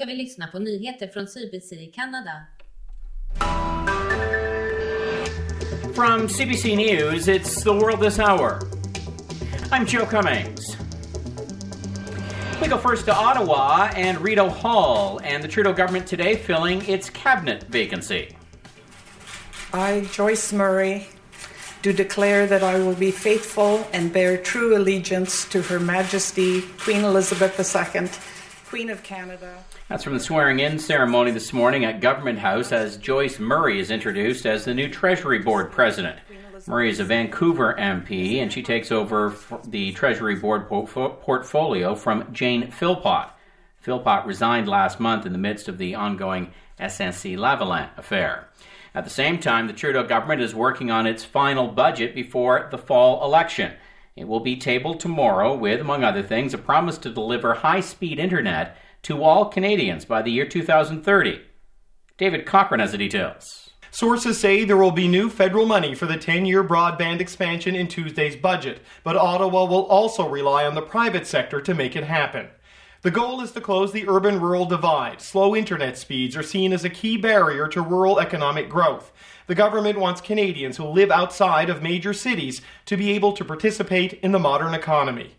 ska vi lyssna på nyheter från CBC i Kanada. From CBC News, it's the world this hour. I'm Joe Cummings. We go first to Ottawa and Rideau Hall, and the Trudeau government today filling its cabinet vacancy. I, Joyce Murray, do declare that I will be faithful and bear true allegiance to Her Majesty Queen Elizabeth II, Queen of Canada. That's from the swearing in ceremony this morning at Government House as Joyce Murray is introduced as the new Treasury Board president. Murray is a Vancouver MP and she takes over the Treasury Board portfolio from Jane Philpott. Philpott resigned last month in the midst of the ongoing SNC Lavalin affair. At the same time, the Trudeau government is working on its final budget before the fall election. It will be tabled tomorrow with, among other things, a promise to deliver high speed internet to all Canadians by the year 2030. David Cochran has the details. Sources say there will be new federal money for the 10 year broadband expansion in Tuesday's budget, but Ottawa will also rely on the private sector to make it happen. The goal is to close the urban rural divide. Slow internet speeds are seen as a key barrier to rural economic growth. The government wants Canadians who live outside of major cities to be able to participate in the modern economy.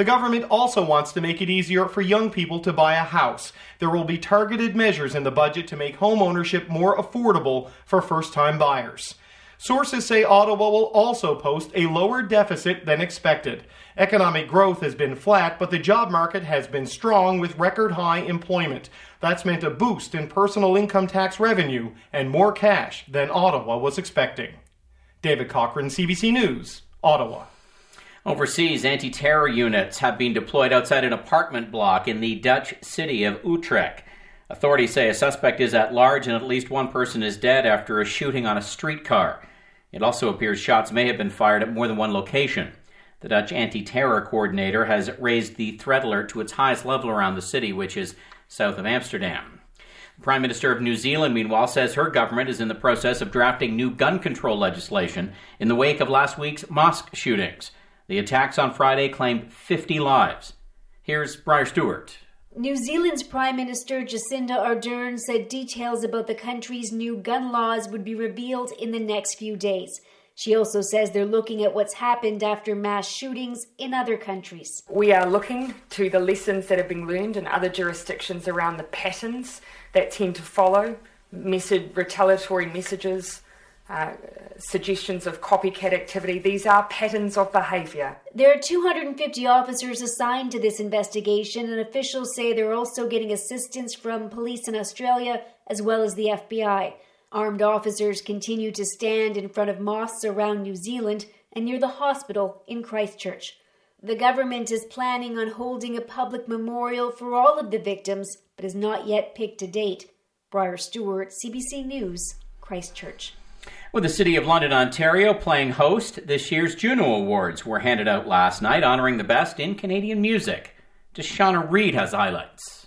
The government also wants to make it easier for young people to buy a house. There will be targeted measures in the budget to make home ownership more affordable for first time buyers. Sources say Ottawa will also post a lower deficit than expected. Economic growth has been flat, but the job market has been strong with record high employment. That's meant a boost in personal income tax revenue and more cash than Ottawa was expecting. David Cochran, CBC News, Ottawa. Overseas, anti terror units have been deployed outside an apartment block in the Dutch city of Utrecht. Authorities say a suspect is at large and at least one person is dead after a shooting on a streetcar. It also appears shots may have been fired at more than one location. The Dutch anti terror coordinator has raised the threat alert to its highest level around the city, which is south of Amsterdam. The Prime Minister of New Zealand, meanwhile, says her government is in the process of drafting new gun control legislation in the wake of last week's mosque shootings. The attacks on Friday claimed 50 lives. Here's Briar Stewart. New Zealand's Prime Minister Jacinda Ardern said details about the country's new gun laws would be revealed in the next few days. She also says they're looking at what's happened after mass shootings in other countries. We are looking to the lessons that have been learned in other jurisdictions around the patterns that tend to follow message, retaliatory messages, uh, suggestions of copycat activity. These are patterns of behaviour. There are 250 officers assigned to this investigation, and officials say they're also getting assistance from police in Australia as well as the FBI. Armed officers continue to stand in front of mosques around New Zealand and near the hospital in Christchurch. The government is planning on holding a public memorial for all of the victims, but has not yet picked a date. Briar Stewart, CBC News, Christchurch. With the City of London, Ontario playing host, this year's Juno Awards were handed out last night, honoring the best in Canadian music. Deshauna Reed has highlights.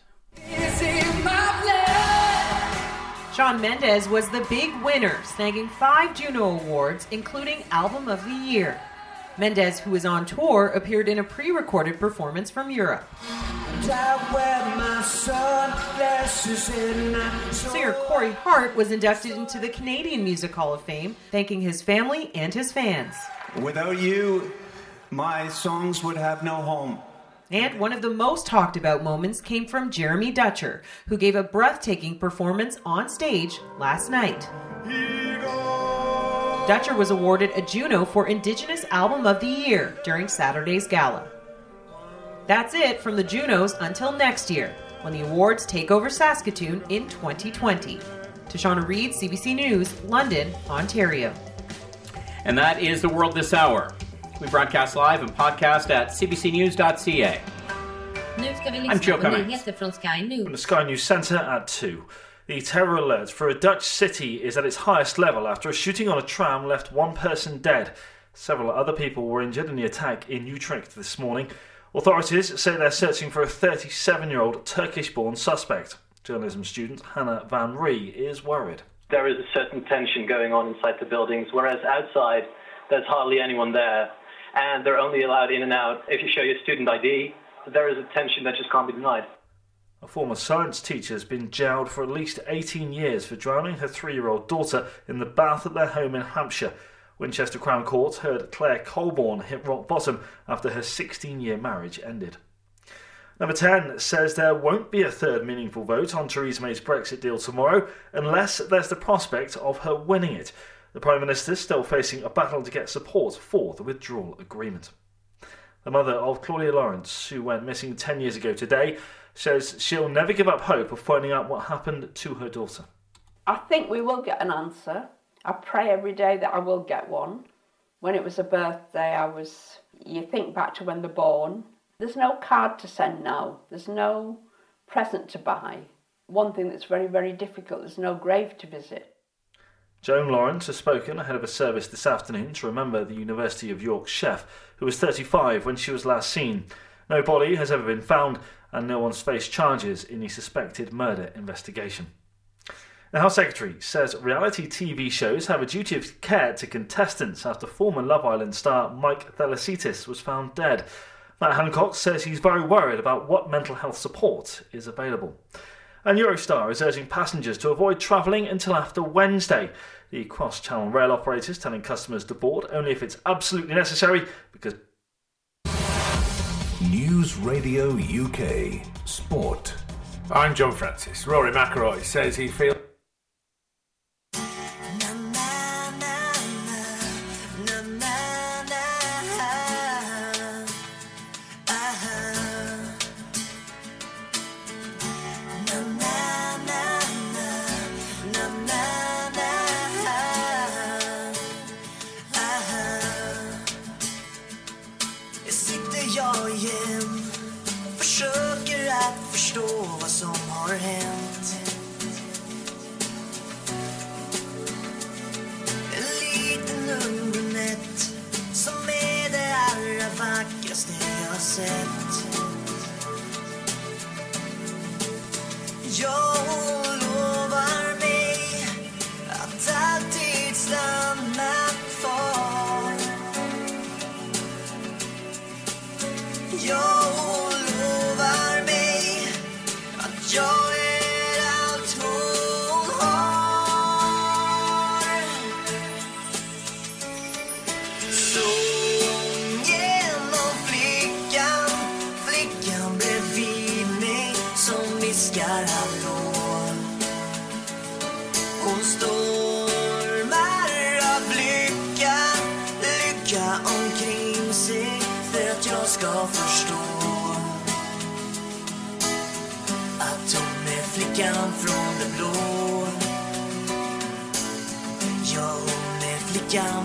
Shawn Mendes was the big winner, snagging five Juno Awards, including Album of the Year. Mendes, who is on tour, appeared in a pre recorded performance from Europe. Singer Corey Hart was inducted into the Canadian Music Hall of Fame, thanking his family and his fans. Without you, my songs would have no home. And one of the most talked about moments came from Jeremy Dutcher, who gave a breathtaking performance on stage last night. Dutcher was awarded a Juno for Indigenous Album of the Year during Saturday's gala. That's it from the Junos until next year, when the awards take over Saskatoon in 2020. Tashana Reed, CBC News, London, Ontario. And that is the world this hour. We broadcast live and podcast at cbcnews.ca. Nu ska vi I'm Joe lyssna på Cummings. nyheter från Sky News. From the Sky News Centre at 2. The terror alert for a Dutch city is at its highest level after a shooting on a tram left one person dead. Several other people were injured in the attack in Utrecht this morning. Authorities say they're searching for a 37 year old Turkish born suspect. Journalism student Hannah Van Ree is worried. there is a certain tension going on inside the buildings, whereas outside there's hardly anyone there, and they're only allowed in and out if you show your student ID. There is a tension that just can't be denied. A former science teacher has been jailed for at least 18 years for drowning her three year old daughter in the bath at their home in Hampshire. Winchester Crown Court heard Claire Colborne hit rock bottom after her 16 year marriage ended. Number 10 says there won't be a third meaningful vote on Theresa May's Brexit deal tomorrow unless there's the prospect of her winning it. The Prime Minister is still facing a battle to get support for the withdrawal agreement. The mother of Claudia Lawrence, who went missing 10 years ago today, says she'll never give up hope of finding out what happened to her daughter. I think we will get an answer. I pray every day that I will get one. When it was a birthday, I was. You think back to when they're born. There's no card to send now, there's no present to buy. One thing that's very, very difficult there's no grave to visit. Joan Lawrence has spoken ahead of a service this afternoon to remember the University of York chef, who was 35 when she was last seen. No body has ever been found, and no one's faced charges in the suspected murder investigation. The Health Secretary says reality TV shows have a duty of care to contestants after former Love Island star Mike Thelasitis was found dead. Matt Hancock says he's very worried about what mental health support is available. And Eurostar is urging passengers to avoid travelling until after Wednesday. The cross channel rail operators telling customers to board only if it's absolutely necessary because News Radio UK Sport. I'm John Francis. Rory McIlroy says he feels. Flickan från det blå. Ja, hon är flickan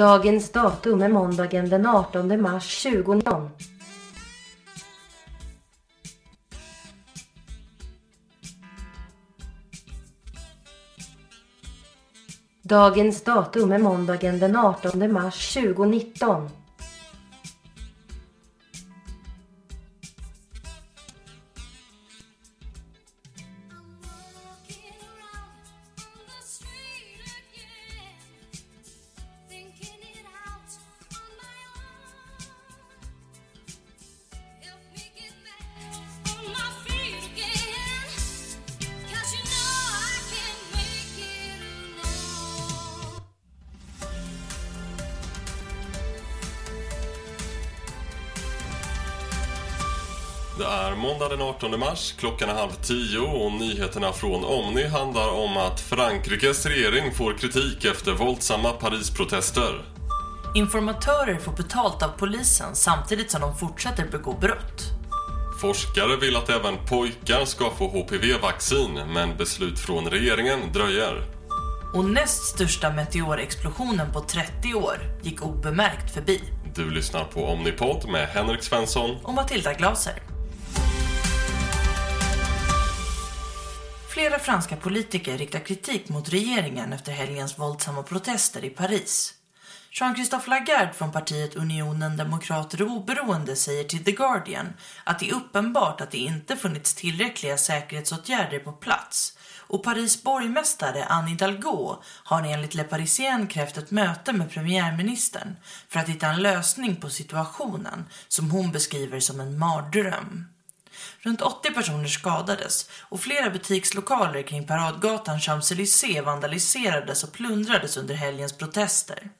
Dagens datum är måndagen den 18 mars 2019. Dagens datum är måndagen den 18 mars 2019. 18 mars, klockan är halv tio och nyheterna från Omni handlar om att Frankrikes regering får kritik efter våldsamma Parisprotester. Informatörer får betalt av polisen samtidigt som de fortsätter begå brott. Forskare vill att även pojkar ska få HPV-vaccin, men beslut från regeringen dröjer. Och näst största meteorexplosionen på 30 år gick obemärkt förbi. Du lyssnar på Omnipod med Henrik Svensson. Och Matilda Glaser. Flera franska politiker riktar kritik mot regeringen efter helgens våldsamma protester i Paris. Jean-Christophe Lagarde från partiet Unionen Demokrater och Oberoende säger till The Guardian att det är uppenbart att det inte funnits tillräckliga säkerhetsåtgärder på plats och Paris borgmästare Anne Hidalgo har enligt Le Parisien krävt ett möte med premiärministern för att hitta en lösning på situationen som hon beskriver som en mardröm. Runt 80 personer skadades och flera butikslokaler kring paradgatan Champs-Élysées vandaliserades och plundrades under helgens protester.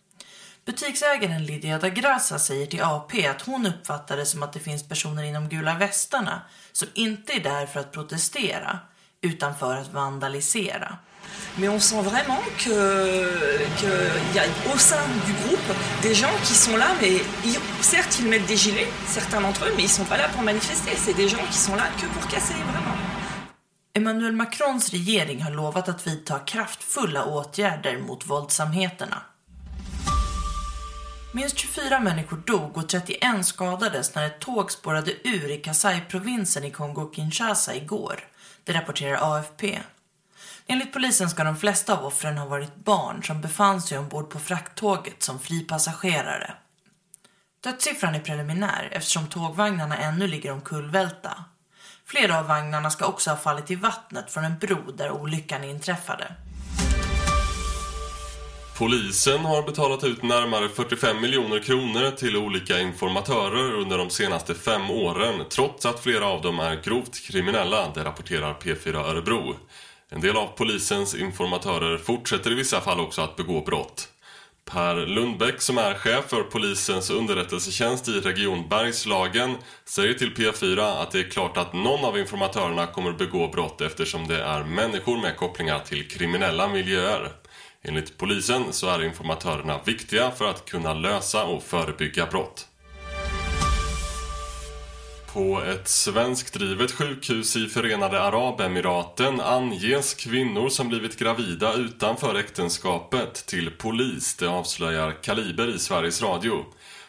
Butiksägaren Lydia da Grassa säger till AP att hon uppfattar det som att det finns personer inom gula västarna som inte är där för att protestera utan för att vandalisera. Mais on sent vraiment que y a au sein du groupe des gens qui sont là, mais ils- certes ils mettent des gilets, certains d'entre eux, mais ils sont pas là pour manifester. C'est des gens qui sont là que pour casser vraiment. Emmanuel Macrons regering har lovat att vidta kraftfulla åtgärder mot våldsamheterna. Minst 24 människor dog och 31 skadades när ett tåg spårade ur i Kasai-provinsen i Kongo-Kinshasa igår. Det rapporterar AFP. Enligt polisen ska de flesta av offren ha varit barn som befann sig ombord på frakttåget som fripassagerare. Dödssiffran är preliminär eftersom tågvagnarna ännu ligger omkullvälta. Flera av vagnarna ska också ha fallit i vattnet från en bro där olyckan inträffade. Polisen har betalat ut närmare 45 miljoner kronor till olika informatörer under de senaste fem åren trots att flera av dem är grovt kriminella, det rapporterar P4 Örebro. En del av polisens informatörer fortsätter i vissa fall också att begå brott. Per Lundbäck som är chef för polisens underrättelsetjänst i Region Bergslagen säger till P4 att det är klart att någon av informatörerna kommer begå brott eftersom det är människor med kopplingar till kriminella miljöer. Enligt polisen så är informatörerna viktiga för att kunna lösa och förebygga brott. På ett svenskdrivet sjukhus i Förenade Arabemiraten anges kvinnor som blivit gravida utanför äktenskapet till polis, det avslöjar Kaliber i Sveriges Radio.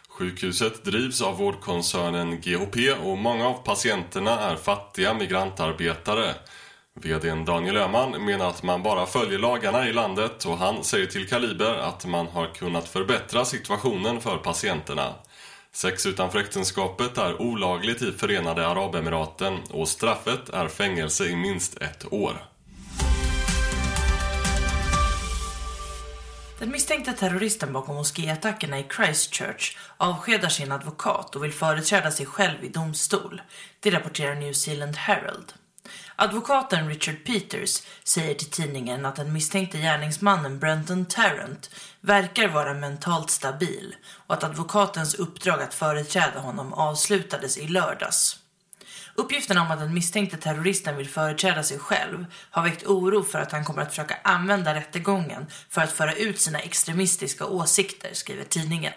Sjukhuset drivs av vårdkoncernen GHP och många av patienterna är fattiga migrantarbetare. VDn Daniel Öhman menar att man bara följer lagarna i landet och han säger till Kaliber att man har kunnat förbättra situationen för patienterna. Sex utanför äktenskapet är olagligt i Förenade Arabemiraten och straffet är fängelse i minst ett år. Den misstänkte terroristen bakom moskéattackerna i Christchurch avskedar sin advokat och vill företräda sig själv i domstol. Det rapporterar New Zealand Herald. Advokaten Richard Peters säger till tidningen att den misstänkte gärningsmannen Brenton Tarrant verkar vara mentalt stabil och att advokatens uppdrag att företräda honom avslutades i lördags. Uppgifterna om att den misstänkte terroristen vill företräda sig själv har väckt oro för att han kommer att försöka använda rättegången för att föra ut sina extremistiska åsikter, skriver tidningen.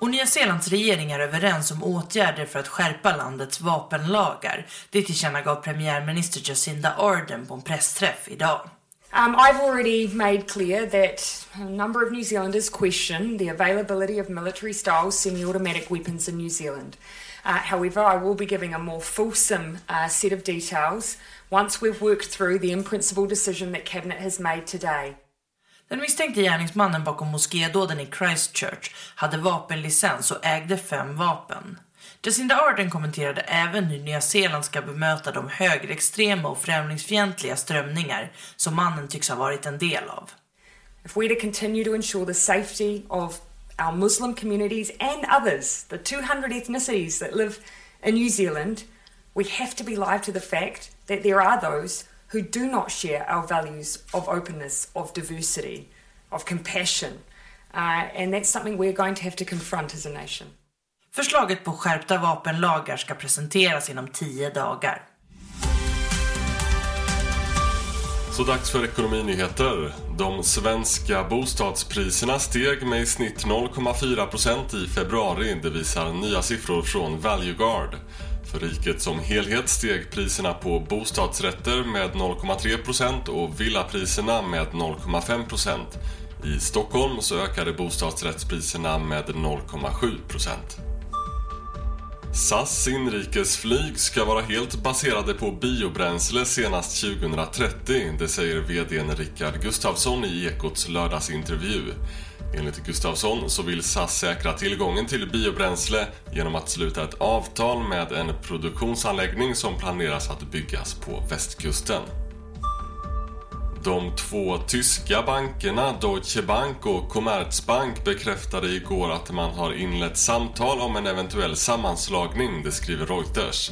Och Nya Zeelands regering är överens om åtgärder för att skärpa landets vapenlagar. Det tillkännagav premiärminister Jacinda Ardern på en pressträff idag. Um, I've already made clear that a number of New Zealanders question the availability of military style semi automatic weapons in New Zealand. Uh, however, I will be giving a more fulsome uh, set of details once we've worked through the in principle decision that Cabinet has made today. Den misstänkte gärningsmannen bakom moskédåden i Christchurch hade vapenlicens och ägde fem vapen. Jacinda Ardern kommenterade även hur Nya Zeeland ska bemöta de högerextrema och främlingsfientliga strömningar som mannen tycks ha varit en del av. If we to continue to ensure the safety of our Muslim communities and others, the 200 ethnicities that live in New Zealand, we have to be live to the fact that there are those who do not share our values of openness, of diversity, of compassion. Uh, and that's something we're going to have to confront as a nation. Förslaget på skärpta vapenlagar ska presenteras inom tio dagar. Så dags för ekonominyheter. De svenska bostadspriserna steg med i snitt 0,4% i februari. Det visar nya siffror från Valueguard. För riket som helhet steg priserna på bostadsrätter med 0,3% och villapriserna med 0,5% I Stockholm så ökade bostadsrättspriserna med 0,7 SAS inrikesflyg ska vara helt baserade på biobränsle senast 2030. Det säger vdn Rickard Gustafsson i Ekots lördagsintervju. Enligt Gustafsson så vill SAS säkra tillgången till biobränsle genom att sluta ett avtal med en produktionsanläggning som planeras att byggas på västkusten. De två tyska bankerna Deutsche Bank och Commerzbank bekräftade igår att man har inlett samtal om en eventuell sammanslagning, det skriver Reuters.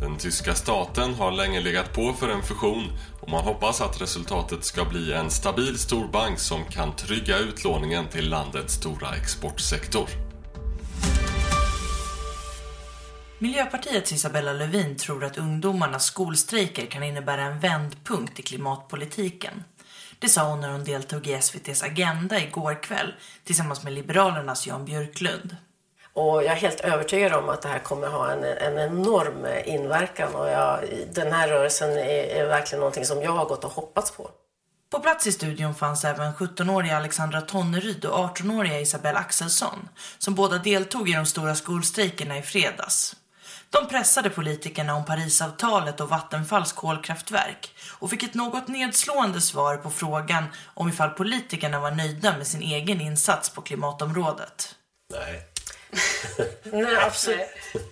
Den tyska staten har länge legat på för en fusion och man hoppas att resultatet ska bli en stabil storbank som kan trygga utlåningen till landets stora exportsektor. Miljöpartiets Isabella Lövin tror att ungdomarnas skolstrejker kan innebära en vändpunkt i klimatpolitiken. Det sa hon när hon deltog i SVTs Agenda igår kväll tillsammans med Liberalernas Jan Björklund. Och jag är helt övertygad om att det här kommer ha en, en enorm inverkan och jag, den här rörelsen är, är verkligen någonting som jag har gått och hoppats på. På plats i studion fanns även 17-åriga Alexandra Tonneryd och 18-åriga Isabel Axelsson som båda deltog i de stora skolstrejkerna i fredags. De pressade politikerna om Parisavtalet och Vattenfalls kolkraftverk och fick ett något nedslående svar på frågan om ifall politikerna var nöjda med sin egen insats på klimatområdet. Nej. Nej, absolut,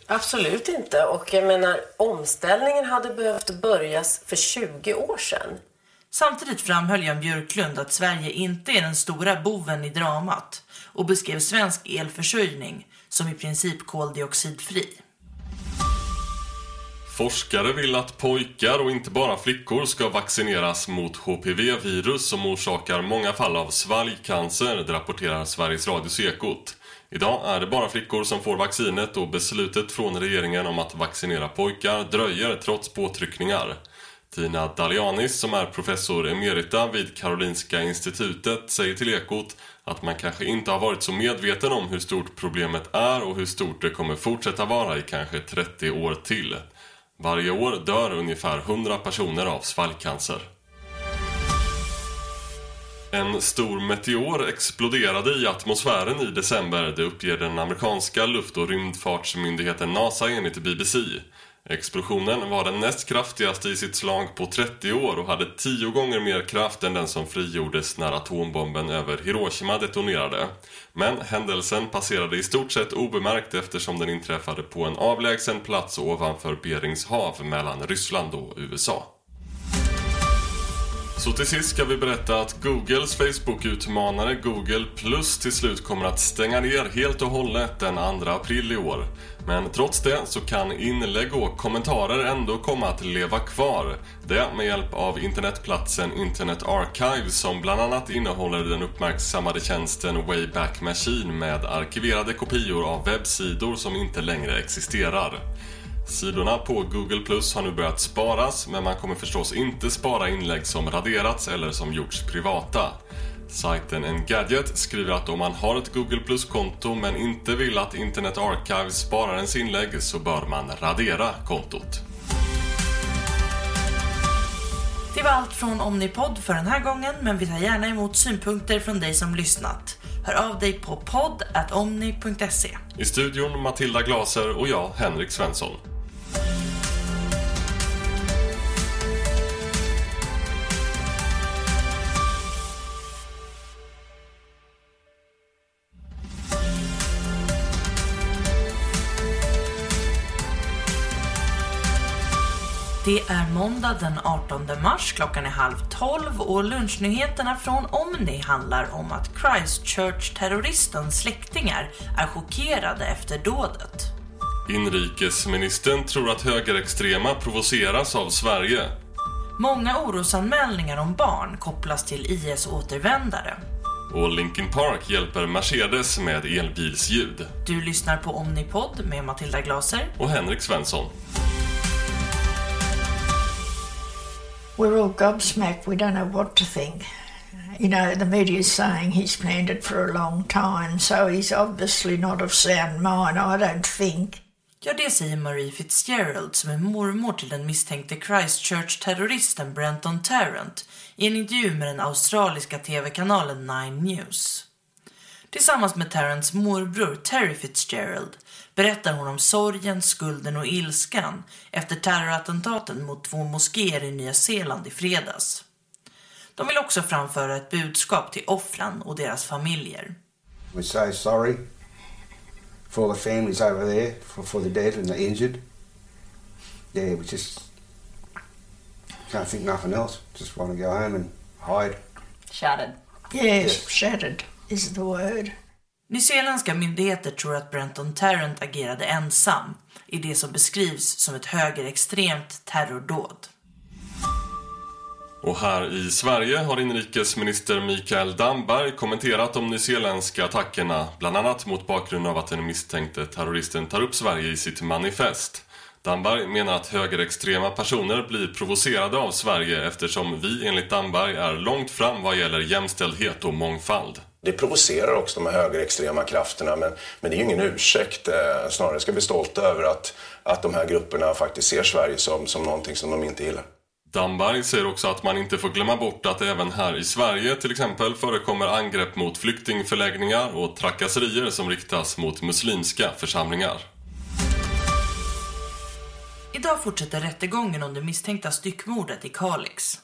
absolut inte. Och jag menar, omställningen hade behövt börjas för 20 år sedan. Samtidigt framhöll Jan Björklund att Sverige inte är den stora boven i dramat och beskrev svensk elförsörjning som i princip koldioxidfri. Forskare vill att pojkar och inte bara flickor ska vaccineras mot HPV-virus som orsakar många fall av svalgcancer, det rapporterar Sveriges Radios Ekot. Idag är det bara flickor som får vaccinet och beslutet från regeringen om att vaccinera pojkar dröjer trots påtryckningar. Tina Dalianis som är professor emerita vid Karolinska institutet säger till Ekot att man kanske inte har varit så medveten om hur stort problemet är och hur stort det kommer fortsätta vara i kanske 30 år till. Varje år dör ungefär 100 personer av svalgcancer. En stor meteor exploderade i atmosfären i december, det uppger den amerikanska luft- och rymdfartsmyndigheten NASA enligt BBC. Explosionen var den näst kraftigaste i sitt slag på 30 år och hade tio gånger mer kraft än den som frigjordes när atombomben över Hiroshima detonerade. Men händelsen passerade i stort sett obemärkt eftersom den inträffade på en avlägsen plats ovanför Berings hav mellan Ryssland och USA. Så till sist ska vi berätta att Googles Facebook-utmanare Google Plus till slut kommer att stänga ner helt och hållet den 2 april i år. Men trots det så kan inlägg och kommentarer ändå komma att leva kvar. Det med hjälp av internetplatsen Internet Archive som bland annat innehåller den uppmärksammade tjänsten Wayback Machine med arkiverade kopior av webbsidor som inte längre existerar. Sidorna på Google Plus har nu börjat sparas men man kommer förstås inte spara inlägg som raderats eller som gjorts privata. Sajten Engadget skriver att om man har ett Google Plus-konto men inte vill att Internet Archive sparar ens inlägg så bör man radera kontot. Det var allt från Omnipod för den här gången, men vi tar gärna emot synpunkter från dig som lyssnat. Hör av dig på podd.omni.se. I studion Matilda Glaser och jag, Henrik Svensson. Det är måndag den 18 mars, klockan är halv tolv och lunchnyheterna från Omni handlar om att Christchurch-terroristens släktingar är chockerade efter dådet. Inrikesministern tror att högerextrema provoceras av Sverige. Många orosanmälningar om barn kopplas till IS-återvändare. Och Linkin Park hjälper Mercedes med elbilsljud. Du lyssnar på Omnipod med Matilda Glaser. Och Henrik Svensson. we're all gobsmacked. We don't know what to think. You know, the media is saying he's planned it for a long time, so he's obviously not of sound mind, I don't think. Ja, det säger Marie Fitzgerald som är mormor till den misstänkte Christchurch-terroristen Brenton Tarrant i en intervju med den australiska tv-kanalen Nine News. Tillsammans med Tarrants morbror Terry Fitzgerald berättar hon om sorgen, skulden och ilskan efter terrorattentaten mot två moskéer i Nya Zeeland i fredags. De vill också framföra ett budskap till offren och deras familjer. We say sorry for the families over there, for, for the dead and the injured. Yeah, we just can't think nothing else. Just want to go home and hide. Shattered. Yes, shattered is the word. Nyzeeländska myndigheter tror att Brenton Tarrant agerade ensam i det som beskrivs som ett högerextremt terrordåd. Och här i Sverige har inrikesminister Mikael Damberg kommenterat de nyzeeländska attackerna, bland annat mot bakgrund av att den misstänkte terroristen tar upp Sverige i sitt manifest. Damberg menar att högerextrema personer blir provocerade av Sverige eftersom vi enligt Damberg är långt fram vad gäller jämställdhet och mångfald. Det provocerar också de här högerextrema krafterna men, men det är ju ingen ursäkt. Eh, snarare ska vi stolta över att, att de här grupperna faktiskt ser Sverige som, som någonting som de inte gillar. Damberg säger också att man inte får glömma bort att även här i Sverige till exempel förekommer angrepp mot flyktingförläggningar och trakasserier som riktas mot muslimska församlingar. Idag fortsätter rättegången om det misstänkta styckmordet i Kalix.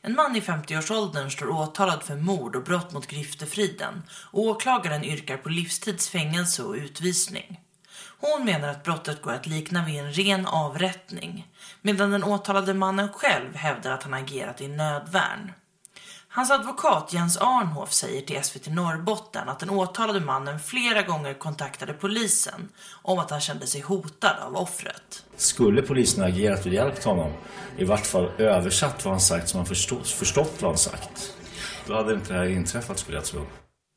En man i 50-årsåldern står åtalad för mord och brott mot griftefriden och åklagaren yrkar på livstidsfängelse och utvisning. Hon menar att brottet går att likna vid en ren avrättning medan den åtalade mannen själv hävdar att han agerat i nödvärn. Hans advokat Jens Arnhoff säger till SVT Norrbotten att den åtalade mannen flera gånger kontaktade polisen om att han kände sig hotad av offret. Skulle polisen agerat och hjälpt honom, i vart fall översatt vad han sagt så man förstått, förstått vad han sagt, då hade inte det här inträffat skulle jag tro.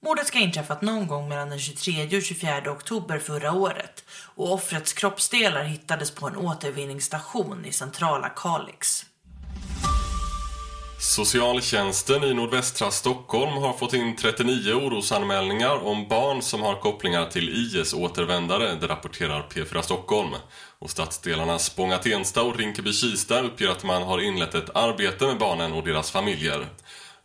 Mordet ska ha inträffat någon gång mellan den 23 och 24 oktober förra året och offrets kroppsdelar hittades på en återvinningsstation i centrala Kalix. Socialtjänsten i nordvästra Stockholm har fått in 39 orosanmälningar om barn som har kopplingar till IS-återvändare, det rapporterar P4 Stockholm. Och stadsdelarna Spånga-Tensta och Rinkeby-Kista uppger att man har inlett ett arbete med barnen och deras familjer.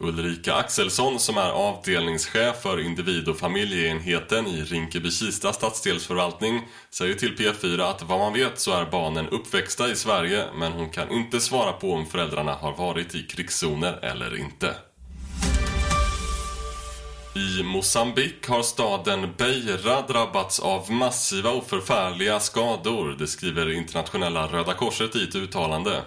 Ulrika Axelsson som är avdelningschef för individ- och familjeenheten i Rinkeby-Kista stadsdelsförvaltning säger till P4 att vad man vet så är barnen uppväxta i Sverige men hon kan inte svara på om föräldrarna har varit i krigszoner eller inte. I Mosambik har staden Beira drabbats av massiva och förfärliga skador, det skriver internationella Röda Korset i ett uttalande.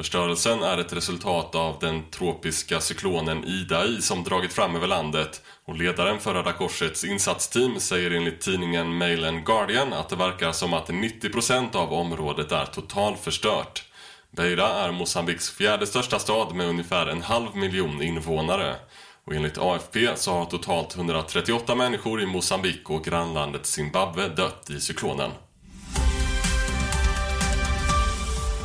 Förstörelsen är ett resultat av den tropiska cyklonen Idai som dragit fram över landet och ledaren för Röda Korsets insatsteam säger enligt tidningen Mail and Guardian att det verkar som att 90% av området är totalförstört. Beira är Mosambiks fjärde största stad med ungefär en halv miljon invånare. Och enligt AFP så har totalt 138 människor i Mosambik och grannlandet Zimbabwe dött i cyklonen.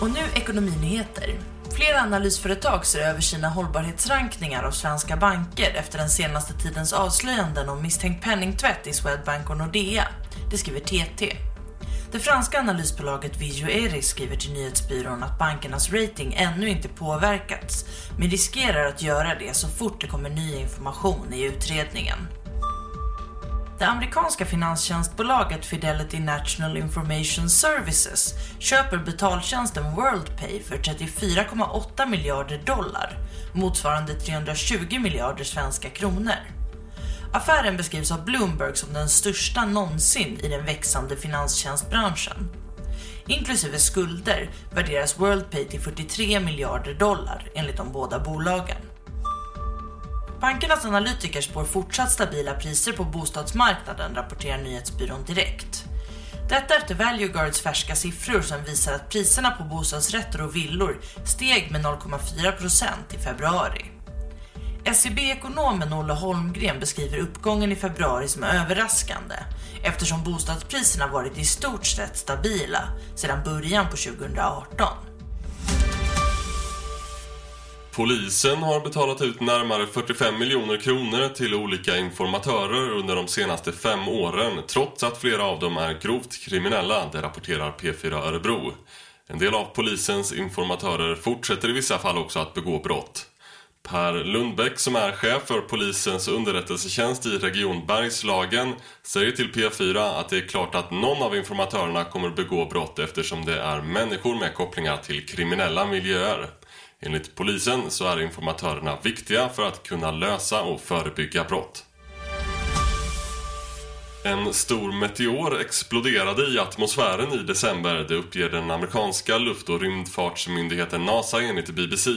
Och nu ekonominyheter. Flera analysföretag ser över sina hållbarhetsrankningar av svenska banker efter den senaste tidens avslöjanden om misstänkt penningtvätt i Swedbank och Nordea. Det skriver TT. Det franska analysbolaget Vigio skriver till nyhetsbyrån att bankernas rating ännu inte påverkats men riskerar att göra det så fort det kommer ny information i utredningen. Det amerikanska finanstjänstbolaget Fidelity National Information Services köper betaltjänsten WorldPay för 34,8 miljarder dollar, motsvarande 320 miljarder svenska kronor. Affären beskrivs av Bloomberg som den största någonsin i den växande finanstjänstbranschen. Inklusive skulder värderas WorldPay till 43 miljarder dollar enligt de båda bolagen. Bankernas analytiker spår fortsatt stabila priser på bostadsmarknaden, rapporterar nyhetsbyrån direkt. Detta efter Valueguards färska siffror som visar att priserna på bostadsrätter och villor steg med 0,4% i februari. SEB-ekonomen Olle Holmgren beskriver uppgången i februari som överraskande eftersom bostadspriserna varit i stort sett stabila sedan början på 2018. Polisen har betalat ut närmare 45 miljoner kronor till olika informatörer under de senaste fem åren trots att flera av dem är grovt kriminella, det rapporterar P4 Örebro. En del av polisens informatörer fortsätter i vissa fall också att begå brott. Per Lundbäck som är chef för polisens underrättelsetjänst i Region Bergslagen säger till P4 att det är klart att någon av informatörerna kommer begå brott eftersom det är människor med kopplingar till kriminella miljöer. Enligt polisen så är informatörerna viktiga för att kunna lösa och förebygga brott. En stor meteor exploderade i atmosfären i december, det uppger den amerikanska luft- och rymdfartsmyndigheten NASA enligt BBC.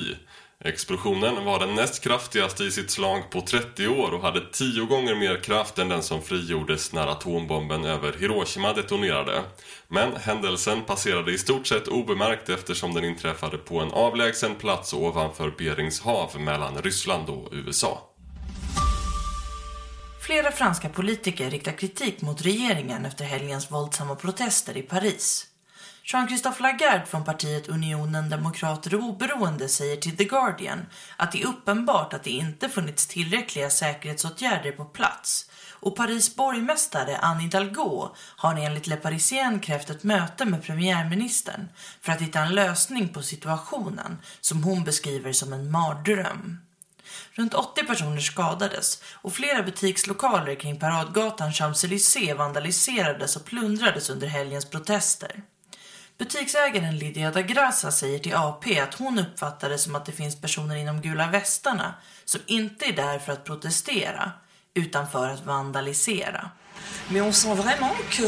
Explosionen var den näst kraftigaste i sitt slag på 30 år och hade tio gånger mer kraft än den som frigjordes när atombomben över Hiroshima detonerade. Men händelsen passerade i stort sett obemärkt eftersom den inträffade på en avlägsen plats ovanför Berings hav mellan Ryssland och USA. Flera franska politiker riktar kritik mot regeringen efter helgens våldsamma protester i Paris. Jean-Christophe Lagarde från partiet Unionen Demokrater och Oberoende säger till The Guardian att det är uppenbart att det inte funnits tillräckliga säkerhetsåtgärder på plats och Paris borgmästare Anne Hidalgo har enligt Le Parisien krävt ett möte med premiärministern för att hitta en lösning på situationen som hon beskriver som en mardröm. Runt 80 personer skadades och flera butikslokaler kring paradgatan Champs-Élysées vandaliserades och plundrades under helgens protester. Butiksägaren Lydia da Grassa säger till AP att hon uppfattar det som att det finns personer inom gula västarna som inte är där för att protestera utan för att vandalisera. Mais on sent vraiment que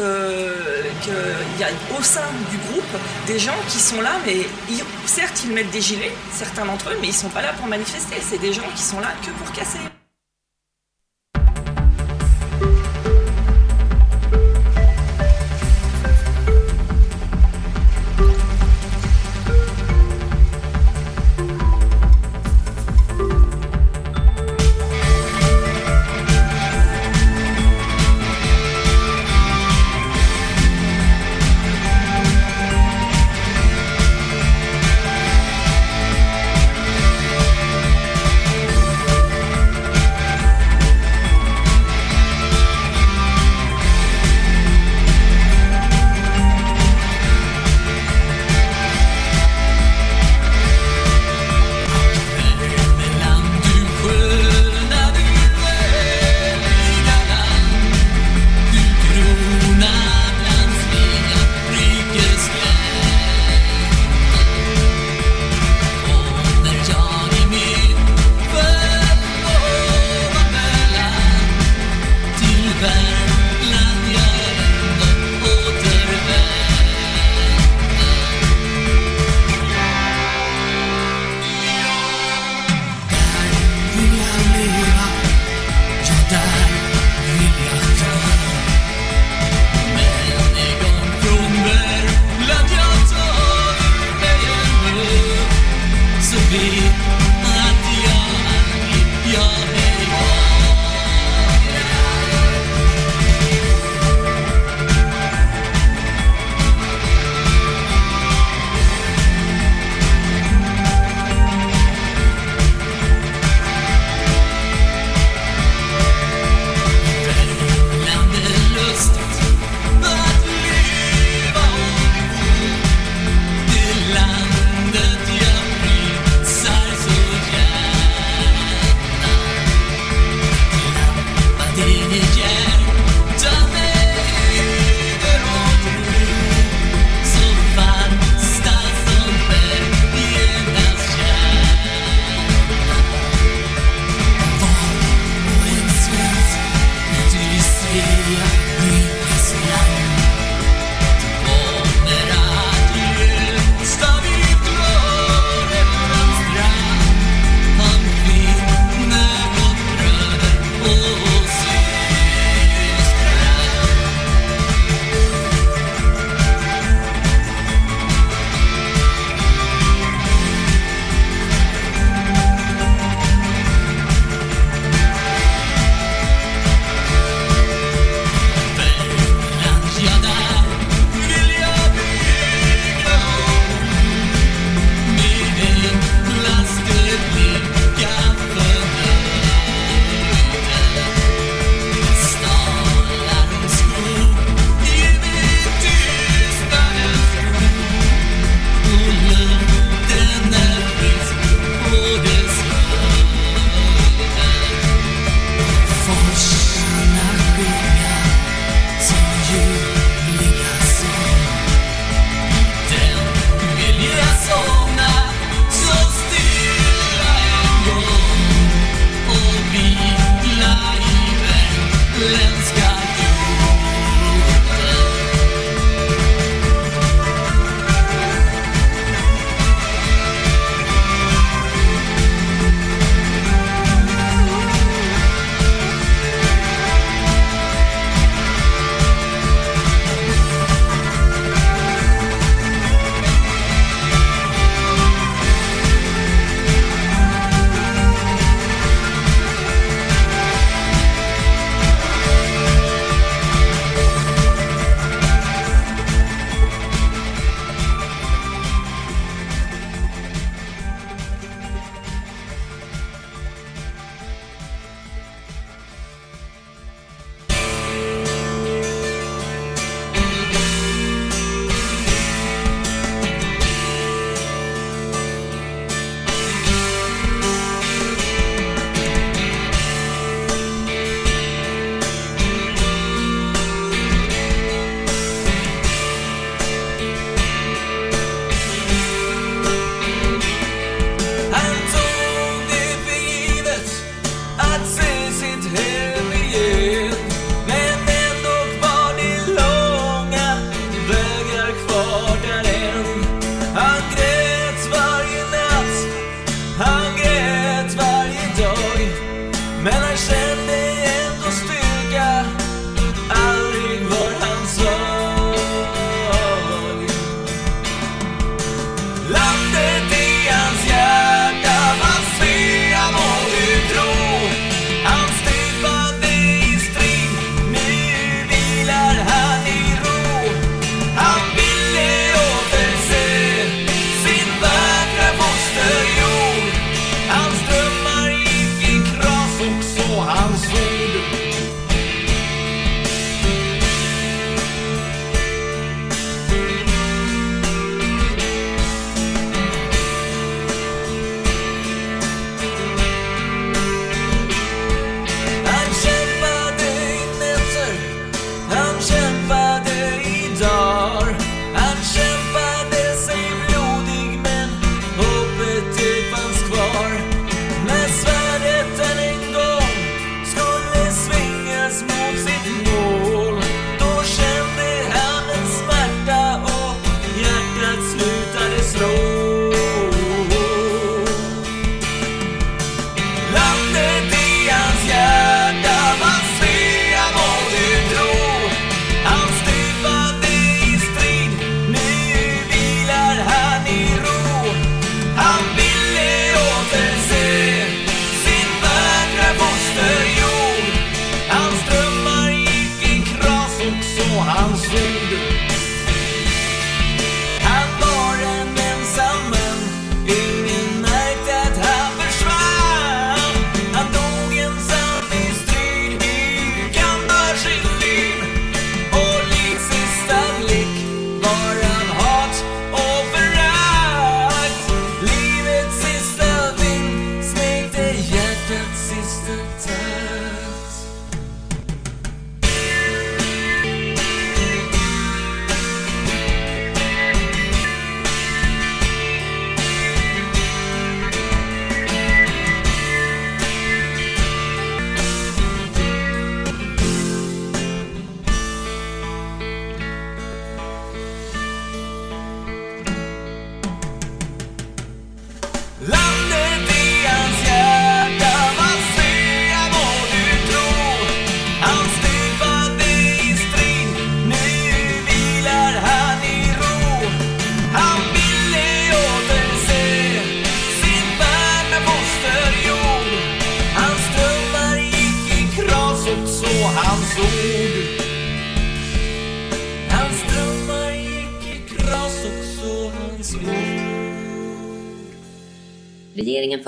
qu'il y a au sein du groupe des gens qui sont là, mais ils- certes ils mettent des gilets, certains d'entre eux, mais ils sont pas là pour manifester. C'est des gens qui sont là que pour casser.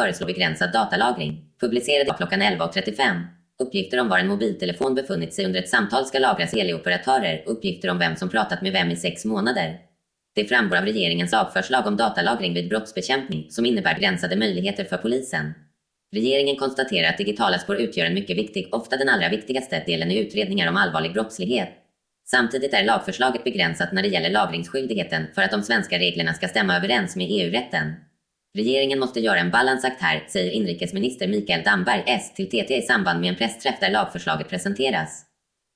Föreslår begränsad datalagring. Publicerade klockan 11.35. Uppgifter om var en mobiltelefon befunnit sig under ett samtal ska lagras i teleoperatörer. Uppgifter om vem som pratat med vem i sex månader. Det framgår av regeringens lagförslag om datalagring vid brottsbekämpning som innebär begränsade möjligheter för polisen. Regeringen konstaterar att digitala spår utgör en mycket viktig, ofta den allra viktigaste, delen i utredningar om allvarlig brottslighet. Samtidigt är lagförslaget begränsat när det gäller lagringsskyldigheten för att de svenska reglerna ska stämma överens med EU-rätten. Regeringen måste göra en balansakt här, säger inrikesminister Mikael Damberg S till TT i samband med en pressträff där lagförslaget presenteras.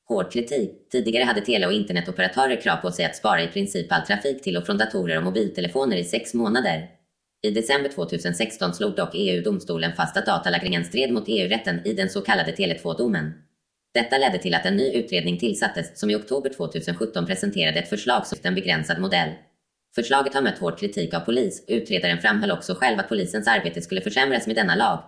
Hård kritik. Tidigare hade tele och internetoperatörer krav på sig att spara i princip all trafik till och från datorer och mobiltelefoner i sex månader. I december 2016 slog dock EU-domstolen fast att datalagringen stred mot EU-rätten i den så kallade Tele2-domen. Detta ledde till att en ny utredning tillsattes som i oktober 2017 presenterade ett förslag som en begränsad modell. Förslaget har mött hård kritik av polis. Utredaren framhöll också själv att polisens arbete skulle försämras med denna lag.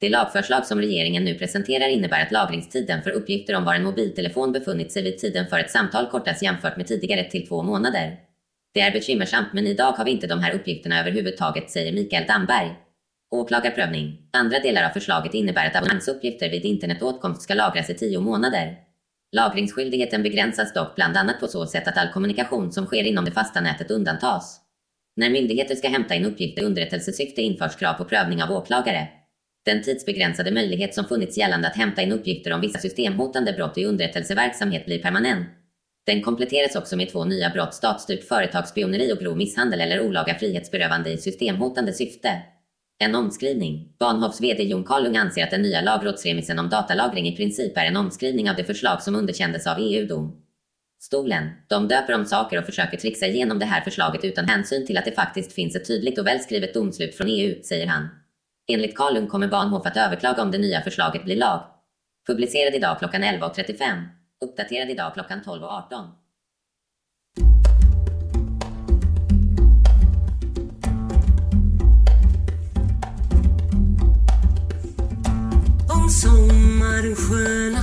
Det lagförslag som regeringen nu presenterar innebär att lagringstiden för uppgifter om var en mobiltelefon befunnit sig vid tiden för ett samtal kortas jämfört med tidigare till två månader. Det är bekymmersamt men idag har vi inte de här uppgifterna överhuvudtaget, säger Mikael Damberg. Åklagarprövning. Andra delar av förslaget innebär att abonnemangsuppgifter vid internetåtkomst ska lagras i tio månader. Lagringsskyldigheten begränsas dock bland annat på så sätt att all kommunikation som sker inom det fasta nätet undantas. När myndigheter ska hämta in uppgifter i underrättelsesyfte införs krav på prövning av åklagare. Den tidsbegränsade möjlighet som funnits gällande att hämta in uppgifter om vissa systemhotande brott i underrättelseverksamhet blir permanent. Den kompletteras också med två nya brott, statsstyrt företagsspioneri och grov misshandel eller olaga frihetsberövande i systemhotande syfte. En omskrivning. Bahnhofs VD Jon Karlung anser att den nya lagrådsremissen om datalagring i princip är en omskrivning av det förslag som underkändes av EU-dom. Stolen. De döper om saker och försöker trixa igenom det här förslaget utan hänsyn till att det faktiskt finns ett tydligt och välskrivet domslut från EU, säger han. Enligt Karlung kommer Bahnhof att överklaga om det nya förslaget blir lag. Publicerad idag klockan 11.35. Uppdaterad idag klockan 12.18. sommaren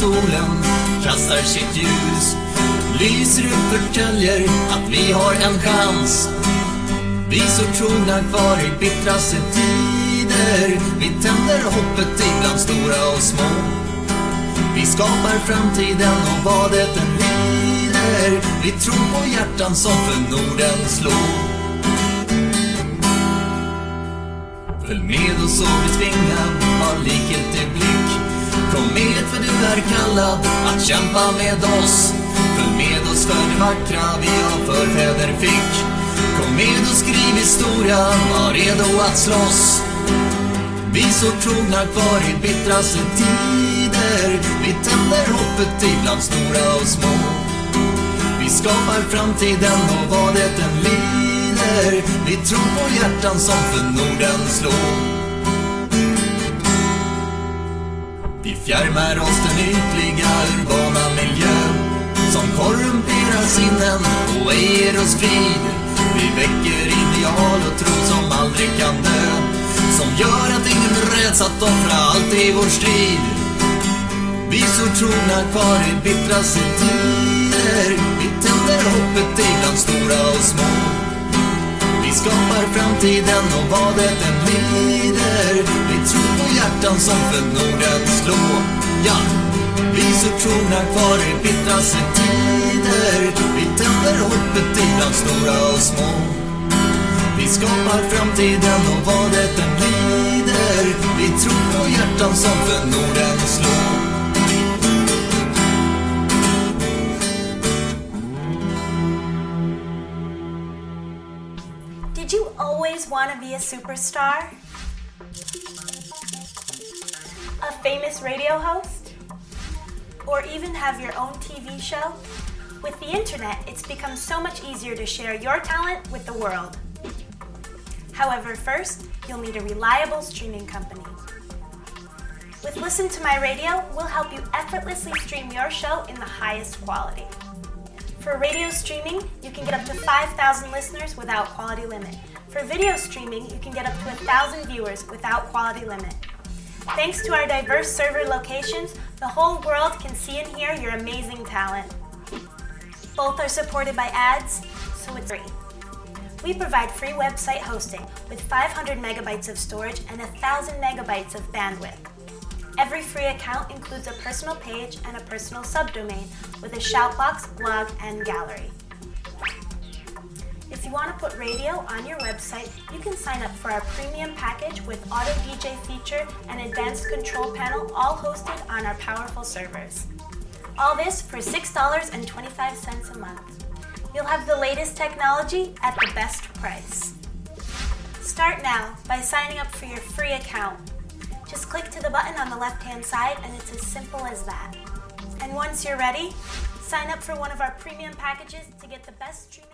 solen kastar sitt ljus. Lyser upp förtäljer att vi har en chans. Vi så trogna kvar i bittraste tider. Vi tänder hoppet ibland stora och små. Vi skapar framtiden och vad det än lider Vi tror på hjärtan som för Norden slår. Följ med oss och bli tvingad, är kallad att kämpa med oss. Följ med oss för det vackra vi av förfäder fick. Kom med och skriv historia, var redo att slåss. Vi så trogna kvar i bittraste tider. Vi tänder hoppet ibland stora och små. Vi skapar framtiden och vad det än lider. Vi tror på hjärtan som för Norden slår. Fjärmar oss den ytliga urbana miljön Som korrumperar sinnen och ej ger oss frid Vi väcker ideal och tro som aldrig kan dö. Som gör att ingen räds att offra allt i vår strid. Vi så trogna kvar i bittraste tider Vi tänder hoppet ibland stora och små. Vi skapar framtiden och vad det än lider. Vi tror på hjärtan som för Norden slår Ja, vi så trogna kvar i bittraste tider. Vi tänder hoppet ibland stora och små. Vi skapar framtiden och vad det än lider. Vi tror på hjärtan som för Norden slår be a superstar? A famous radio host? Or even have your own TV show? With the internet, it's become so much easier to share your talent with the world. However, first, you'll need a reliable streaming company. With Listen to My Radio, we'll help you effortlessly stream your show in the highest quality. For radio streaming, you can get up to 5,000 listeners without quality limit. For video streaming, you can get up to 1,000 viewers without quality limit. Thanks to our diverse server locations, the whole world can see and hear your amazing talent. Both are supported by ads, so it's free. We provide free website hosting with 500 megabytes of storage and 1,000 megabytes of bandwidth. Every free account includes a personal page and a personal subdomain with a shoutbox, blog, and gallery. You want to put radio on your website, you can sign up for our premium package with auto DJ feature and advanced control panel, all hosted on our powerful servers. All this for $6.25 a month. You'll have the latest technology at the best price. Start now by signing up for your free account. Just click to the button on the left hand side, and it's as simple as that. And once you're ready, sign up for one of our premium packages to get the best streaming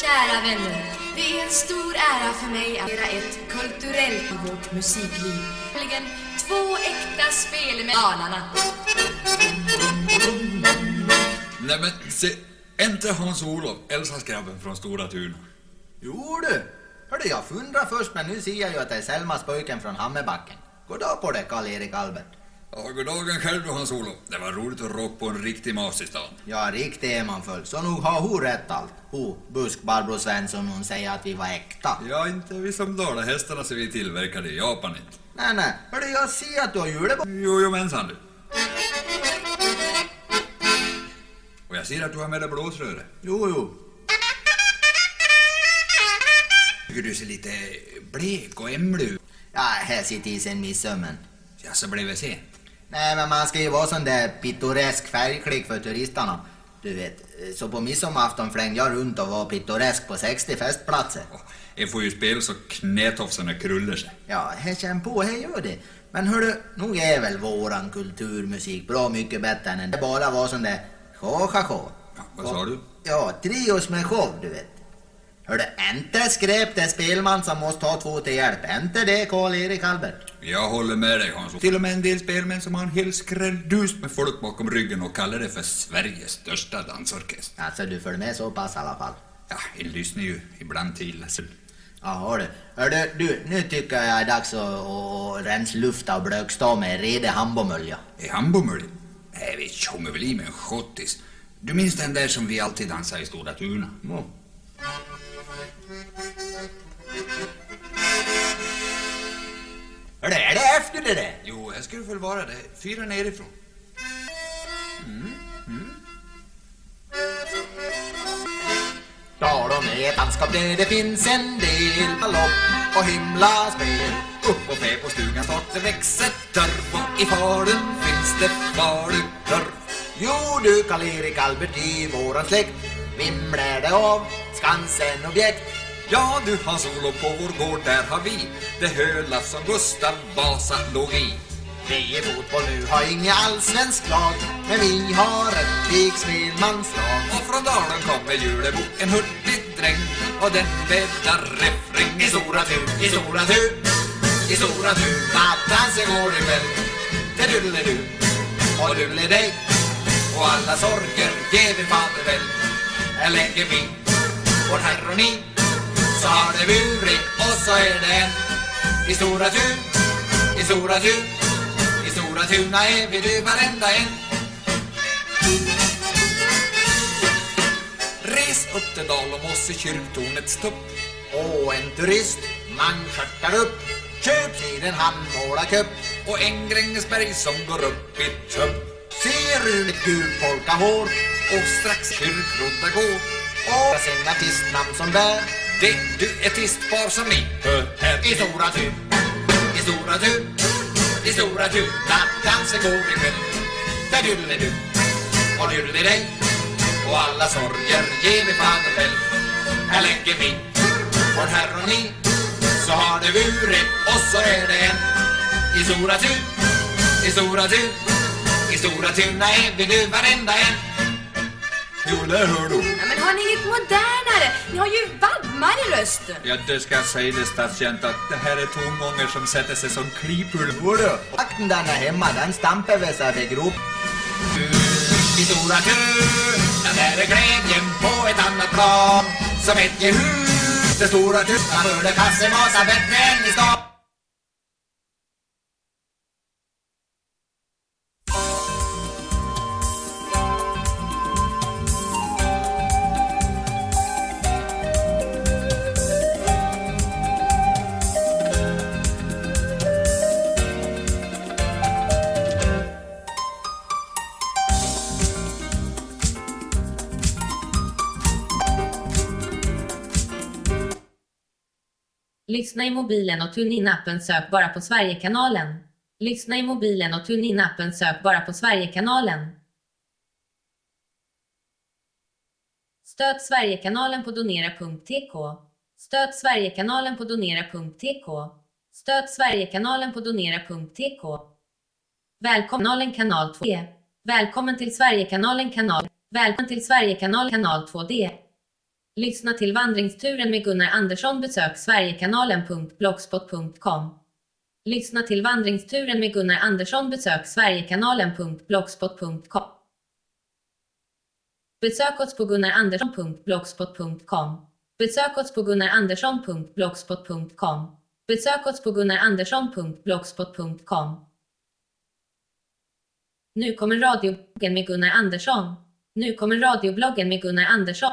Kära vänner, det är en stor ära för mig att göra ett kulturellt i vårt musikliv. Nämligen två äkta spel med Dalarna. Nej men se, inte Hans-Olof, Elsas-grabben från Stora Tuna. Jo du! Hörde jag fundrade först men nu ser jag ju att det är Selmas pojken från Hammerbacken. Goddag på dig Karl-Erik Albert. Ja, goddagen själv du Hans-Olof. Det var roligt att rocka på en riktig mas i stan. Ja, riktigt är man full. Så nog har hon rätt allt. Hon, busk Barbro Svensson, hon säger att vi var äkta. Ja, inte vi som dalahästarna som vi tillverkade i Japan inte. Nej, nej. Hörde jag ser att du har på... Jo, jo mensan du. Och jag ser att du har med dig blåsröret. Jo, jo. Tycker du ser lite blek och ämlig ut. Ja, här sitter i sen midsömmen. Ja, så blev det sent. Nej, men man ska ju vara sån där pittoresk färgklick för turisterna. Du vet, så på midsommarafton flängde jag runt och var pittoresk på 60 festplatser. Jag får ju spela så knätofsarna krullar sig. Ja, här känn på, här gör det. Men hörru, nog är väl våran kulturmusik bra mycket bättre än det bara var sån där sjå, sjå, sjå. Vad sa du? Ja, trios med show, du vet. Hörde, inte skräp det spelman som måste ha två till hjälp. Inte det, Karl-Erik Albert. Jag håller med dig Hans. Till och med en del spelmän som har en hel skrälldust med folk bakom ryggen och kallar det för Sveriges största dansorkester. Alltså, du följer med så pass i alla fall. Ja, jag lyssnar ju ibland till. Så. Ja, hördu. Hördu, du, nu tycker jag det är dags att, att rensa lufta och blökstå med redig hambomölja. Är hambomölj? Nej, vi tjongar väl i med en schottis. Du minns den där som vi alltid dansade i Stora Tuna? Mm. Hördu, är det efter det där? Jo, här ska du väl vara det. Fyra nerifrån. Mm. Mm. Ja, de är landskap där det finns en del galopp och himla spel. Upp på fäbodstugan snart det växer törv och i Falun finns det falukorv. Jo du Karl-Erik Albert i våran släkt vimlar det av Skansen-objekt. Ja du Hans-Olof, på vår gård där har vi det höla som Gustav Vasa låg i. Vi i fotboll nu har inga allsvensk lag men vi har ett pigsmedmanslag. Och från Dalen kommer Julebo, en hurtig dräng och den bäddar refräng I stora tur, i stora tur, i stora tur Nattdansen går ikväll Det du och du dig och alla sorger ger vi fader väl. Här lägger vi vår harmoni så har det burit och så är det en i stora Tun, i stora Tun, i stora tuna är vi du varenda en. Res upp till dal i kyrktornets topp. Och en turist, man skärtar upp Köp till en köp Och en Grängesberg som går upp i tupp. Ser du ett gult polkahår Och strax kyrkrodda gå. Och sin artistnamn som bär det du ett artistpar som ni hör här. I stora tur, i stora tur, i stora tur dansen går ikväll Där du du. Och du dig. Och alla sorger ger vi fan och själv Här lägger vi vår ni. Så har det burit och så är det en. I stora tur, i stora tur, i stora tuna är vi nu varenda en. Jo, det hör du. Ja, men har ni inget modernare? Ni har ju vadmar i rösten. Ja, det ska jag säga det stadskänt att det här är tongångar som sätter sig som klipulv. Jodå, akten där hemma den stampar vi sig för grop I stora tur, där är glädjen på ett annat plan. Som ett gehus, det stora tur, man hörde kassemasa bättre än i stan. Lyssna i mobilen och TuneIn-appen sök bara på Sverigekanalen. Lyssna i mobilen och TuneIn-appen sök bara på Sverigekanalen. Stöd Sverigekanalen på donera.tk. Stöd Sverigekanalen på donera.tk. Stöd Sverigekanalen på donera.tk. Välkommen kanal 2D. Välkommen till Sverigekanalen kanal. Välkommen till Sverigekanalen kanal 2D. Lyssna till vandringsturen med Gunnar Andersson. Besök sverigekanalen.blogspot.com. Lyssna till vandringsturen med Gunnar Andersson. Besök sverigekanalen.blogspot.com. Besök oss på gunnarandersson.blogspot.com. Besök oss på gunnarandersson.blogspot.com. Besök oss på gunnarandersson.blogspot.com. Nu kommer radiobloggen med Gunnar Andersson. Nu kommer radiobloggen med Gunnar Andersson.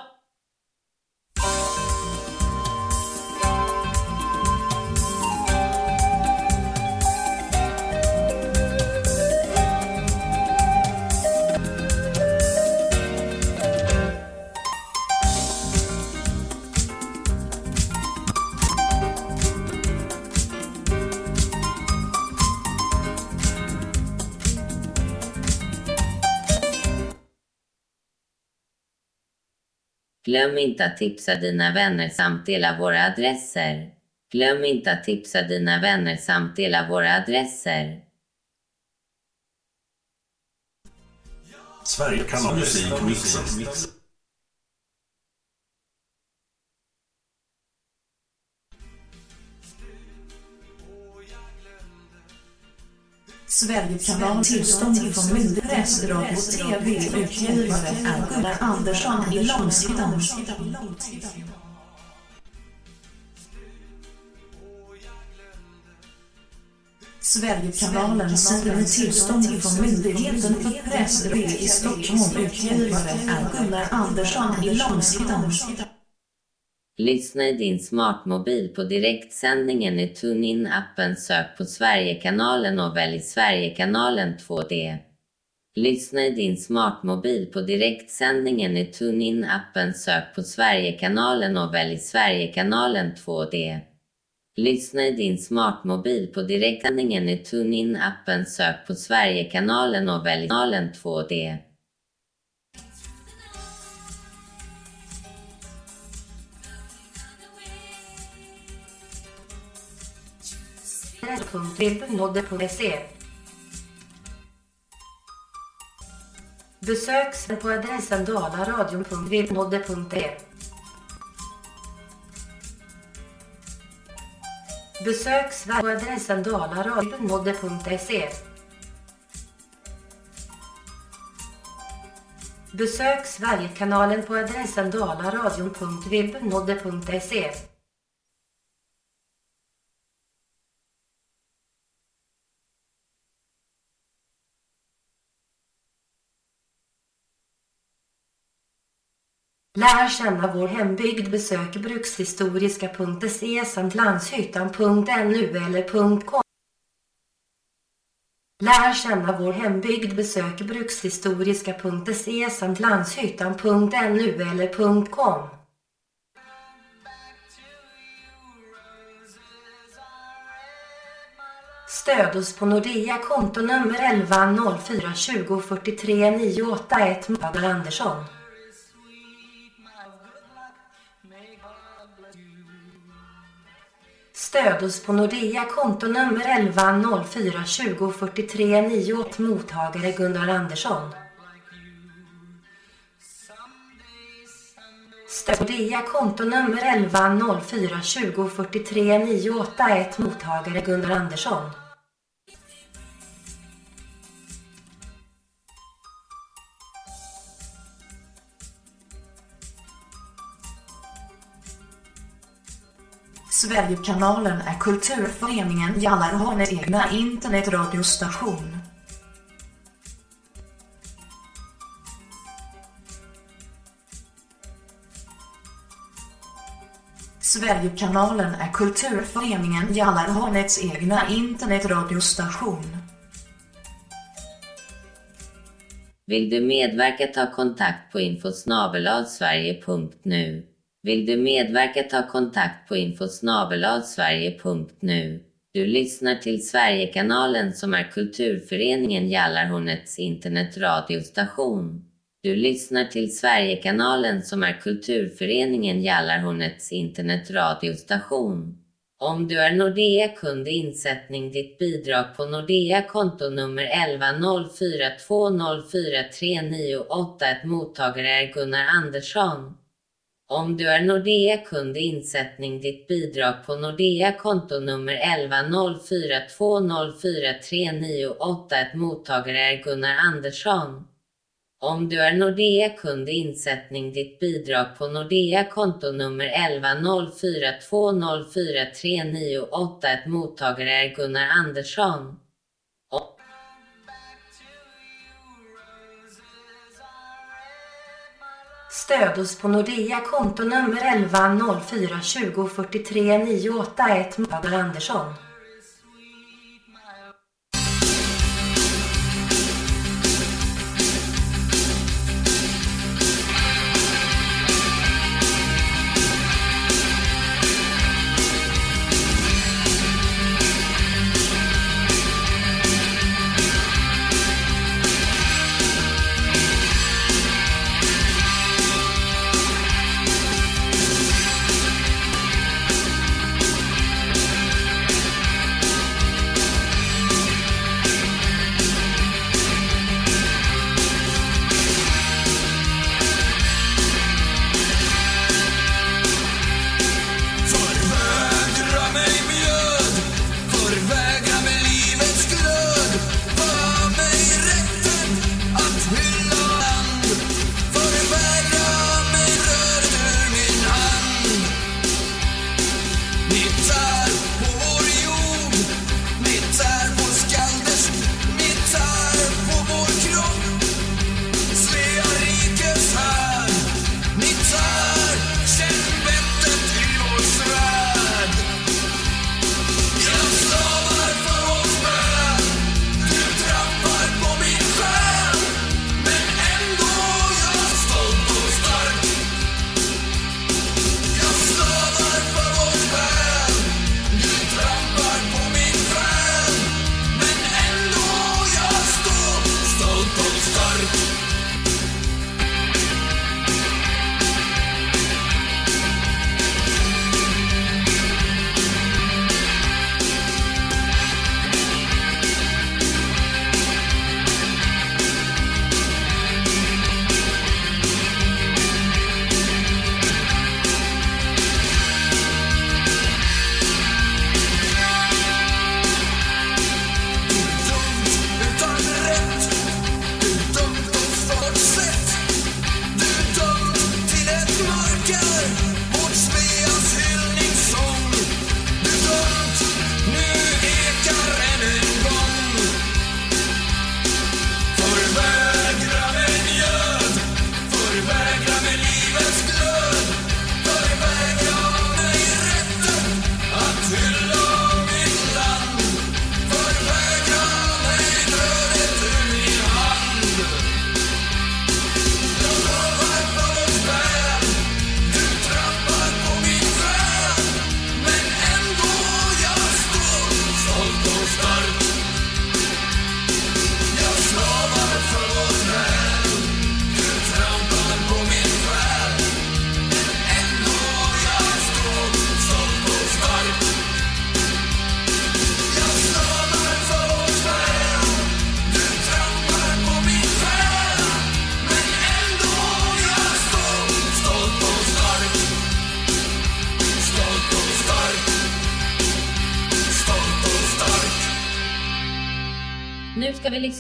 Glöm inte att tipsa dina vänner samt dela våra adresser. Glöm inte att tipsa dina vänner samt dela våra adresser. Sverige kan Sverigekanalen tillstånd från Myndighets Radio TV utgivare är Gunnar Andersson i Långsidan. Sverigekanalen sänder med tillstånd från Myndigheten för press i Stockholm utgivare är Gunnar Andersson i Långsidan. Lyssna i din smartmobil på direktsändningen i TuneIn-appen. Sök på Sverigekanalen och välj Sverigekanalen 2D. Lyssna i din smartmobil på direktsändningen i TuneIn-appen. Sök på Sverigekanalen och välj Sverigekanalen 2D. Lyssna i din smartmobil på direktsändningen i TuneIn-appen. Sök på Sverigekanalen och välj kanalen 2D. www.nodde.se Besök på adressen dalaradion.vibnodde.se Besök på adressen dalaradion.se Besök Sverigekanalen på adressen dalaradion.vibnodde.se Lär känna vår hembygd besök brukshistoriska.se samt landshyttan.nu eller .com. Lär känna vår hembygd besök brukshistoriska.se samt landshyttan.nu eller .com. Stöd oss på Nordea kontonummer 11 04 20 43 981 Andersson. Stöd oss på Nordea kontonummer 11 04 20 43 98 Mottagare Gunnar Andersson. Stöd Nordea kontonummer 11 04 20 43 981 Mottagare Gunnar Andersson. Sverigekanalen är kulturföreningen Jallarhornets egna internetradiostation. Sverigekanalen är kulturföreningen Jallarhornets egna internetradiostation. Vill du medverka ta kontakt på infosnabeladsverige.nu. Vill du medverka ta kontakt på infosnabeladsverige.nu. Du lyssnar till Sverigekanalen som är kulturföreningen Jallarhornets internetradiostation. Du lyssnar till Sverigekanalen som är kulturföreningen Jallarhornets internetradiostation. Om du är Nordea-kund insättning ditt bidrag på Nordea kontonummer 1104204398 Mottagare är Gunnar Andersson. Om du är Nordea-kund insättning ditt bidrag på Nordea kontonummer 1104204398 Mottagare är Gunnar Andersson. Om du är Nordea-kund insättning ditt bidrag på Nordea kontonummer 1104204398 Mottagare är Gunnar Andersson. Stöd oss på Nordea kontonummer 11 04 20 43 981 Andersson.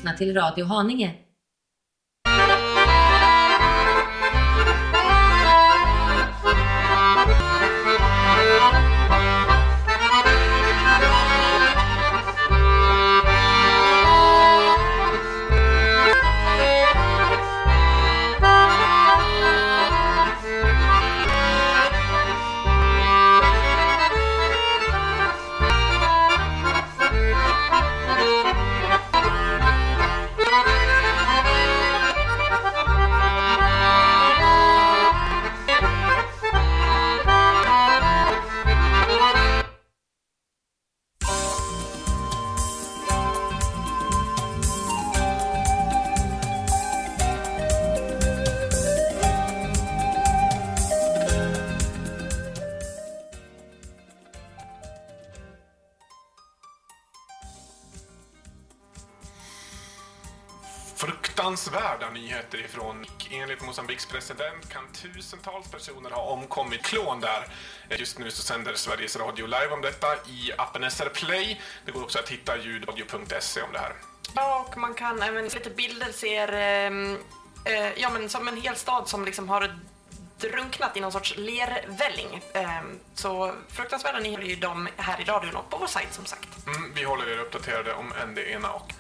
Lyssna till Radio Haninge. Ha omkommit klon där. Just nu så sänder Sveriges Radio live om detta i appen SR Play. Det går också att hitta ljudradio.se om det här. Ja, och man kan även lite bilder ser ehm, eh, ja, men som en hel stad som liksom har drunknat i någon sorts lervälling. Ehm, så fruktansvärda nyheter är ju de här i radion och på vår sajt som sagt. Mm, vi håller er uppdaterade om än det ena och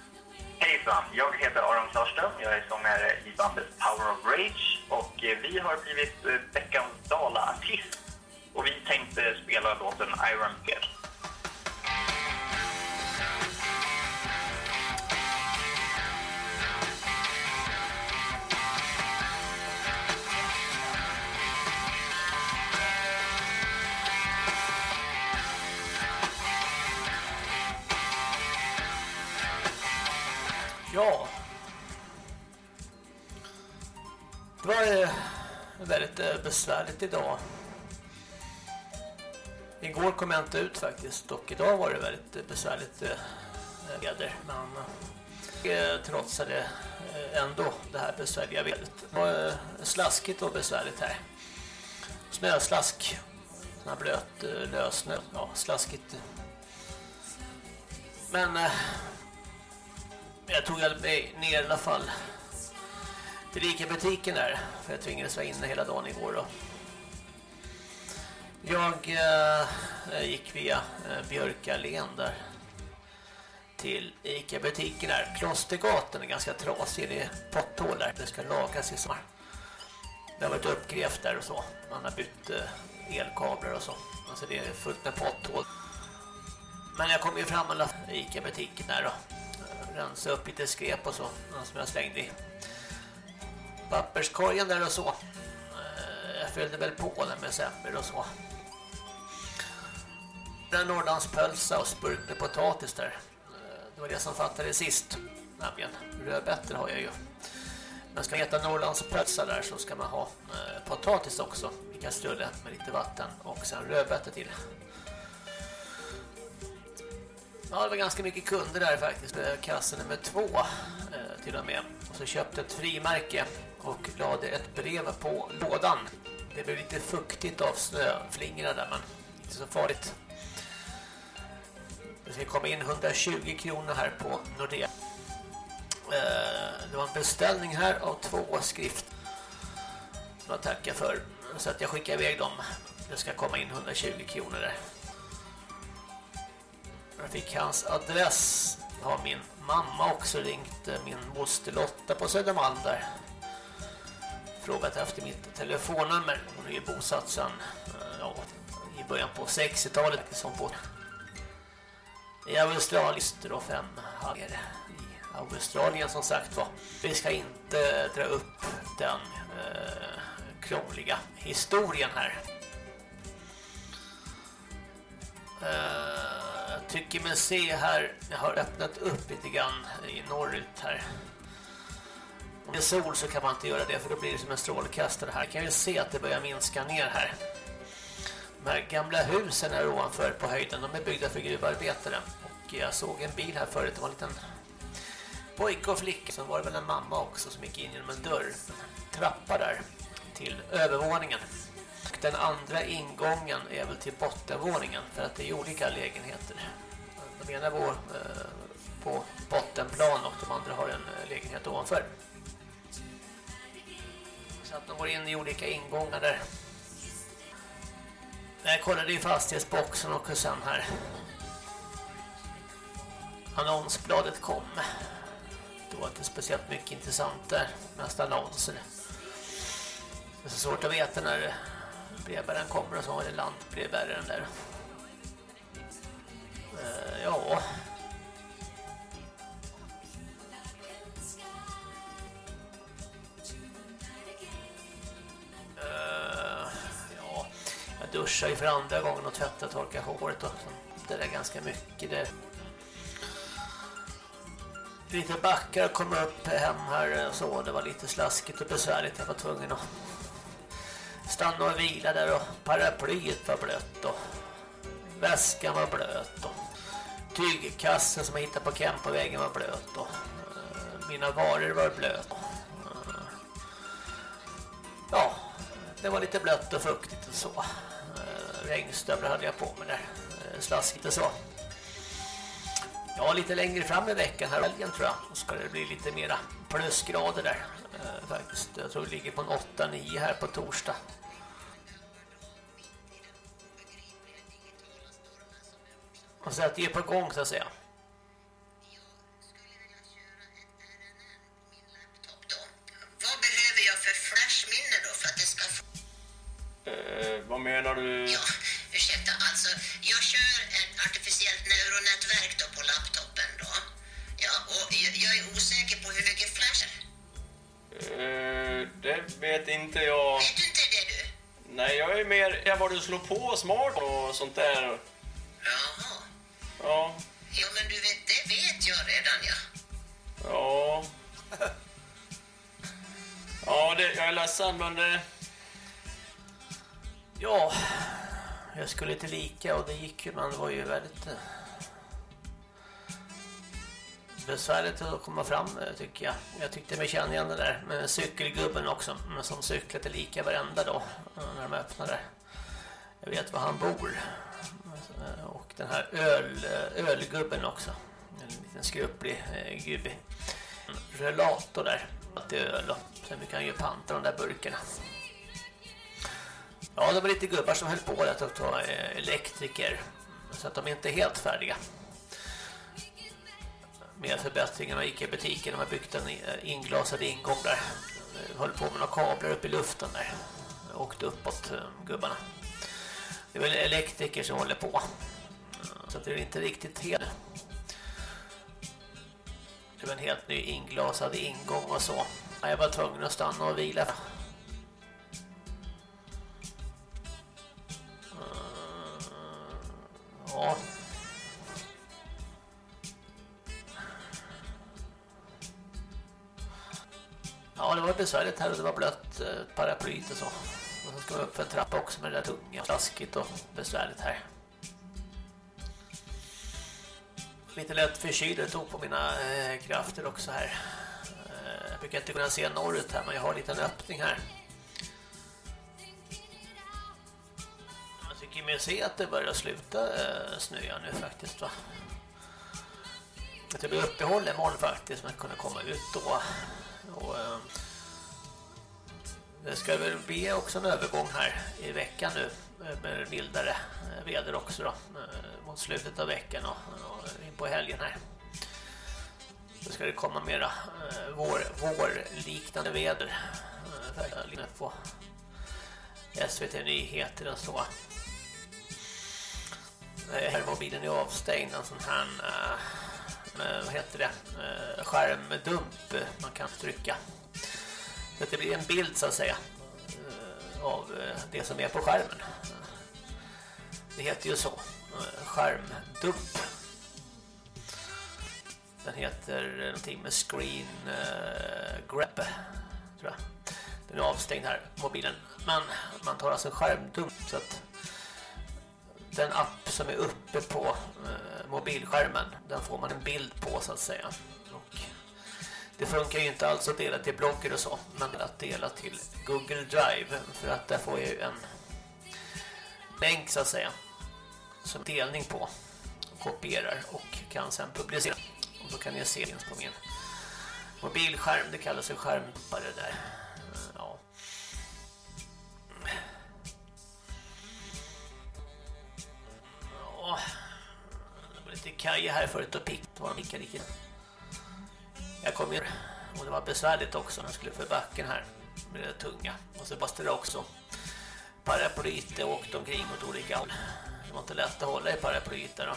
Hejsan, jag heter Aron Sörström. Jag är sångare i bandet Power of Rage och eh, vi har blivit eh, veckans Dala-artist. Och vi tänkte spela låten Iron Head. Ja. Det var eh, väldigt eh, besvärligt idag. Igår kom jag inte ut faktiskt och idag var det väldigt eh, besvärligt väder. Men trotsade ändå det här besvärliga vädret. Det var slaskigt och besvärligt här. Snöslask. Sån här blöt lösnö. Ja, slaskigt. Men men jag tog mig ner i alla fall till Ica-butiken där. För jag tvingades vara inne hela dagen igår då. Jag eh, gick via eh, Björkallén där till Ica-butiken här. Klostergatan är ganska trasig. Det är potthål där. Det ska lagas i sommar. Det har varit uppgrävt där och så. Man har bytt eh, elkablar och så. Alltså det är fullt med potthål. Men jag kom ju fram alla Ica-butiken där då rensa upp lite skräp och så som jag slängde i papperskorgen där och så. Eh, jag fyllde väl på den med semmer och så. Den Norrlandspölsa och spurk med potatis där. Eh, det var det som fattade sist. Nämligen rödbetor har jag ju. Men ska man äta Norrlandspölsa där så ska man ha eh, potatis också i kastrulle med lite vatten och sen rödbetor till. Ja, det var ganska mycket kunder där faktiskt. Kassa nummer två eh, till och med. Och så köpte ett frimärke och lade ett brev på lådan. Det blev lite fuktigt av snöflingorna där, men inte så farligt. Det ska komma in 120 kronor här på Nordea. Eh, det var en beställning här av två skrift som jag tackar för. Så att jag skickar iväg dem. Det ska komma in 120 kronor där. Jag fick hans adress. Har min mamma också ringt eh, min moster Lotta på Södermalm där. Frågat efter mitt telefonnummer. Hon är ju bosatt sedan eh, ja, i början på 60-talet som liksom på i Australien och fem halvor i Australien som sagt var. Vi ska inte dra upp den eh, krångliga historien här. Eh, jag tycker mig se här, jag har öppnat upp lite grann i norrut här. Om det är sol så kan man inte göra det för då blir det som en strålkastare här. Kan vi se att det börjar minska ner här. De här gamla husen här ovanför på höjden, de är byggda för gruvarbetare. Och jag såg en bil här förut, det var en liten pojke och flicka. Sen var det väl en mamma också som gick in genom en dörr. Trappa där till övervåningen. Och den andra ingången är väl till bottenvåningen för att det är olika lägenheter. De ena bor eh, på bottenplan och de andra har en eh, lägenhet ovanför. Så att de går in i olika ingångar där. Jag kollade i fastighetsboxen och sen här. Annonsbladet kom. Det var inte speciellt mycket intressant där. Mest annonser. Det är så svårt att veta när brevbäraren kommer och så har det lantbrevbäraren där. Eh, ja. Eh, ja. Jag duschar ju för andra gången och tvättar och torkar håret och det är ganska mycket där. Lite backar kommer upp hem här eh, så det var lite slaskigt och besvärligt. Jag var tvungen att stanna och vila där och paraplyet var blött och väskan var blöt och tygkassen som jag hittade på camp på vägen var blöt och eh, mina varor var blöt. Eh, ja, det var lite blött och fuktigt och så. Eh, regnstövlar hade jag på mig där. Slaskigt och så. Ja, lite längre fram i veckan här helgen tror jag. Då ska det bli lite mera plusgrader där. Faktiskt. Jag tror det ligger på en 8-9 här på torsdag. Och så att det är på gång så att säga. Vad behöver jag för flashminne då för att det ska få... Eh, vad menar du? Ursäkta, alltså jag kör ett artificiellt neuronätverk då på laptopen då. Ja, och jag, jag är osäker på hur mycket flash är. Eh, det vet inte jag. Vet du inte det du? Nej, jag är mer jag vad du slår på smart och sånt där. Jaha. Ja, Ja, men du vet, det vet jag redan ja. ja. Ja, det, jag är ledsen men det... Ja, jag skulle till lika och det gick ju, men det var ju väldigt eh, besvärligt att komma fram eh, tycker jag. Jag tyckte mig känna igen den där med cykelgubben också, men som cyklade lika varenda då eh, när de öppnade. Jag vet var han bor. Eh, och den här öl, eh, ölgubben också. En liten skruplig eh, gubbe. En relator där. Att det är öl och sen vi kan ju panta de där burkarna. Ja, det var lite gubbar som höll på där att ta eh, elektriker. Så att de är inte helt färdiga. Med förbättringarna gick i butiken. De har byggt en inglasad ingång där. Höll på med några kablar upp i luften där. Åkte uppåt gubbarna. Det är väl elektriker som håller på. Så det är inte riktigt helt. Det var en helt ny inglasad ingång och så. Jag var tvungen att stanna och vila. Mm, ja. Ja, det var besvärligt här och det var blött eh, paraplyt och så. Och så ska vi upp för en trappa också med det där tunga. Flaskigt och besvärligt här. Lite lätt förkyld, det tog på mina eh, krafter också här. Eh, jag brukar inte kunna se norrut här men jag har en liten öppning här. Jag tycker mig se att det börjar sluta eh, snöa nu faktiskt va. Att det blir uppehåll imorgon faktiskt men kunna komma ut då. Och, eh, det ska väl bli också en övergång här i veckan nu eh, med mildare eh, väder också då eh, mot slutet av veckan och, in på helgen här. Då ska det komma mera vår, vårliknande väder på SVT Nyheter och så. Här mobilen är avstängd en sån här vad heter det skärmdump man kan trycka det blir en bild så att säga eh, av eh, det som är på skärmen. Det heter ju så eh, skärmdump. Den heter någonting med screen grab tror jag. Den är avstängd här mobilen. Men man tar alltså en skärmdump så att den app som är uppe på mobilskärmen den får man en bild på så att säga det funkar ju inte alls att dela till blogger och så men att dela till Google Drive för att där får jag ju en länk så att säga som delning på kopierar och kan sen publicera Och då kan jag se på min mobilskärm. Det kallas ju skärmpare där. Ja. Ja. Det var lite kaj här förut och pick. Det var en riktigt. Jag kom in och det var besvärligt också när jag skulle för backen här med det tunga. Och så bastade det också paraplyt och åkte omkring åt olika håll. Det var inte lätt att hålla i paraplyt där då.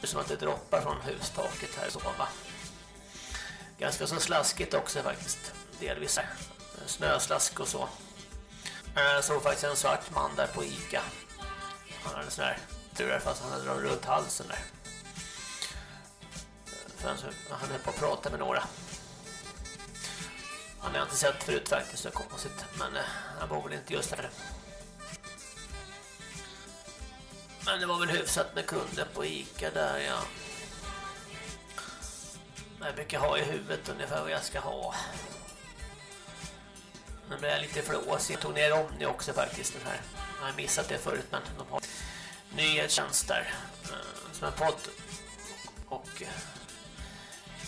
Det är som att det droppar från hustaket här så va. Ganska så slaskigt också faktiskt. Delvis snöslask och så. Jag såg faktiskt en svart man där på Ica. Han hade sån här turar fast han hade dem runt halsen där. För han höll på att prata med några. Han har jag inte sett förut faktiskt, så konstigt. Men eh, han var väl inte just där. Men det var väl hyfsat med kunder på Ica där, ja. Jag brukar ha i huvudet ungefär vad jag ska ha. Nu blir jag lite flåsig. Jag tog ner Omni också faktiskt. Den här. Jag har missat det förut, men de har nyhetstjänster eh, som en podd. Och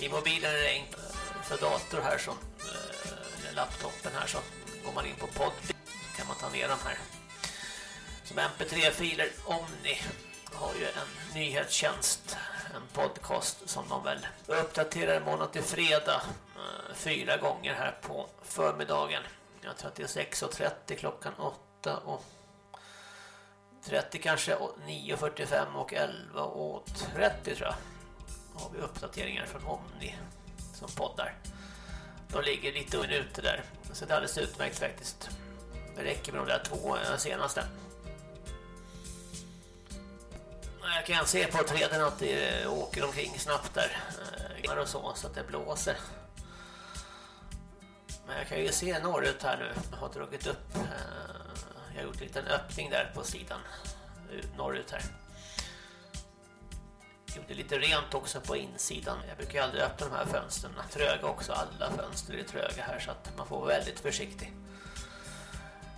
i mobilen är det enkelt eh, för dator här som eh, eller laptopen här så går man in på podd. Kan man ta ner de här. Som mp3-filer Omni har ju en nyhetstjänst en podcast som de väl uppdaterar månad till fredag eh, fyra gånger här på förmiddagen. Jag tror att det är 6.30 klockan 8 och 30 kanske 9.45 och 11.30 tror jag har vi uppdateringar från Omni som poddar. De ligger lite ute där. Så det är alldeles utmärkt faktiskt. Det räcker med de där två eh, senaste. Jag kan se på träden att det åker omkring snabbt där. Eh, och så, så att det blåser. Men jag kan ju se norrut här nu. Jag har dragit upp. Eh, jag har gjort en liten öppning där på sidan. Norrut här Liksom, gjorde lite rent också på insidan. Jag brukar aldrig öppna de här fönstren. Tröga också, alla fönster är tröga här så att man får vara väldigt försiktig.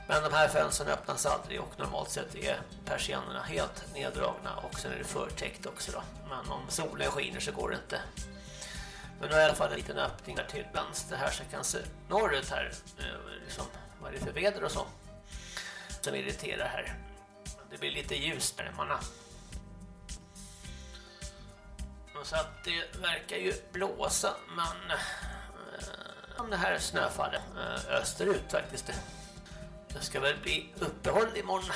Men de här fönstren öppnas aldrig och normalt sett är persiennerna helt neddragna och sen är det förtäckt också då. Men om solen skiner så går det inte. Men nu har jag i alla fall en liten öppning där till vänster här så jag kan se norrut här. Eh, liksom, vad är det för väder och så. Som irriterar här. Det blir lite ljust där hemma. Så att det verkar ju blåsa men eh, om det här snöfallet eh, österut faktiskt det. Ska väl bli uppehåll imorgon.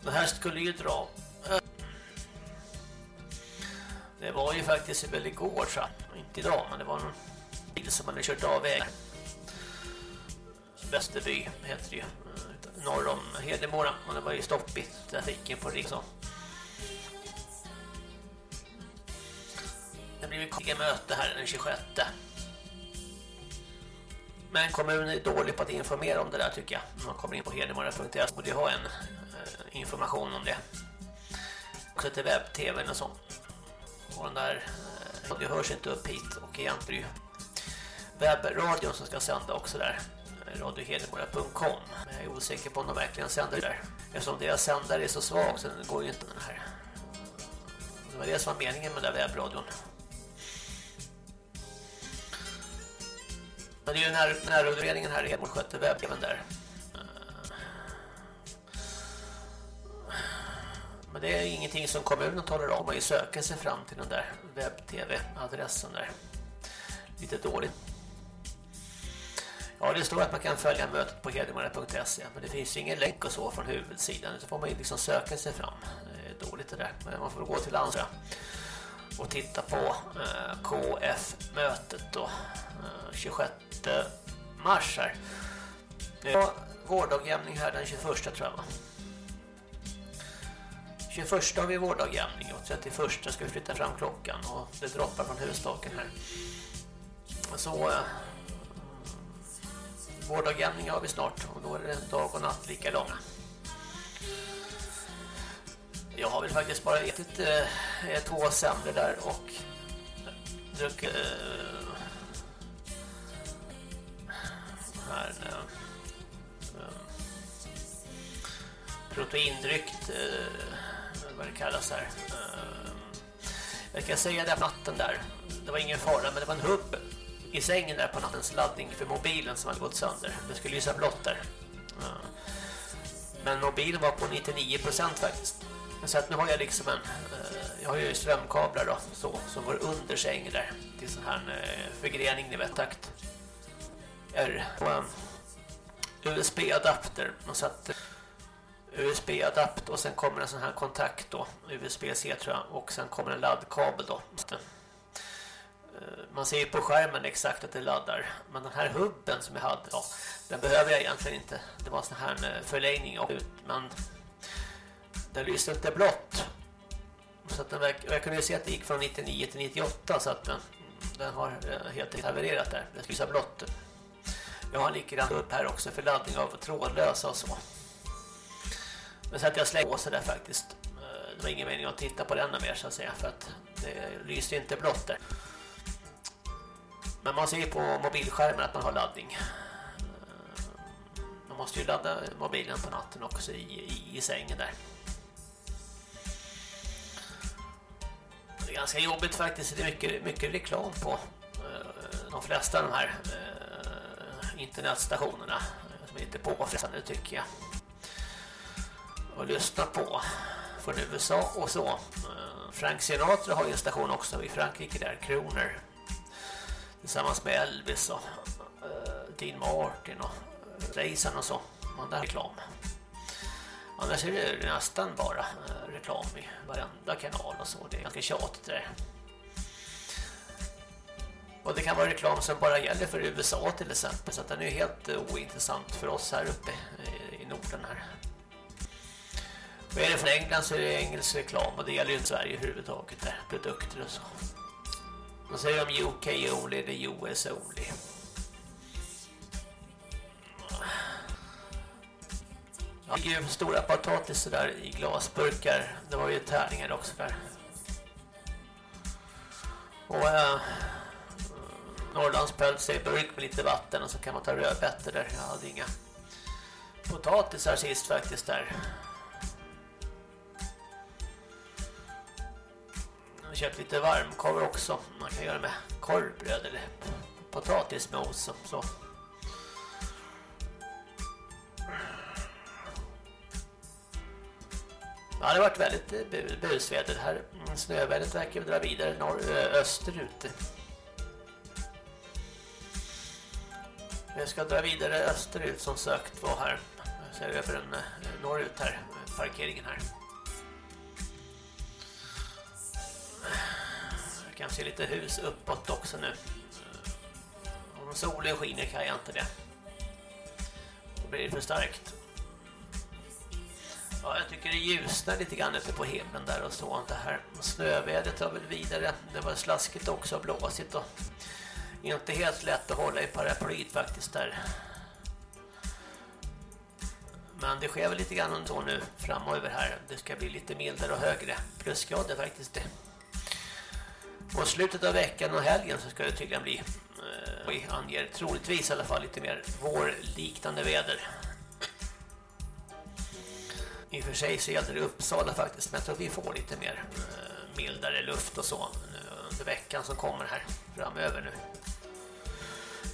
Det här skulle ju dra. Eh, det var ju faktiskt väl igår så inte idag men det var någon bil som hade kört av vägen. Västerby heter det ju eh, norr om Hedemora och det var ju stopp i trafiken på Riksson. Det blir ett möte här den 26. Men kommunen är dålig på att informera om det där tycker jag. Man kommer in på hedemora.se och det har en eh, information om det. Också till webb-tv och så. Och den där eh, det hörs inte upp hit och egentligen webbradion som ska sända också där eh, radiohedemora.com men jag är osäker på om de verkligen sänder där eftersom deras sändare är så svag så den går ju inte den här det var det som var meningen med den där webbradion Men det är ju när, utredningen här i Hedmont skötte webben där. Men det är ingenting som kommunen talar om. Man ju söka sig fram till den där webb-tv-adressen där. Lite dåligt. Ja, det står att man kan följa mötet på hedemora.se men det finns ingen länk och så från huvudsidan. Så får man ju liksom söka sig fram. Det är dåligt det där. Men man får gå till andra och titta på eh, KF-mötet då. Eh, 26 mars här. Vårdagjämning här den 21 tror jag va? 21 har vi vårdagjämning och 31 ska vi flytta fram klockan och det droppar från hustaken här. Så eh, vårdagjämning har vi snart och då är det dag och natt lika långa. Jag har väl faktiskt bara ätit eh, två semlor där och druckit eh, här eh, eh proteindryckt eh, vad det kallas här Eh, Jag kan säga det på natten där. Det var ingen fara, men det var en hubb i sängen där på nattens laddning för mobilen som hade gått sönder. Det skulle lysa blått där. Men mobilen var på 99% faktiskt. Så att nu har jag liksom en... Eh, jag har ju strömkablar då, så, som går under sängen där. Till sån här eh, förgrening, ni vet, takt. R. USB-adapter. Så att eh, USB-adapt och sen kommer en sån här kontakt då, USB-C tror jag, och sen kommer en laddkabel då. Man ser ju på skärmen exakt att det laddar, men den här hubben som jag hade, ja, den behöver jag egentligen inte. Det var en sån här förlängning och ut, men den lyste inte blått. Så att den, verk- och jag kunde ju se att det gick från 99 till 98 så att den, den har eh, helt enkelt havererat där. Den lyser blått. Jag har likadant upp här också för laddning av trådlösa och så. Men så att jag slängde på där faktiskt. Eh, det var ingen mening att titta på den mer så att säga för att det lyste inte blått där. Men man ser ju på mobilskärmen att man har laddning. Eh, man måste ju ladda mobilen på natten också i, i, i sängen där. Det är ganska jobbigt faktiskt. Det är mycket, mycket reklam på eh, de flesta av de här eh, internetstationerna eh, som är lite påfrestande tycker jag och lyssna på från USA och så. Frank Sinatra har ju en station också i Frankrike där, Kroner. Tillsammans med Elvis och Dean Martin och Reisen och så. Man där reklam. Annars är det nästan bara eh, reklam i varenda kanal och så. Det är ganska tjatigt där. Och det kan vara reklam som bara gäller för USA till exempel. Så att den är helt eh, ointressant för oss här uppe eh, i, Norden här. Och är det från England så är det engelsk reklam och det gäller ju inte Sverige överhuvudtaget där, produkter och så. Man säger om UK only eller US only. Ja, det ju stora potatis där i glasburkar. Det var ju tärningar också där. Och eh, äh, Norrlandspäls i burk med lite vatten och så kan man ta rödbetor där. Jag hade inga potatisar sist faktiskt där. Jag har köpt lite varmkorv också. Man kan göra med korvbröd eller potatismos och så. Ja, det har varit väldigt eh, bu- busväder här. Mm, Snövädret verkar dra vidare norr, österut. Jag ska dra vidare österut som sökt var här. Jag ser över en eh, norrut här, parkeringen här. Jag kan se lite hus uppåt också nu. Om solen skiner kan jag inte det. Då blir det för starkt. Ja, jag tycker det ljusnar lite grann ute på himlen där och så. Det här snövädret har väl vidare. Det var slaskigt också och blåsigt och inte helt lätt att hålla i paraplyt faktiskt där. Men det sker väl lite grann ändå nu framöver här. Det ska bli lite mildare och högre plusgrader faktiskt det. Och slutet av veckan och helgen så ska det tydligen bli eh, vi anger troligtvis i alla fall lite mer vårliknande väder. I och för sig så gäller det Uppsala faktiskt, men jag tror vi får lite mer eh, mildare luft och så nu under veckan som kommer här framöver nu.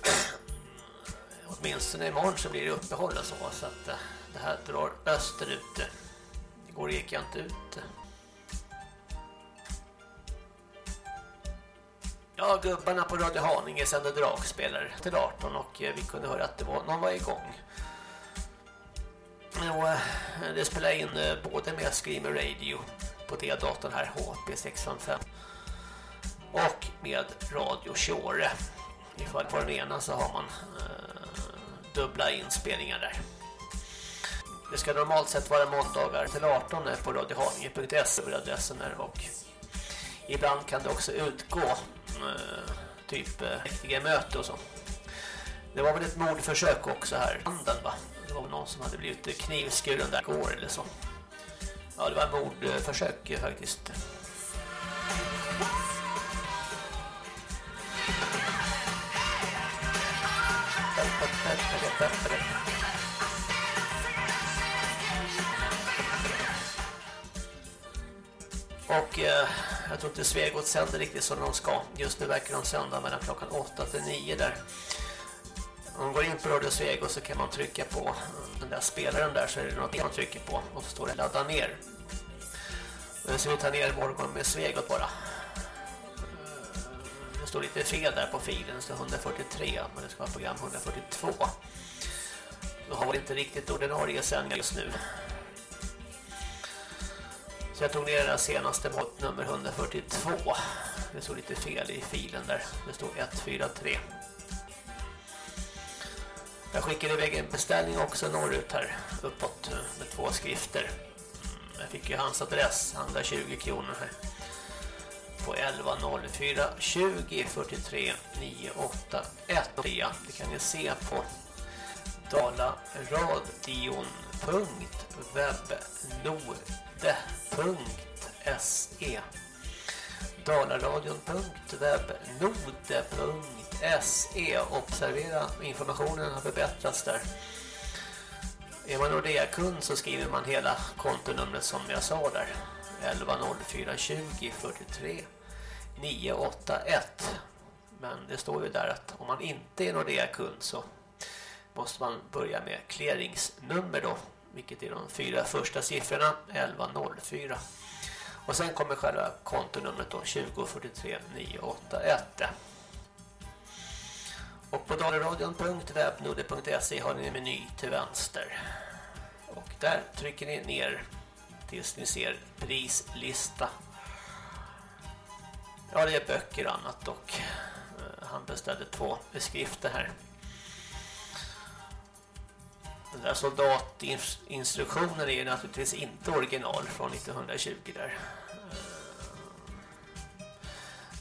Eh, åtminstone imorgon så blir det uppehåll och så, så att det här drar österut. Igår gick jag inte ut. Ja, gubbarna på Radio Haninge sände dragspelare till 18 och vi kunde höra att det var, någon var igång. Och, eh, det spelar in eh, både med Screamer Radio på D-datorn här, HP655 och med Radio Shore. Ifall på den ena så har man eh, dubbla inspelningar där. Det ska normalt sett vara måndagar till 18 på radiohaninge.se över adressen där och ibland kan det också utgå eh, typ eh, möte och så. Det var väl ett mordförsök också här i handen va? Det var någon som hade blivit knivskuren där igår eller så. Ja, det var ett mordförsök eh, faktiskt. Och eh, Jag tror inte Svegot sänder riktigt som de ska. Just nu verkar de sända mellan klockan 8 till 9 där. Om man går in på Radio Svego så kan man trycka på den där spelaren där så är det något man trycker på och så står det ladda ner. Eh, så vi tar ner morgon med Svegot bara. Eh, det står lite fel där på filen, det står 143 men det ska vara program 142. Då har vi inte riktigt ordinarie sändningar just nu. Så jag tog ner den senaste mot nummer 142. Det står lite fel i filen där. Det står 143. Jag skickade iväg en beställning också norrut här uppåt eh, med två skrifter. Mm, jag fick ju hans adress, 120 kronor här. På 1104 20 43 981. Det kan ni se på dalaradion.webnode.se dalaradion.webnode.se Observera, informationen har förbättrats där. Är man Nordea-kund så skriver man hela kontonumret som jag sa där. 110420 43 981 Men det står ju där att om man inte är Nordea-kund så måste man börja med clearingsnummer då, vilket är de fyra första siffrorna 1104. Och sen kommer själva kontonumret då 2043 981. Och på dalaradion.webnode.se har ni en meny till vänster. Och där trycker ni ner tills ni ser prislista. Ja, det är böcker och annat och eh, han beställde två beskrifter här. Den där soldatinstruktionen är naturligtvis inte original från 1920 där. Eh,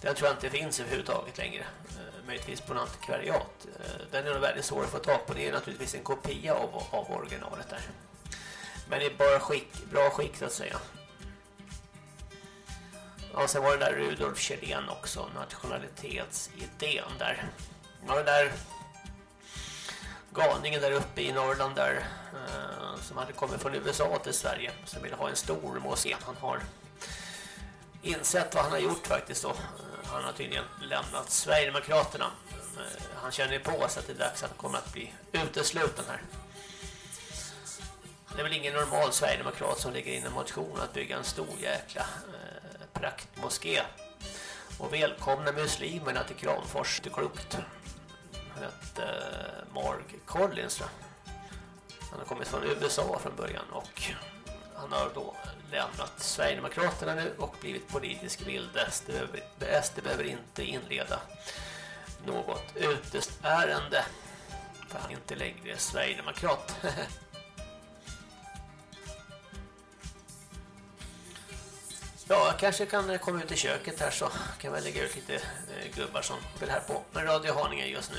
den tror jag inte finns överhuvudtaget längre. Möjligtvis på en antikvariat. Eh, den är nog väldigt svår att få tag på. Det är naturligtvis en kopia av, av originalet där. Men i bara skick, bra skick så att säga. Ja, sen var det där Rudolf Kjellén också, nationalitetsidén där. Ja, den där galningen där uppe i Norrland där eh, som hade kommit från USA till Sverige som ville ha en stor museum. Han har insett vad han har gjort faktiskt då. Han har tydligen lämnat Sverigedemokraterna. Eh, han känner på sig att det är dags att han kommer att bli utesluten här. Det är väl ingen normal Sverigedemokrat som lägger in en motion att bygga en stor jäkla eh, praktmoské. Och välkomna muslimerna till Kramfors, det är klokt. Han hette eh, Mark Collins. Han har kommit från USA från början och han har då lämnat Sverigedemokraterna nu och blivit politisk vilde. SD behöver, SD behöver inte inleda något utestärende för han är inte längre Sverigedemokrat. Ja, jag kanske kan komma ut i köket här så kan vi lägga ut lite eh, gubbar som vill här på med Radio Haninge just nu.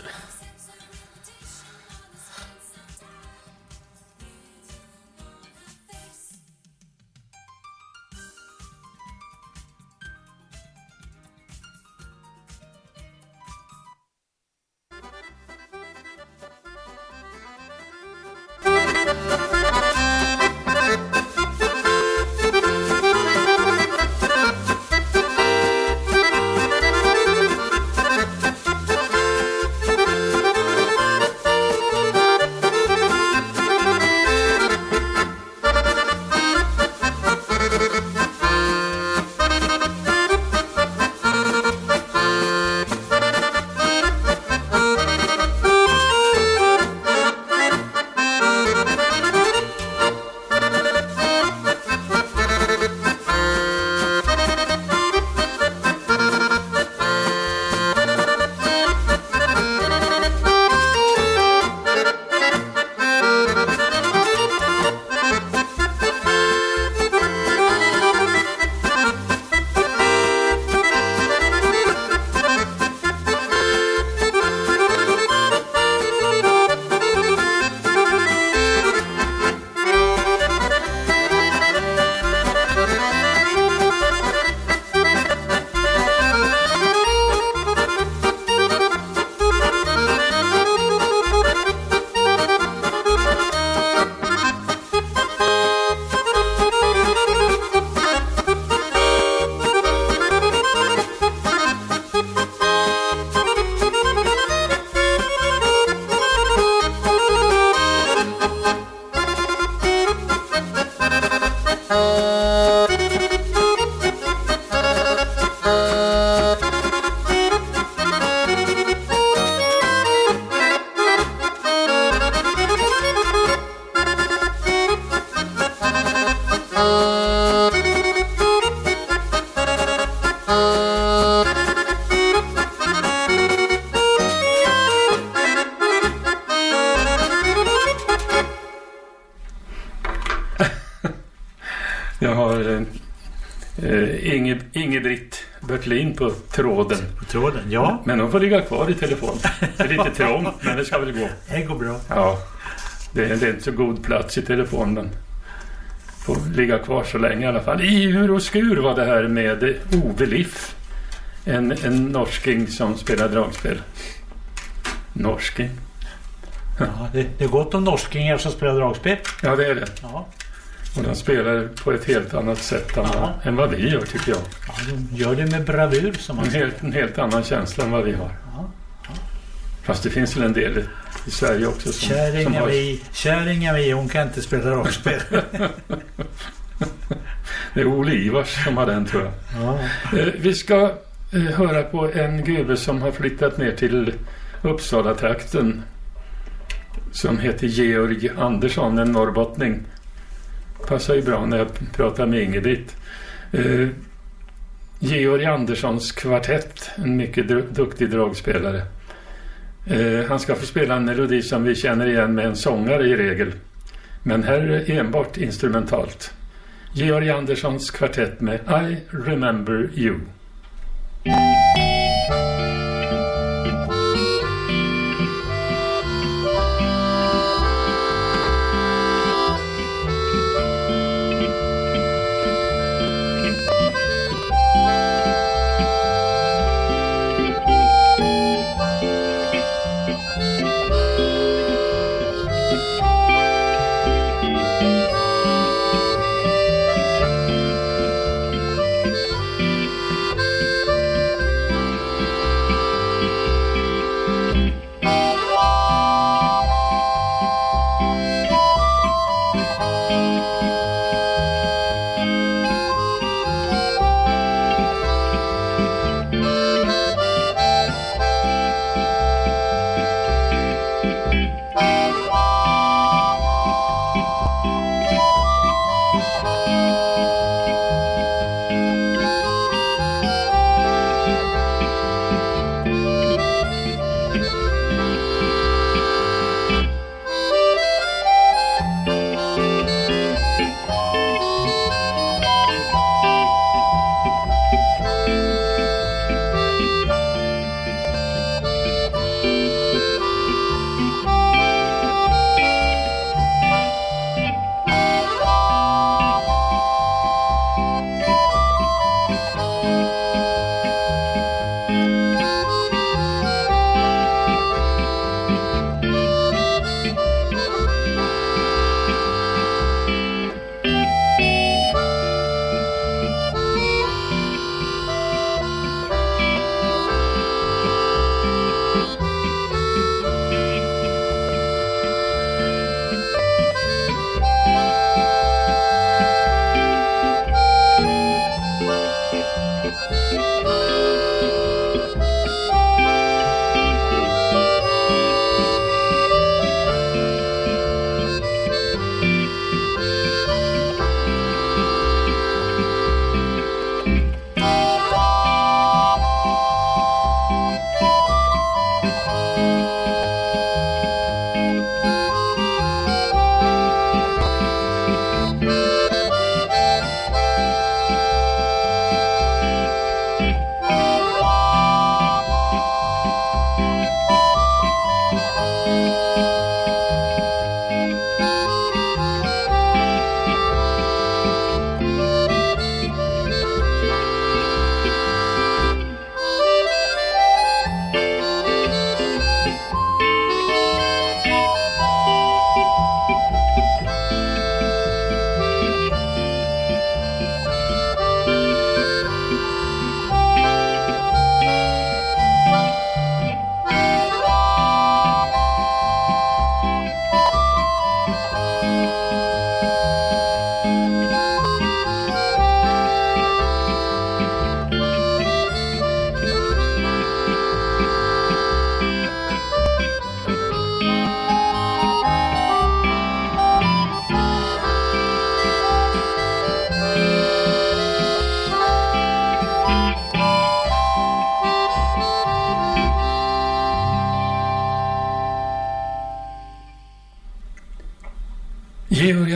Bertlin på tråden. På tråden, ja. Men hon får ligga kvar i telefon. Det är lite trångt, men det ska väl gå. Det går bra. Ja, det är, det är inte så god plats i telefonen, får ligga kvar så länge i alla fall. I ur och skur var det här med Ove Liff. En, en norsking som spelar dragspel. Norsking? Ja, det, det är gott om norskingar som spelar dragspel. Ja, det är det. Ja. Och de spelar på ett helt annat sätt än, än vad vi gör, tycker jag. Ja, de gör det med bravur som man En helt, en helt annan känsla än vad vi har. Fast det finns väl en del i- i Sverige också som, som Kärringa har... vi, kärringa vi, hon kan inte spela dragspel. Det är Ole Ivars som har den, tror jag. Ja. Eh, Vi ska eh, höra på en gubbe som har flyttat ner till Uppsala-trakten. Som heter Georg Andersson, en norrbottning. Passar ju bra när jag pratar med Ingebrigt. Georg Anderssons kvartett, en mycket duktig dragspelare. Eh, han ska få spela en melodi som vi känner igen med en sångare i regel. Men här är det enbart instrumentalt. Georg Anderssons kvartett med I remember you.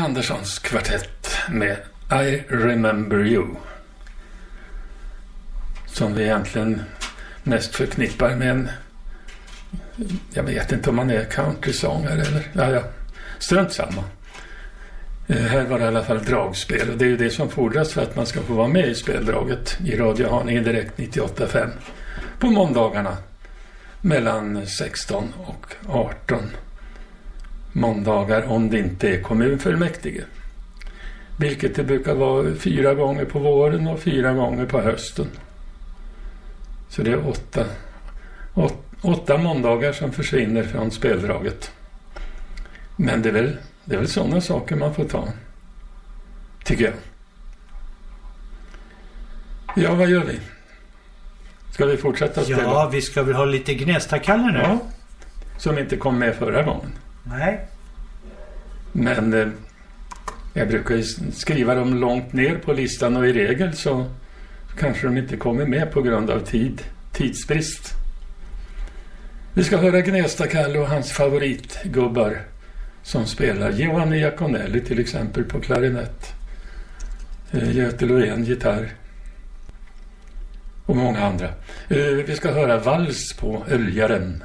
Anderssons kvartett med I remember you. Som vi egentligen mest förknippar med en... Jag vet inte om man är countrysångare eller... Ja, ja. Strunt samma. Eh, här var det i alla fall dragspel och det är ju det som fordras för att man ska få vara med i speldraget i Radio Haninge Direkt 98.5 på måndagarna mellan 16 och 18 måndagar om det inte är kommunfullmäktige. Vilket det brukar vara fyra gånger på våren och fyra gånger på hösten. Så det är åtta, åt, åtta måndagar som försvinner från speldraget. Men det är väl, det är väl sådana saker man får ta. Tycker jag. Ja, vad gör vi? Ska vi fortsätta spela? Ja, vi ska väl ha lite Gnesta-Kalle nu? Ja, som inte kom med förra gången. Nej. Men eh, jag brukar ju skriva dem långt ner på listan och i regel så kanske de inte kommer med på grund av tid, tidsbrist. Vi ska höra Gnesta-Kalle och hans favoritgubbar som spelar. Giovanni Iaconelli till exempel på klarinett. Eh, Göte Loén gitarr. Och många andra. Eh, Vi ska höra Vals på Öljaren.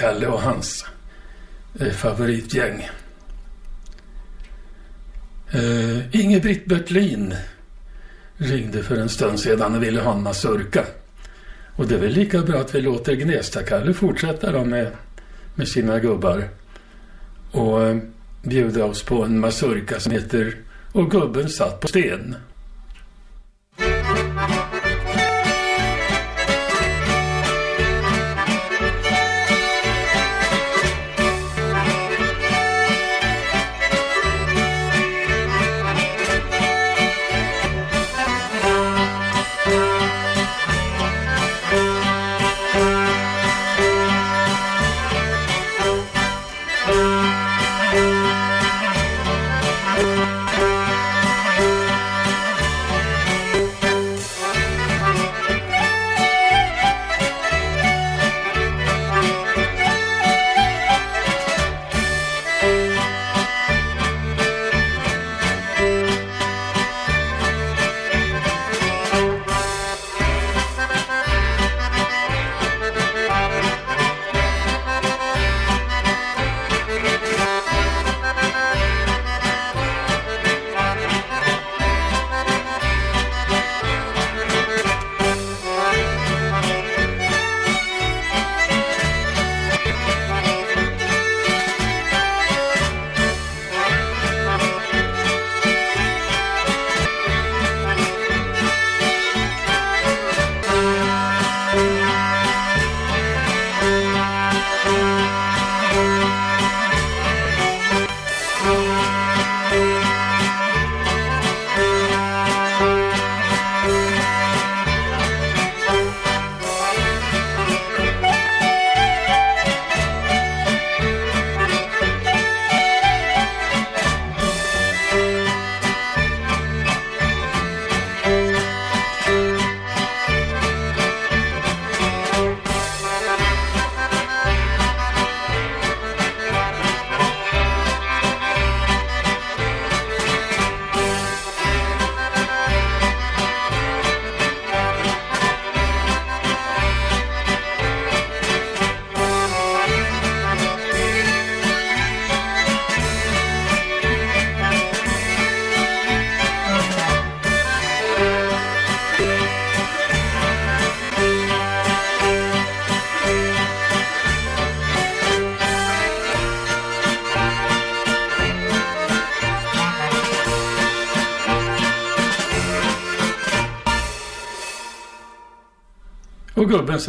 Kalle och hans eh, favoritgäng. Uh, Inge-Britt Bertlin ringde för en stund sedan och ville ha en mazurka. Och det är väl lika bra att vi låter Gnesta-Kalle fortsätta då med, med sina gubbar. Och uh, bjuda oss på en mazurka som heter Och gubben satt på sten.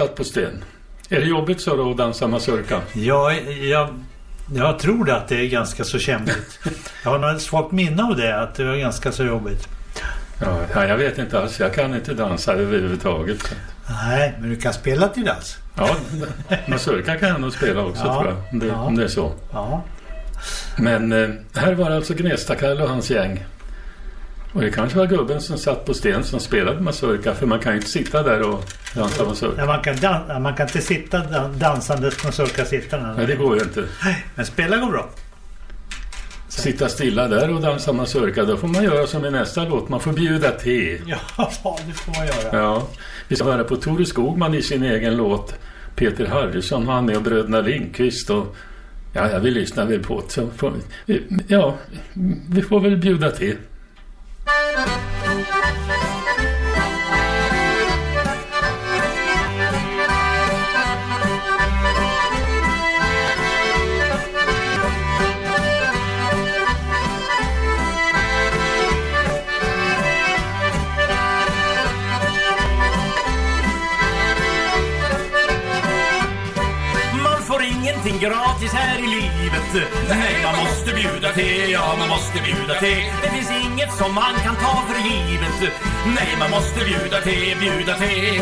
Satt på sten. Är det jobbigt så då att dansa mazurka? Ja, jag, jag tror det att det är ganska så kämpigt. Jag har något svagt minne av det, att det var ganska så jobbigt. Ja, ja, jag vet inte alls. Jag kan inte dansa överhuvudtaget. Nej, men du kan spela till dans. Ja, mazurka kan jag nog spela också Ja, tror jag. Om det, ja. om det är så. Ja. Men eh, här var alltså Gnestakalle och hans gäng. Och det kanske var gubben som satt på sten som spelade mazurka. För man kan ju inte sitta där och dansa mazurka. Ja, man, kan dan- man kan inte sitta dan- dansandes sittande. Nej, det går ju inte. Men spela går bra. Sitta stilla där och dansa mazurka, då får man göra som i nästa låt. Man får bjuda till. Ja, det får man göra. Ja, vi ska höra på Tore Skogman i sin egen låt. Peter Harrison har han med och bröderna Lindqvist och ja, ja, vi lyssnar väl på det. Så ja, vi får väl bjuda till. Gratis här i livet Nej, man måste bjuda till, ja man måste bjuda till. Det finns inget som man kan ta för givet. Nej, man måste bjuda till, bjuda till.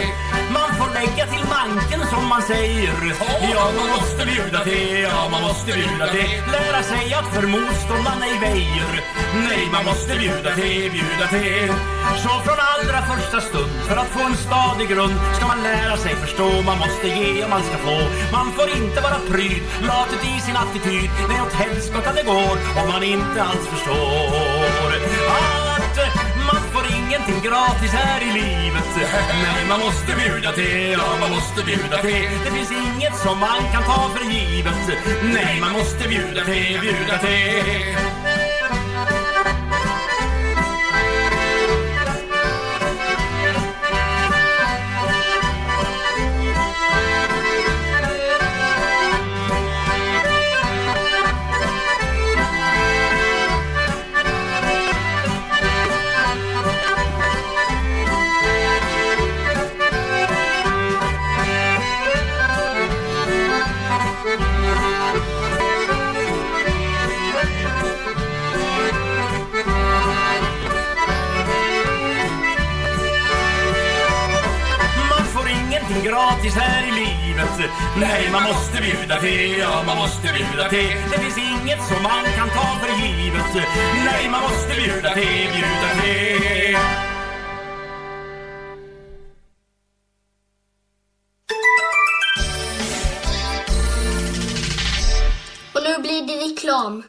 Man får lägga till manken som man säger. Ja, man måste bjuda till, ja man måste bjuda till. Lära sig att för motståndaren ej väjer. Nej, man måste bjuda till, bjuda till. Så från allra första stund för att få en stadig grund ska man lära sig förstå. Man måste ge och man ska få. Man får inte vara pryd, latet i sin attityd. Nej, åt helskotta det går om man inte alls förstår Att man får ingenting gratis här i livet. Nej, man måste bjuda till, ja man måste bjuda till. Det finns inget som man kan ta för givet. Nej, man måste bjuda till, bjuda till. Gratis här i livet. Nej, man måste bjuda till, ja man måste bjuda till. Det finns inget som man kan ta för givet. Nej, man måste bjuda till, bjuda till. Och nu blir det reklam.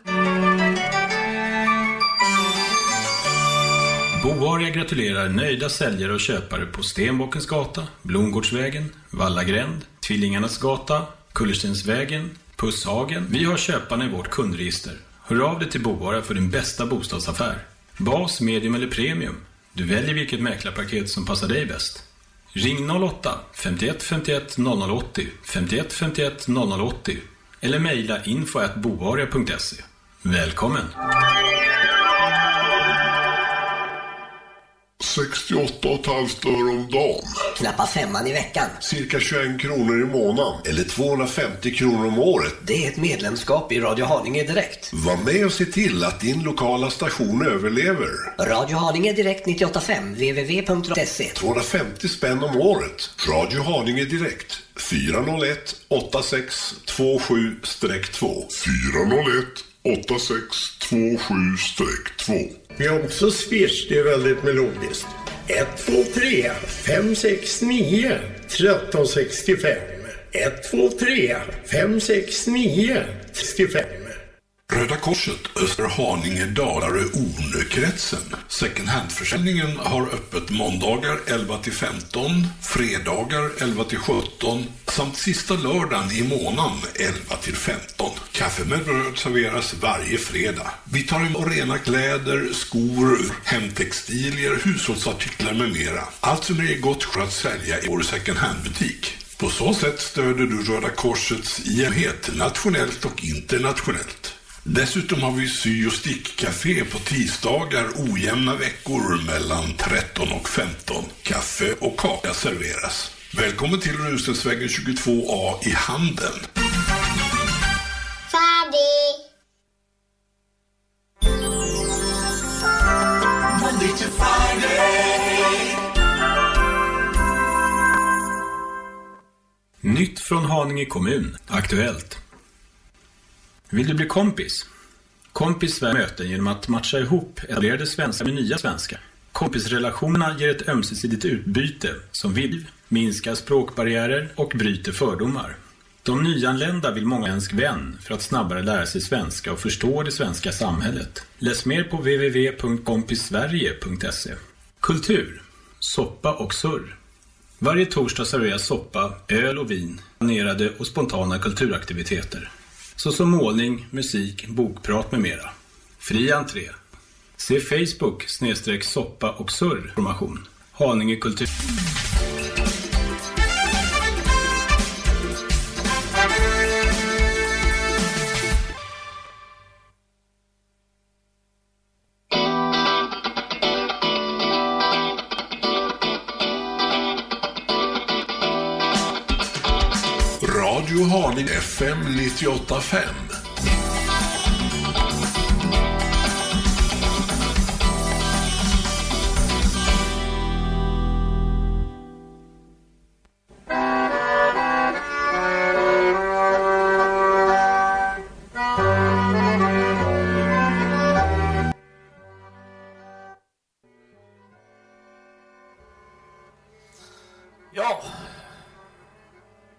Gratulerar nöjda säljare och köpare på Stenbockens gata, Blomgårdsvägen, Vallagränd, Tvillingarnas gata, Kullerstensvägen, Pusshagen. Vi har köparna i vårt kundregister. Hör av dig till BoAra för din bästa bostadsaffär. Bas, medium eller premium. Du väljer vilket mäklarpaket som passar dig bäst. Ring 08 51 51 0080 51 51 0080 eller mejla info at bovaria.se. Välkommen! 68,5 öre om dagen. Knappa femman i veckan. Cirka 21 kronor i månaden. Eller 250 kronor om året. Det är ett medlemskap i Radio Haninge Direkt. Var med och se till att din lokala station överlever. Radio Haninge Direkt 98.5 www.se 250 spänn om året. Radio Haninge Direkt. 401 8627-2. 401 8627-2. Vi har också Swish, det är väldigt melodiskt. 123 569 1365. 123 569 65. Röda Korset, Österhaninge, Dalarö, Ornökretsen. Second hand-försäljningen har öppet måndagar 11 till 15, fredagar 11 till 17 samt sista lördagen i månaden 11 till 15. Kaffe med bröd serveras varje fredag. Vi tar emot rena kläder, skor, hemtextilier, hushållsartiklar med mera. Allt som är gott för att sälja i vår second hand-butik. På så sätt stöder du Röda Korsets enhet nationellt och internationellt. Dessutom har vi sy och stickcafé på tisdagar ojämna veckor mellan 13 och 15. Kaffe och kaka serveras. Välkommen till Rusensvägen 22A i Handen. Färdig! Monday to Friday. Nytt från Haninge kommun. Aktuellt. Vill du bli kompis? Kompis Sverige möten genom att matcha ihop etablerade svenskar med nya svenskar. Kompisrelationerna ger ett ömsesidigt utbyte som vill minska språkbarriärer och bryter fördomar. De nyanlända vill många svensk vän för att snabbare lära sig svenska och förstå det svenska samhället. Läs mer på www.kompissverige.se Kultur. Soppa och surr. Varje torsdag serveras soppa, öl och vin, planerade och spontana kulturaktiviteter. Såsom målning, musik, bokprat med mera. Fri entré. Se Facebook snedstreck soppa och surr information. Haninge kultur. Radio FM 98.5. Ja,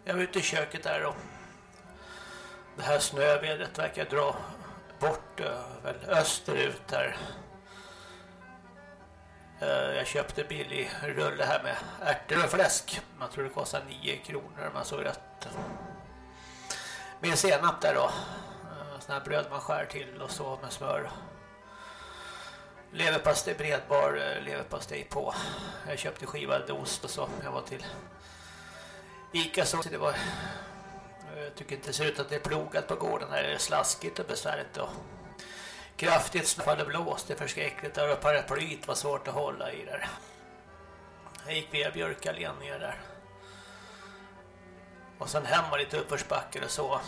jag var ute i köket där och det här snövädret verkar dra bort eh, väl österut här. Eh, jag köpte billig rulle här med ärtor och fläsk. Man tror det kostar 9 kronor om man såg rätt. Med senap där då. Eh, Sådana här bröd man skär till och så med smör. Leverpastej, bredbar leverpastej på. Jag köpte skivad ost och så. Jag var till Ica så det var Eh, jag tycker inte det ser ut att det är plogat på gården här. Det är slaskigt och besvärligt och kraftigt snöfall och blåst. Det är förskräckligt. Där och paraplyt var svårt att hålla i där. Jag gick via Björkallén ner där. Och sen hemma lite uppförsbackar och så.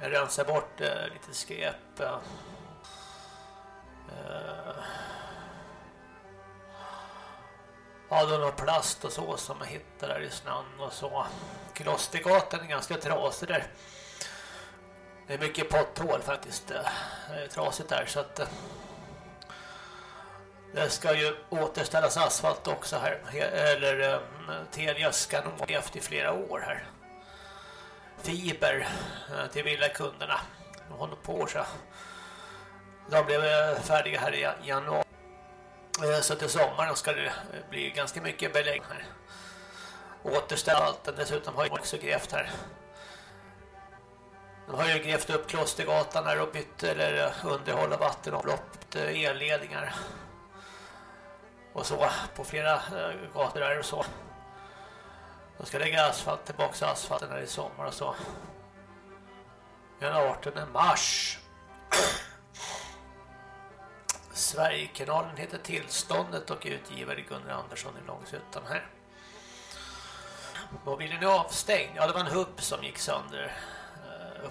Jag rensade bort eh, lite skräp. eh. eh Ja, det var någon plast och så som jag hittade där i snön och så. Klostergatan är ganska trasig där. Det är mycket potthål faktiskt. Det är trasigt där så att... Eh, det ska ju återställas asfalt också här. Eller eh, um, Telia ska nog ha efter i flera år här. Fiber eh, till villakunderna. De håller på så. De blev färdiga här i januari. Så till sommaren ska det eh, bli ganska mycket belägg här. Återställa allt. Dessutom har jag också grävt här. De har ju grävt upp Klostergatan här och bytt eller eh, underhåll underhålla vattenavlopp, eh, elledningar. Och så på flera gator där och så. De ska lägga asfalt tillbaka asfalten här i sommar och så. Den 18 mars. Sverigekanalen heter Tillståndet och utgivare Gunnar Andersson i Långsuttan här. Mobilen är avstängd. Ja, det var en hubb som gick sönder. Eh,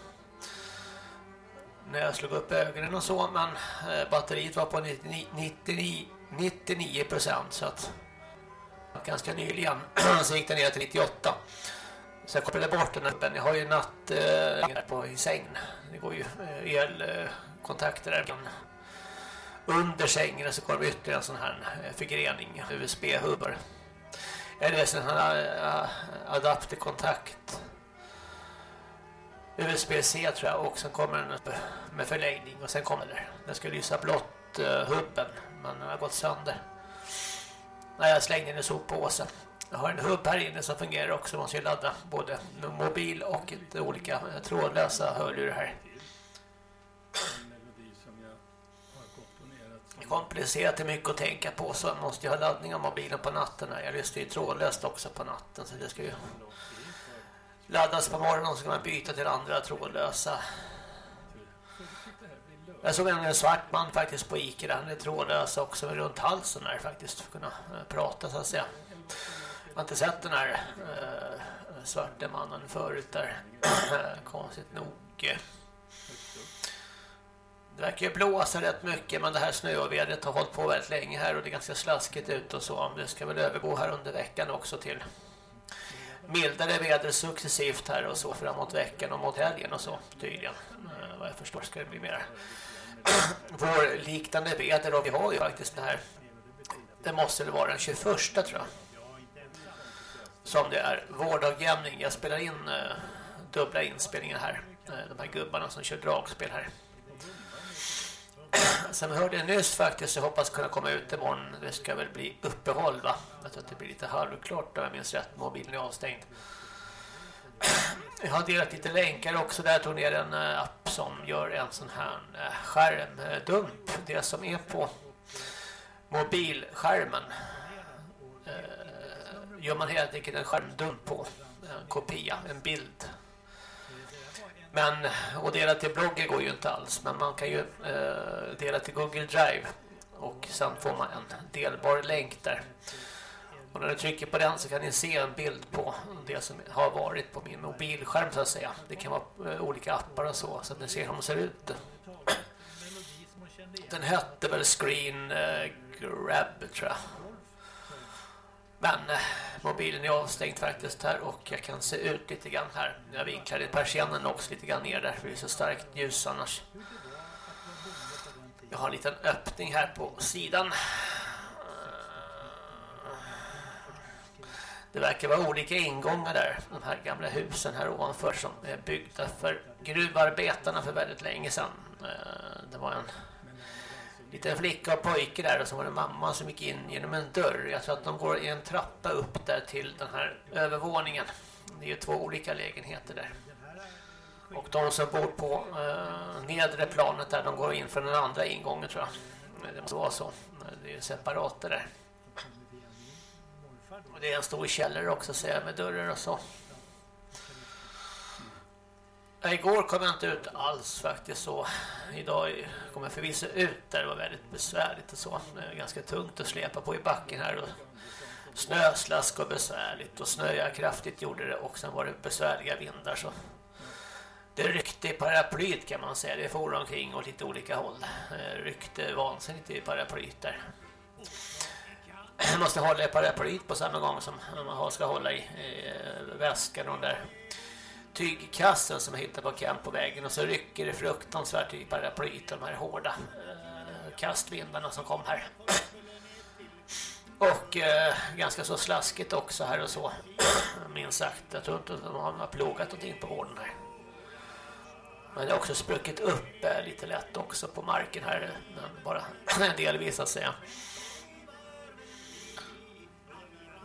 när jag slog upp ögonen och så, men eh, batteriet var på 99, 99, 99 procent så att ganska nyligen så gick den ner till 98. Så jag kopplade bort den här hubben. Jag har ju natt eh, på i sängen. Det går ju eh, elkontakter där. Under sängen så kommer ytterligare en sån här förgrening, USB-hubbar. Eller sån här eh, adapterkontakt. USB-C tror jag och sen kommer den upp med förlängning och sen kommer det. Den ska lysa blått eh, hubben men den har gått sönder. När jag slängde den i soppåsen. Jag har en hubb här inne som fungerar också. Man ska ladda både mobil och olika eh, trådlösa hörlurar här komplicerat, det är mycket att tänka på så man måste jag ha laddning av mobilen på natten. Här. Jag lyssnar ju trådlöst också på natten så det ska ju laddas på morgonen och så ska man byta till andra trådlösa. Jag såg en svart man faktiskt på Ica, han är trådlös också med runt halsen här faktiskt för att kunna eh, prata så att säga. har inte sett den här eh, svarte mannen förut där. Konstigt nog. Det verkar ju blåsa rätt mycket men det här snövädret har hållit på väldigt länge här och det är ganska slaskigt ut och så. Det ska väl övergå här under veckan också till mildare väder successivt här och så framåt veckan och mot helgen och så tydligen. Eh, vad jag förstår ska det bli mer vår liknande väder och vi har ju faktiskt det här det måste det vara den 21 tror jag som det är vårdagjämning. Jag spelar in eh, dubbla inspelningar här. Eh, de här gubbarna som kör dragspel här. Som vi hörde nyss faktiskt, jag hoppas kunna komma ut imorgon. Det ska väl bli uppehåll va? Jag tror att det blir lite halvklart om jag minns rätt. Mobilen är avstängd. Jag har delat lite länkar också där. Jag tog ner en eh, app som gör en sån här eh, skärmdump. Det som är på mobilskärmen eh, gör man helt enkelt en skärmdump på. En kopia, en bild. Men att dela till bloggen går ju inte alls. Men man kan ju eh, dela till Google Drive. Och sen får man en delbar länk där. Och när du trycker på den så kan ni se en bild på det som har varit på min mobilskärm så att säga. Det kan vara eh, olika appar och så. Så att ni ser hur de ser ut. Den hette väl Screen eh, Grab tror jag. Men eh, mobilen är avstängd faktiskt här och jag kan se ut lite grann här. Jag vinklade persiennen också lite grann ner där för det är så starkt ljus annars. Jag har en liten öppning här på sidan. Eh, det verkar vara olika ingångar där, de här gamla husen här ovanför som är byggda för gruvarbetarna för väldigt länge sedan. Eh, det var en liten flicka och pojke där och så var det mamma som gick in genom en dörr. Jag tror att de går i en trappa upp där till den här övervåningen. Det är ju två olika lägenheter där. Och de som bor på eh, nedre planet där, de går in från den andra ingången tror jag. Det måste vara så. Det är ju separat det där. Och det är en stor källare också ser jag med dörrar och så. Ja, Igår kom jag inte ut alls faktiskt så. Idag kom jag förvisso ut där det var väldigt besvärligt och så. Det är ganska tungt att släpa på i backen här och snöslask och besvärligt och snöa kraftigt gjorde det och sen var det besvärliga vindar så det ryckte i paraplyt kan man säga. Det for omkring åt lite olika håll. Det ryckte vansinnigt i paraplyt där. Man måste hålla i paraplyt på samma gång som man ska hålla i eh, väskan och där tygkassen som jag hittade på kamp på vägen och så rycker det fruktansvärt i paraplyet, de här hårda eh, kastvindarna som kom här. Och eh, ganska så slaskigt också här och så. Minst sagt, jag tror inte att de har plogat någonting på gården här. Men det har också spruckit upp eh, lite lätt också på marken här. Men bara en del visar sig.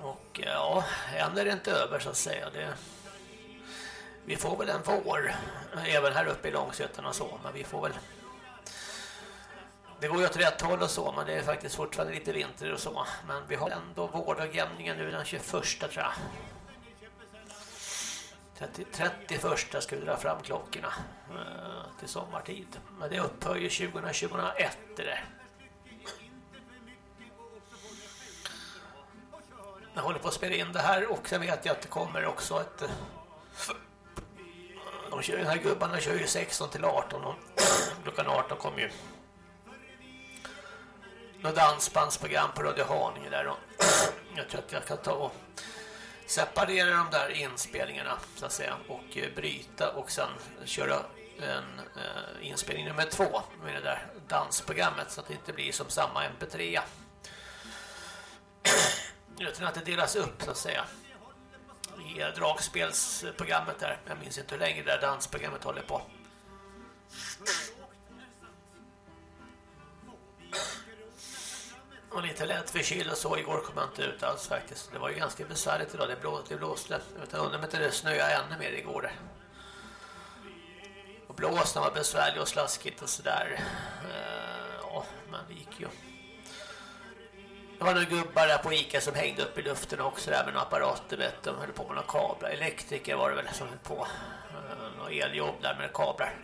Och ja, än är det inte över så att säga. Det, vi får väl en vår även här uppe i Långsötan och så. Men vi får väl... Det går ju åt rätt håll och så, men det är faktiskt fortfarande lite vinter och så. Men vi har ändå vårdagjämningen nu den 21 tror jag. 30, 31 ska vi dra fram klockorna eh, till sommartid. Men det upphör ju 2021 det där. Jag håller på att spela in det här och sen vet jag att det kommer också ett... Eh, de kör, den här gubbarna kör ju 16 till 18 och klockan 18 kommer ju något dansbandsprogram på Radio Haninge där och jag tror att jag kan ta och separera de där inspelningarna så att säga och eh, bryta och sen köra en eh, inspelning nummer två med det där dansprogrammet så att det inte blir som samma mp3 utan att det delas upp så att säga i dragspelsprogrammet där jag minns inte hur länge det där dansprogrammet håller på och lite lätt förkyld och så. Igår kom jag inte ut alls faktiskt. Det var ju ganska besvärligt idag. Det blåste. Det blåste. Jag undrar om inte det snöade ännu mer igår. Där. Och blåsten var besvärlig och slaskigt och sådär. Eh, ja, men det gick ju. Det var några gubbar där på Ica som hängde upp i luften också där med några apparater vet du. De höll på med några kablar. Elektriker var det väl som höll på. Eh, några eljobb där med kablar.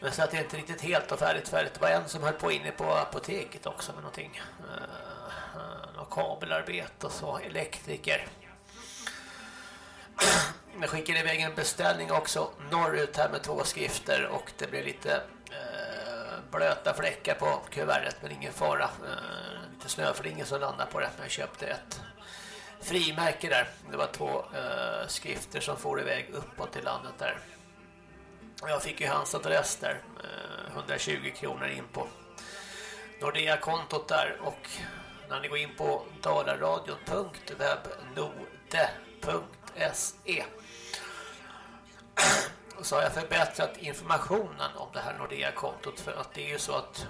Men så att det är inte riktigt helt och färdigt färdigt. Det var en som höll på inne på apoteket också med någonting. Eh, några kabelarbete och så. Elektriker. Jag skickade iväg en beställning också norrut här med två skrifter och det blev lite eh, blöta fläckar på kuvertet men ingen fara. Eh, lite snöflingor som landade på det. Jag köpte ett frimärke där. Det var två eh, skrifter som får iväg uppåt i landet där. Jag fick ju hans adress där. Eh, 120 kronor in på Nordea-kontot där och när ni går in på dalaradion.webnode.se så har jag förbättrat informationen om det här Nordea-kontot för att det är ju så att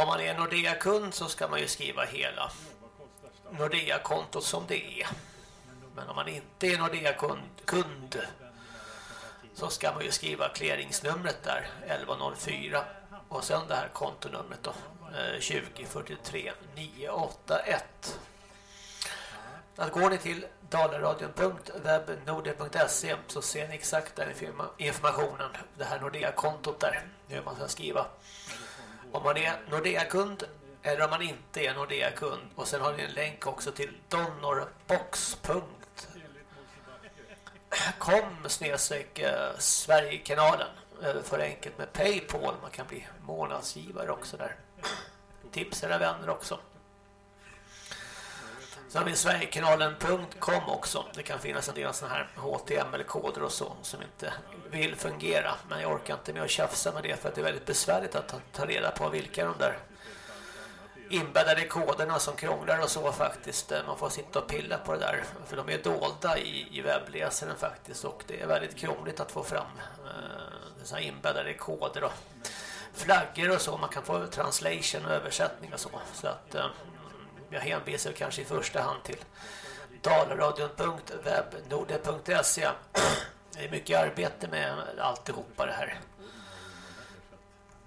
om man är Nordea-kund så ska man ju skriva hela Nordea-kontot som det är. Men om man inte är Nordea-kund kund, så ska man ju skriva clearingsnumret där 1104 och sen det här kontonumret då 2043 981. Att går ni till dalaradion.webnode.se så ser ni exakt den informationen, det här Nordea-kontot där, hur man ska skriva. Om man är Nordea-kund eller om man inte är Nordea-kund. Och sen har ni en länk också till donorbox.com snedstreck eh, Sverigekanalen eh, för enkelt med Paypal. Man kan bli månadsgivare också där. Tips era vänner också. Så har vi Sverigekanalen.com också. Det kan finnas en del sådana här HTML-koder och så som inte vill fungera. Men jag orkar inte med att tjafsa med det för att det är väldigt besvärligt att ta reda på vilka de där inbäddade koderna som krånglar och så faktiskt. Eh, man får sitta och pilla på det där. För de är dolda i, i webbläsaren faktiskt. Och det är väldigt krångligt att få fram eh, så inbäddade koder och flaggor och så. Man kan få translation och översättning och så. Så att eh, jag hänvisar kanske i första hand till dalaradion.webnode.se Det är mycket arbete med alltihopa det här.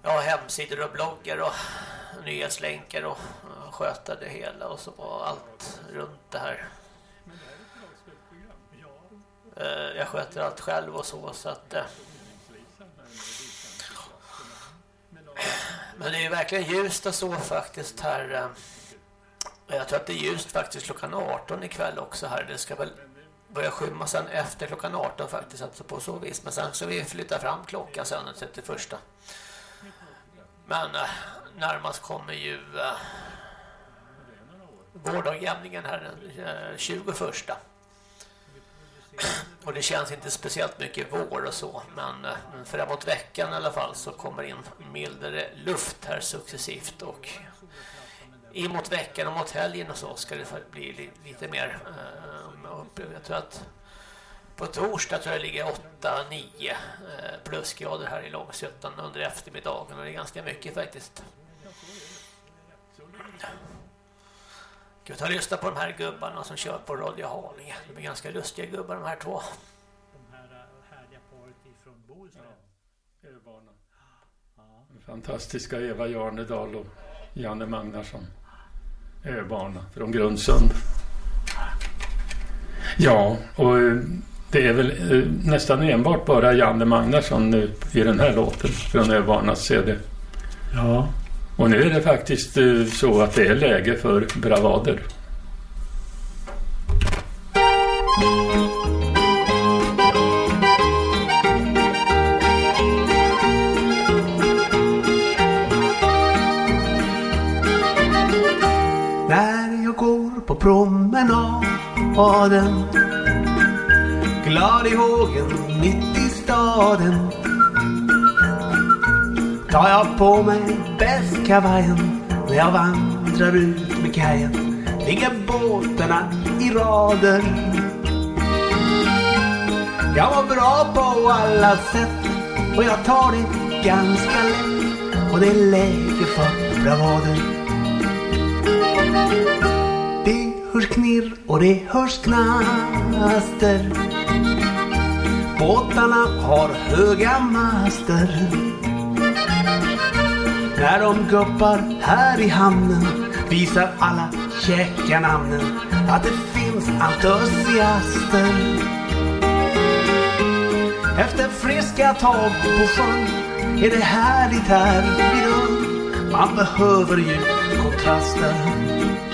Ja, hemsidor och bloggar och nyhetslänkar och sköta det hela och så och allt runt det här. Eh, jag sköter allt själv och så så att eh. Men det är ju verkligen ljust och så faktiskt här. Eh. Jag tror att det är ljust faktiskt klockan 18 ikväll också här. Det ska väl börja skymma sen efter klockan 18 faktiskt. Alltså på så vis. Men sen så vi flyttar fram klockan sen den 31. Men eh, närmast kommer ju eh, vårdagjämningen här den eh, 21. Och det känns inte speciellt mycket vår och så. Men eh, framåt veckan i alla fall så kommer in mildare luft här successivt. Och emot veckan och mot helgen och så ska det bli li- lite mer eh, upp. Jag tror att på torsdag tror jag det ligger 8-9 eh, plusgrader här i Långsötan under eftermiddagen och det är ganska mycket faktiskt. Ska vi ta och lyssna på de här gubbarna som kör på Radio Haninge. De är ganska lustiga gubbar de här två. De här härliga paret ifrån Bohuslän. Öbarna. Fantastiska Eva Jarnedal och Janne Magnarsson. Öbarna från Grundsund. Ja, och eh, det är väl eh, nästan enbart bara Janne Magnarsson nu i den här låten från Öbarnas CD. Ja. Och nu är det faktiskt eh, så att det är läge för bravader. Promenaden Glad i hågen mitt i staden. Tar jag på mig bästkavajen När jag vandrar ut med kajen? Ligger båtarna i rader Jag mår bra på alla sätt Och jag tar det ganska lätt. Och det är läge för bravader. det knirr och det hörs knaster. Båtarna har höga master. När de guppar här i hamnen visar alla käcka namnen att det finns entusiaster. Efter friska tag på sjön är det härligt här vid ön. Man behöver ju kontraster.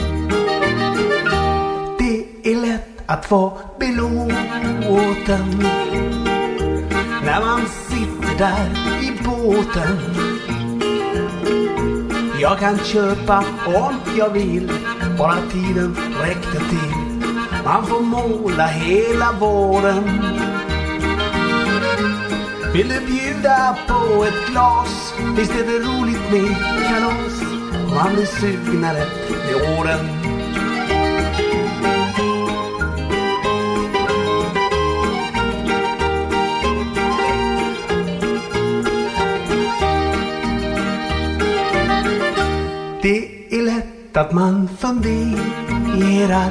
Att vara belåten när man sitter där i båten. Jag kan köpa om jag vill, bara tiden räckte till. Man får måla hela våren. Vill du bjuda på ett glas? Visst är det roligt med kalas? Man blir sugnare med åren. Att man funderar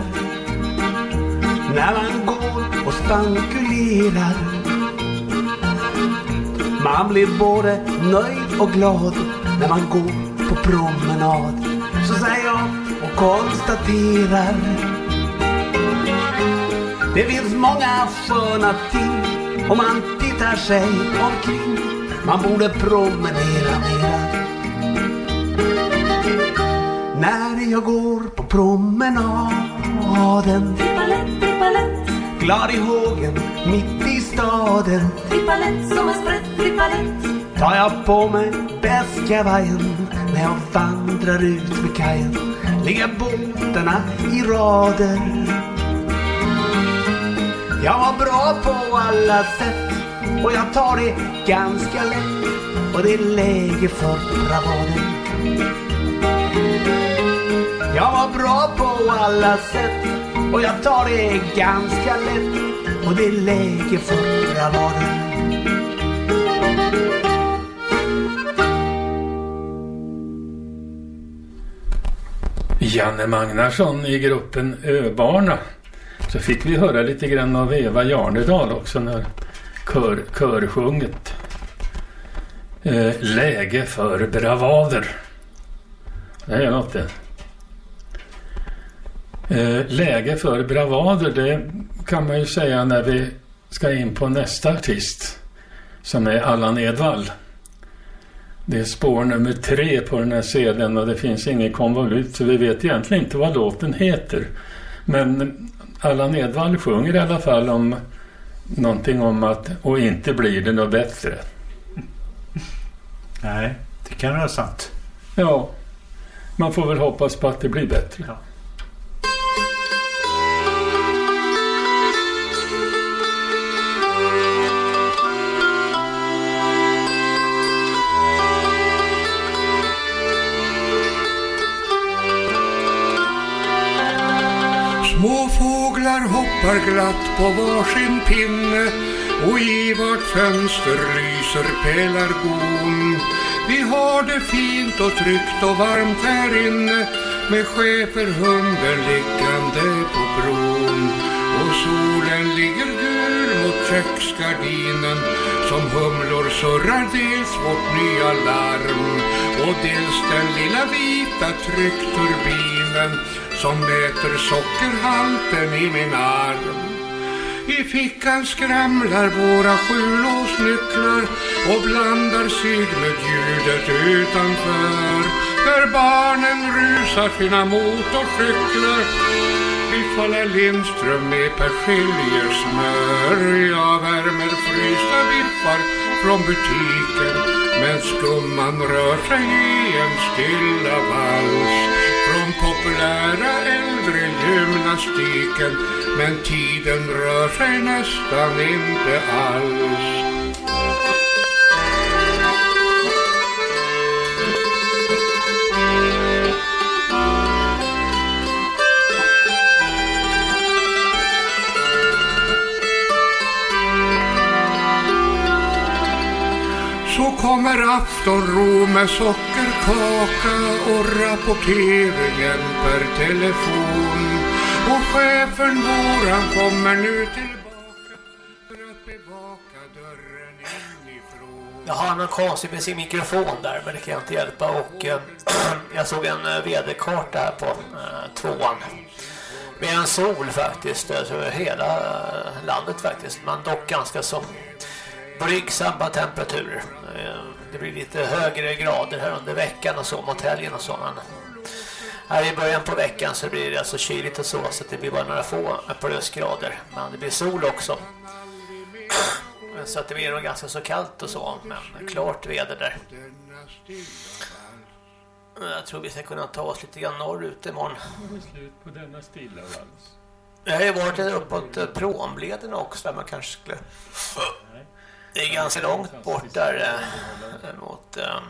när man går och spankulerar. Man blir både nöjd och glad när man går på promenad. Så säger jag och konstaterar. Det finns många sköna ting om man tittar sig omkring. Man borde promenera mera. När jag går på promenaden Glad i hågen mitt i staden. Trippalett som en sprätt, trippalett Tar jag på mig bästkavajen När jag vandrar ut vid kajen? Ligger båtarna i rader. Jag var bra på alla sätt Och jag tar det ganska lätt. Och det är läge för bravader jag var bra på alla sätt och jag tar det ganska lätt och det är läge för bravader. Janne Magnarsson i gruppen Öbarna. Så fick vi höra lite grann av Eva Jarnedal också när kör, körsjunget. Eh, läge för bravader. Det är något det. Eh, läge för bravader, det kan man ju säga när vi ska in på nästa artist. Som är Allan Edwall. Det är spår nummer tre på den här sedeln och det finns ingen konvolut så vi vet egentligen inte vad låten heter. Men Allan Edwall sjunger i alla fall om någonting om att och inte blir det något bättre. Nej, det kan vara sant. Ja, man får väl hoppas på att det blir bättre. Små fåglar hoppar glatt på varsin pinne och i vart fönster lyser pelargon. Vi har det fint och tryggt och varmt här inne med schäferhunden liggande på bron. Och solen ligger gul mot köksgardinen som humlor surrar dels vårt nya larm och dels den lilla vita tryckturbinen som mäter sockerhalten i min arm. I fickan skramlar våra sjulåsnycklar och blandar sig med ljudet utanför. Där barnen rusar sina motorcyklar faller Lindström med persiljesmör Jag värmer frysta biffar från butiken Men skumman rör sig i en stilla vals populära äldre gymnastiken Men tiden rör sig nästan inte alls. Kommer aftonro med sockerkaka och rapporteringen per telefon. Och chefen vår han kommer nu tillbaka för att bevaka dörren inifrån. Jag har något konstigt med sin mikrofon där men det kan jag inte hjälpa och äh, jag såg en eh, vd-karta här på äh, tvåan. Med en sol faktiskt, alltså över hela landet faktiskt, men dock ganska så blygsamma temperaturer. Eh, det blir lite högre grader här under veckan och så mot helgen och så men Här i början på veckan så blir det alltså kyligt och så, så det blir bara några få plusgrader. Men det blir sol också. Så att det blir nog ganska så kallt och så, men klart väder där. Jag tror vi ska kunna ta oss lite grann norrut imorgon. Det slut på denna stilla vals. Jag har ju varit uppåt eh, Promleden också där man kanske skulle... Det är ganska långt bort där eh, mot... Ehm,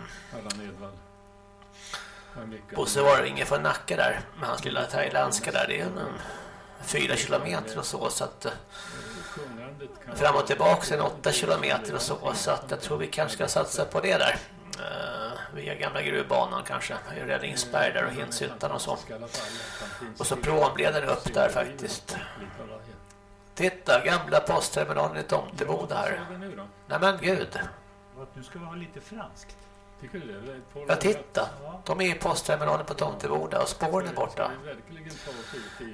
Bosse var ingen från Nacka där med hans lilla thailändska där. Det är en, fyra kilometer och så så att eh, fram och tillbaka är en åtta kilometer och så så att jag tror vi kanske ska satsa på det där. Eh, via gamla gruvbanan kanske. I Räddningsberg där och Hintshyttan och så. Och så Promleden upp där faktiskt. Titta, gamla postterminalen i Tomteboda här. Nej men gud. Nu ska vi ha lite franskt. Tycker du det? Ja, titta. De är i postterminalen på Tomteboda och spåren är borta.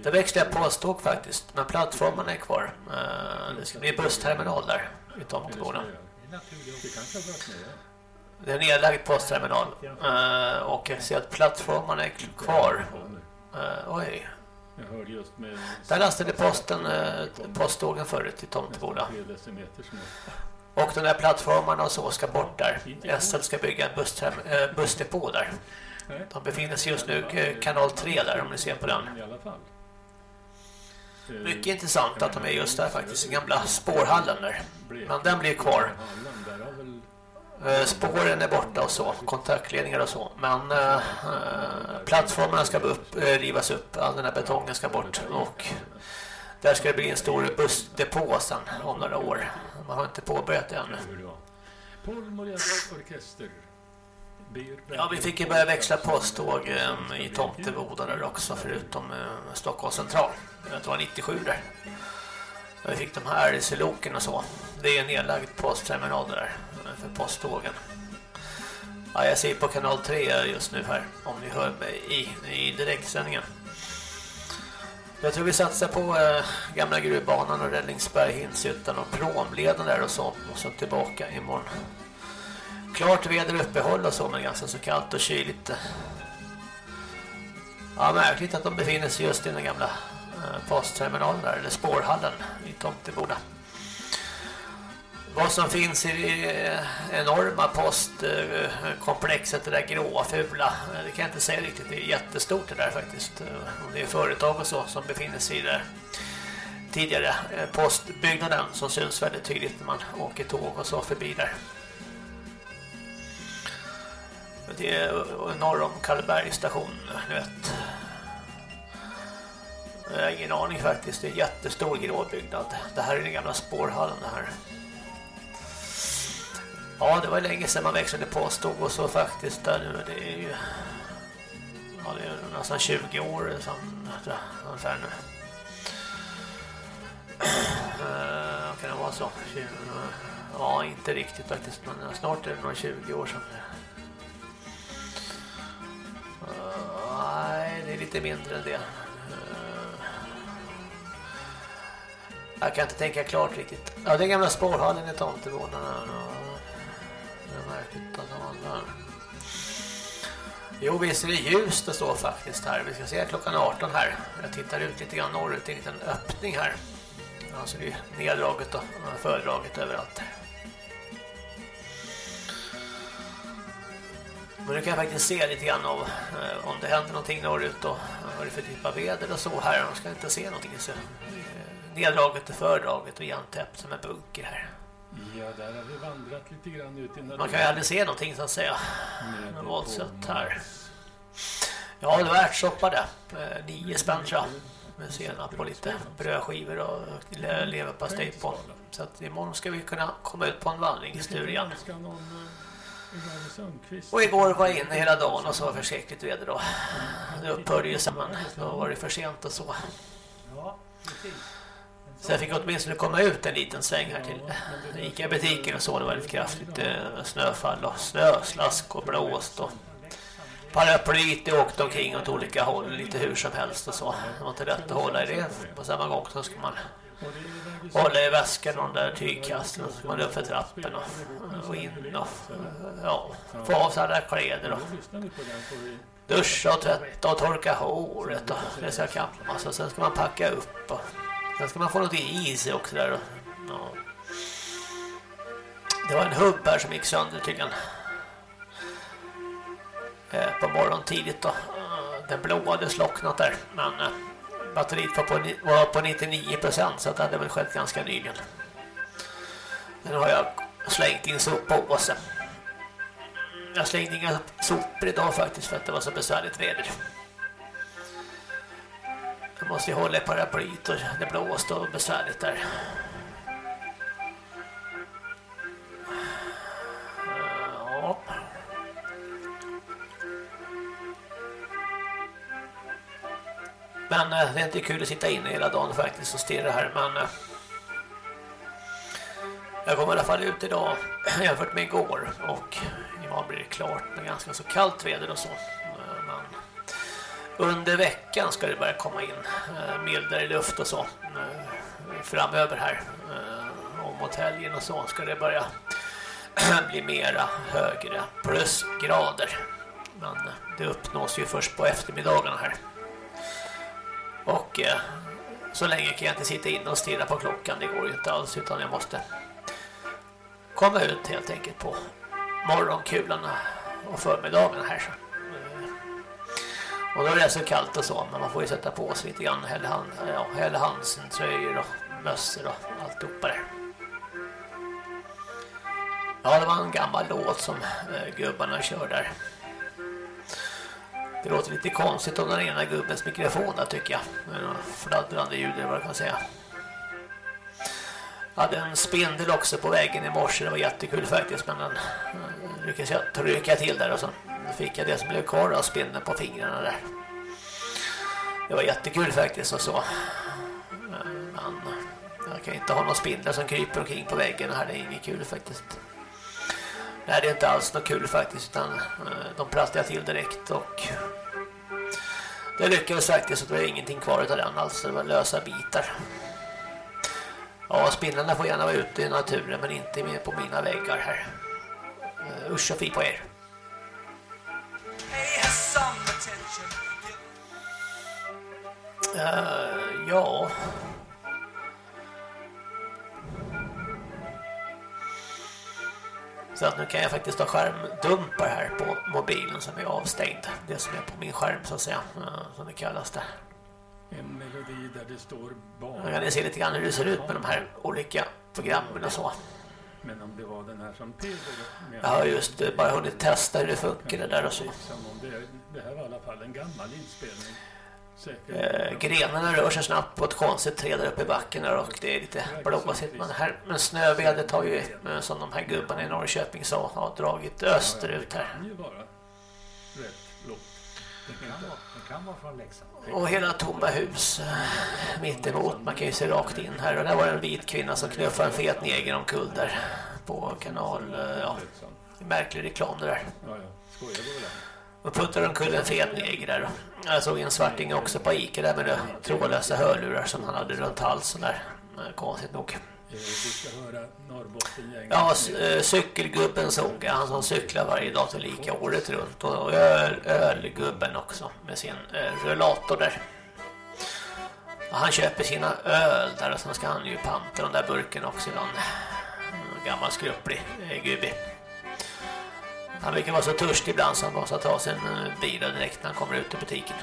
Det växte jag påståg faktiskt, men plattformarna är kvar. Eh, Det ska bli bussterminal där i Tomteboda. Det är en nedlagd postterminal. Eh, Och jag ser att plattformarna är kvar. Eh, Oj. Jag hörde just med... Där lastade posten, eh, posttågen förut i Tomteboda. Och de där plattformarna och så ska bort där. SL ska bygga en bussterm- eh, bussdepå där. De befinner sig just nu eh, kanal 3 där om ni ser på den. Mycket intressant att de är just där faktiskt, i gamla spårhallen där. Men den blir kvar. Spåren är borta och så, kontaktledningar och så. Men eh, eh, plattformarna ska upp, eh, rivas upp, all den här betongen ska bort. Och där ska det bli en stor bussdepå sen om några år. Man har inte påbörjat det ännu. Ja, vi fick ju börja växla posttåg eh, i Tomteboda där också, förutom eh, Stockholms central. Det var 97 där. Vi fick de här Seloken och så. Det är en nedlagd postterminal där eh, för posttågen. Ja, jag ser på kanal 3 just nu här, om ni hör mig i, i direktsändningen. Jag tror vi satsar på eh, gamla gruvbanan och Räddningsberg, Hinshyttan och Promleden där och så. Och så tillbaka imorgon. Klart väder uppehåll och så, men ganska så kallt och kyligt. Ja, märkligt att de befinner sig just i den gamla eh, postterminalen där, eller spårhallen i Tomteboda. Vad som finns i det enorma postkomplexet, det där gråa, fula, det kan jag inte säga riktigt. Det är jättestort det där faktiskt. Om Och det är företag och så som befinner sig i det tidigare eh, postbyggnaden som syns väldigt tydligt när man åker tåg och så förbi där. Det är norr om Karlberg station, ni vet. Jag har ingen aning faktiskt, det är en jättestor grå byggnad. Det här är den gamla spårhallen det här. Ja, det var länge sedan man växlade påståg och så faktiskt där nu. Det är ju ja, det är nästan 20 år sedan ungefär nu. Uh, kan det vara så? 20, ja, inte riktigt faktiskt, men snart är det nog 20 år sedan. Uh, nej, det är lite mindre än det. Uh, jag kan inte tänka klart riktigt. Ja, den gamla spårhallen i Tomteboda. Typ det är märkligt att där. Jo, visst är det ljust och så faktiskt här. Vi ska se klockan 18 här. Jag tittar ut lite grann norrut i en liten öppning här. Alltså det är neddraget och fördraget överallt här. Men nu kan jag faktiskt se lite grann av eh, om det händer någonting norrut och vad det är för typ av väder och så här. Man ska inte se någonting så eh, neddraget och fördraget och igentäppt som en bunker här. Ja, där har vi vandrat lite grann ut i Man kan ju aldrig se någonting så att säga. Med våldsamt här. Ja, det var ärtsoppa det. Eh, Nio spänn tror jag. Med senap och lite brödskivor och le- leverpastej på. Så att imorgon ska vi kunna komma ut på en eh, Ronny Sundqvist- Och igår var jag inne hela dagen och så var förskräckligt väder då. Det upphörde ju sen, men då var det för sent och så. Så jag fick åtminstone komma ut en liten sväng här till Ica-butiken och så. Det var lite kraftigt eh, snöfall och snöslask och blåst och paraplyt åkte omkring åt olika håll lite hur som helst och så. Det var inte lätt att hålla i det. På samma gång så ska man hålla i väskan och de där tygkasten och så ska man upp för trappen och, eh, och in och eh, ja, få av sig alla kläder och duscha och tvätta och torka håret och det ska kammas och sen ska man packa upp och sen ska man få något i sig också där ja. Det var en hubb här som gick sönder tydligen eh, på morgon tidigt då. Den blå hade slocknat där men eh, batteriet var på, var på 99% så det hade väl skett ganska nyligen. Nu har jag slängt in soppåse. Jag slängde inga sopor idag faktiskt för att det var så besvärligt väder. Jag måste ju hålla i paraplyt och det blåst och besvärligt där. Ja. Men eh, det är inte kul att sitta inne hela dagen faktiskt och stirra här men eh, jag kommer i alla fall ut idag jämfört med igår och imorgon blir det klart med ganska så kallt väder och så. Under veckan ska det börja komma in eh, mildare luft och så eh, framöver här. Eh, och mot helgen och så ska det börja bli mera högre plusgrader. Men det uppnås ju först på eftermiddagarna här. Och så länge kan jag inte sitta inne och stirra på klockan. Det går ju inte alls utan jag måste komma ut helt enkelt på morgonkulan och förmiddagen här. Så. Och då är det så kallt och så, men man får ju sätta på sig lite grann Hellehand, ja, Hellehansen tröjor och mössor och alltihopa där. Ja, det var en gammal låt som eh, gubbarna kör där. Det låter lite konstigt om den ena gubbens mikrofon där tycker jag. Med några fladdrande ljud eller vad jag kan säga. Jag hade en spindel också på väggen i morse. Det var jättekul faktiskt. Men den eh, lyckades jag trycka till där och så fick jag det som blev kvar av spindeln på fingrarna där. Det var jättekul faktiskt och så. Men jag kan inte ha några spindlar som kryper omkring på väggen här. Det är inget kul faktiskt. Nej, det är inte alls något kul faktiskt utan eh, de plastade jag till direkt och det lyckades faktiskt så det var ingenting kvar av den alltså det var lösa bitar. Ja, spindlarna får gärna vara ute i naturen men inte med på mina väggar här. Eh, usch och fy på er. Uh, ja. Så att nu kan jag faktiskt ha skärmdumpar här på mobilen som är avstängd. Det som är på min skärm så att säga, eh, som det kallas där. En melodi där det står barn. Nu kan ni se lite grann hur det ser ut med de här olika programmen och så. Men om det var den här som. Jag har just eh, bara hunnit testa hur det funkar det där och så. Som om det, det här var i alla fall en gammal inspelning. Eh, grenarna rör sig snabbt på ett konstigt träd där uppe i backen där och det är lite blåsigt. Men, här, men snövädret har ju, eh, som de här gubbarna i Norrköping sa, har dragit österut här. Det kan ju vara rätt lågt. Det kan vara, det kan vara från Leksand. Och hela tomma hus eh, mitt emot. Man kan ju se rakt in här. Och där var det en vit kvinna som knuffade en fet neger omkull där på kanal. eh, Ja, märklig reklam det där. Ja, ja. Och puttade omkull en fet neger där. Jag såg en svarting också på Ica där med trådlösa hörlurar som han hade runt halsen där. Eh, Konstigt nog. Eh, vi ska höra Norrbottengänget. Ja, eh, cykelgubben såg jag. Han som cyklar varje dag till lika året runt. Och öl, ölgubben också med sin eh, rullator där. Och han köper sina öl där och sen ska han ju panta den där burken också ibland. någon gammal skrupplig gubbe. Han brukar vara så törstig ibland så han måste ta sin bil direkt när han kommer ut i butiken.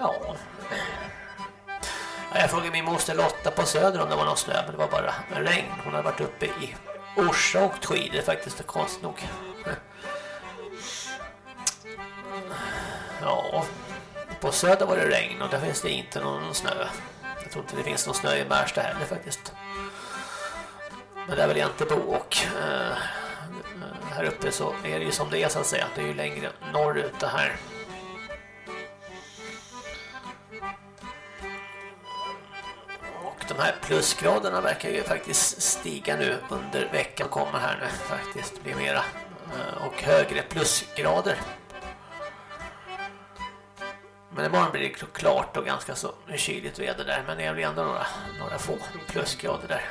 Ja. Jag frågade min moster Lotta på Söder om det var någon snö, men det var bara regn. Hon hade varit uppe i Orsa och åkt skidor faktiskt, för konstigt nog. Ja, på Söder var det regn och där finns det inte någon snö. Jag tror inte det finns någon snö i Märsta heller faktiskt. Men där vill jag inte bo och här uppe så är det ju som det är så att säga. Det är ju längre norrut det här. De här plusgraderna verkar ju faktiskt stiga nu under veckan kommer här nu faktiskt blir mera eh, och högre plusgrader. Men imorgon blir det klart och ganska så kyligt väder där men det blir ändå några, några få plusgrader där.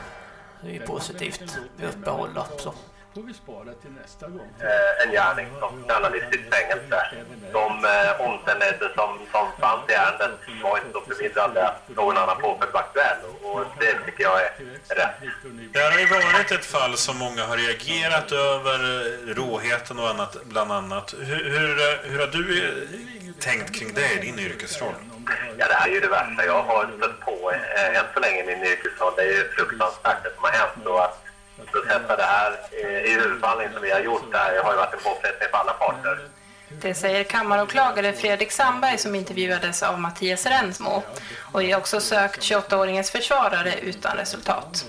Det är ju positivt. med uppehåll och så får vi spara till nästa gång. eh, en gärning som journalistiskt fängelse. De eh, omständigheter som, som fanns i ärendet var inte så förmildrande att någon annan påföljd var aktuell och det tycker jag är rätt. Det här har ju varit ett fall som många har reagerat över, råheten och annat bland annat. Hur, hur, hur har du eh, tänkt kring det i din yrkesroll? Ja, det här är ju det värsta jag har stött på eh, än så länge i min yrkesroll. Det är ju fruktansvärt det som har hänt och att processa det här eh, i huvudförhandling som vi har gjort där har ju varit en påfrestning för alla parter. Det säger kammaråklagare Fredrik Sandberg som intervjuades av Mattias Rensmo. Och vi har också sökt 28-åringens försvarare utan resultat.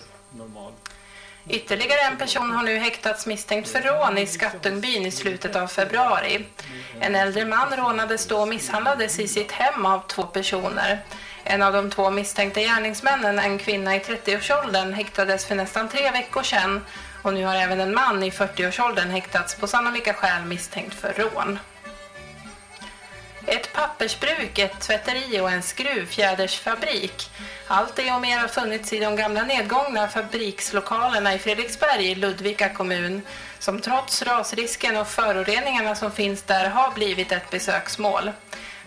Ytterligare en person har nu häktats misstänkt för rån i Skattungbyn i slutet av februari. En äldre man rånades då och misshandlades i sitt hem av två personer. En av de två misstänkta gärningsmännen, en kvinna i 30-årsåldern, häktades för nästan tre veckor sedan och nu har även en man i 40-årsåldern häktats på sannolika skäl misstänkt för rån. Ett pappersbruk, ett tvätteri och en skruvfjädersfabrik. Allt det och mer har funnits i de gamla nedgångna fabrikslokalerna i Fredriksberg i Ludvika kommun som trots rasrisken och föroreningarna som finns där har blivit ett besöksmål.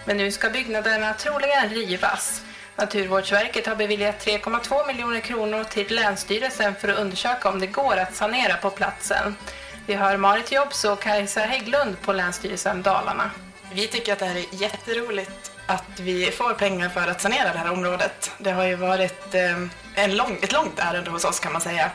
Men nu ska byggnaderna troligen rivas. Naturvårdsverket har beviljat 3,2 miljoner kronor till Länsstyrelsen för att undersöka om det går att sanera på platsen. Vi hör Marit Jobs och Kajsa Hägglund på Länsstyrelsen Dalarna. Vi tycker att det här är jätteroligt att vi får pengar för att sanera det här området. Det har ju varit eh, en lång, ett långt ärende hos oss kan man säga.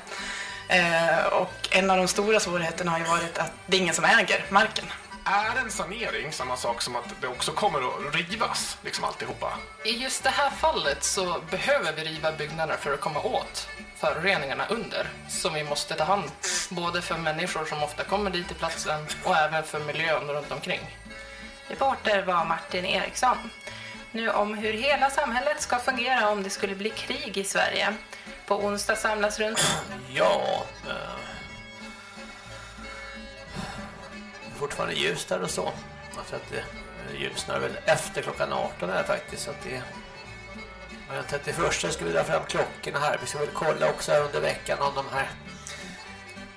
Eh, och en av de stora svårigheterna har ju varit att det är ingen som äger marken. Är en sanering samma sak som att det också kommer att rivas, liksom alltihopa? I just det här fallet så behöver vi riva byggnader för att komma åt föroreningarna under som vi måste ta hand både för människor som ofta kommer dit till platsen och även för miljön runt omkring. Reporter var Martin Eriksson. Nu om hur hela samhället ska fungera om det skulle bli krig i Sverige. På onsdag samlas runt... Ja, eh, fortfarande ljust där och så. Jag tror att det eh, ljusnar väl efter klockan 18 här faktiskt. Så att det men den 31 ska vi dra fram klockorna här. Vi ska väl kolla också här under veckan om de här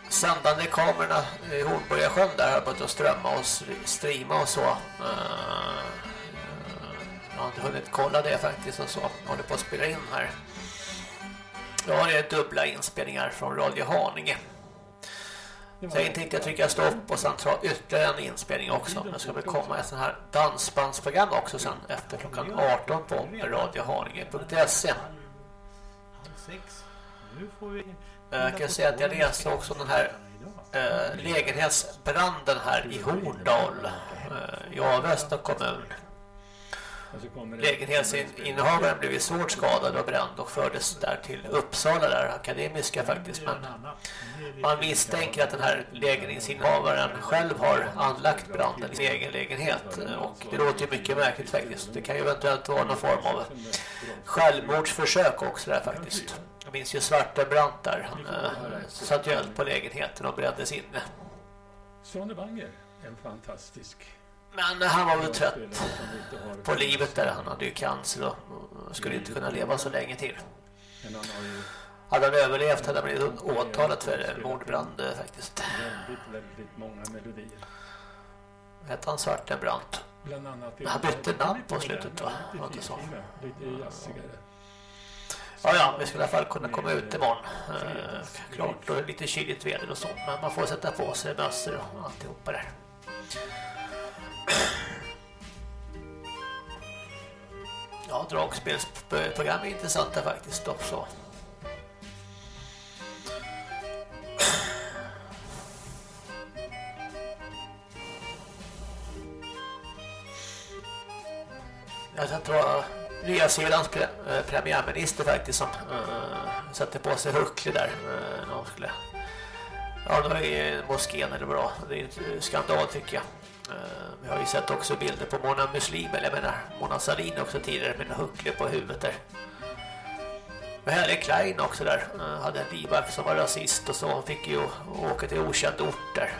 sändande kamerorna i Hornborgasjön där har börjat att strömma och streama och så. Eh, jag har inte hunnit kolla det faktiskt och så. Jag håller på att spela in här. Ja, det är dubbla inspelningar från Radio Haninge. Så jag tänkte jag trycka stopp och sen ta ytterligare en inspelning också. Det ska väl komma ett sån här dansbandsprogram också sen efter klockan 18 på radiohaninge.se. Eh, jag kan säga att jag läste också den här äh, lägenhetsbranden här i Horndal äh, i Avesta kommun. Lägenhetsinnehavaren blev ju svårt skadad och bränd och fördes där till Uppsala där, akademiska faktiskt. Men man misstänker att den här lägenhetsinnehavaren själv har anlagt branden i sin egen lägenhet. Och det låter ju mycket märkligt faktiskt. Det kan ju eventuellt vara någon form av självmordsförsök också där faktiskt. Jag minns ju Svarte Brandt där. Han äh, satt ju eld på lägenheten och brändes inne. Sonne Banger, en fantastisk Men han var väl trött på livet där. Han hade ju cancer och skulle inte kunna leva så länge till. Hade han överlevt hade han blivit åtalat för mordbrand eh, faktiskt. väldigt, väldigt många melodier. Hette han Svarte Brandt? Bland annat Han bytte namn på slutet va? Så? Lite jazzigare. Ja, ja, vi skulle i alla fall kunna komma ut imorgon. Eh, klart, och lite kyligt väder och så. Men man får sätta på sig mössor och alltihopa där. Ja, dragspelsprogram är intressanta faktiskt också. Jag tror att det var Nya Zeelands pre eh, premiärminister faktiskt som eh, uh, satte på sig huckle där uh, skulle Ja, det var i moskén eller bra. Det är en skandal tycker jag. Eh, vi har ju sett också bilder på Mona Muslim, eller jag menar Mona Sahlin också tidigare med en huckle på huvudet där. Men Helle Klein också där. Eh, hade en livvakt som var rasist och så. Hon fick ju åka till okänd ort där.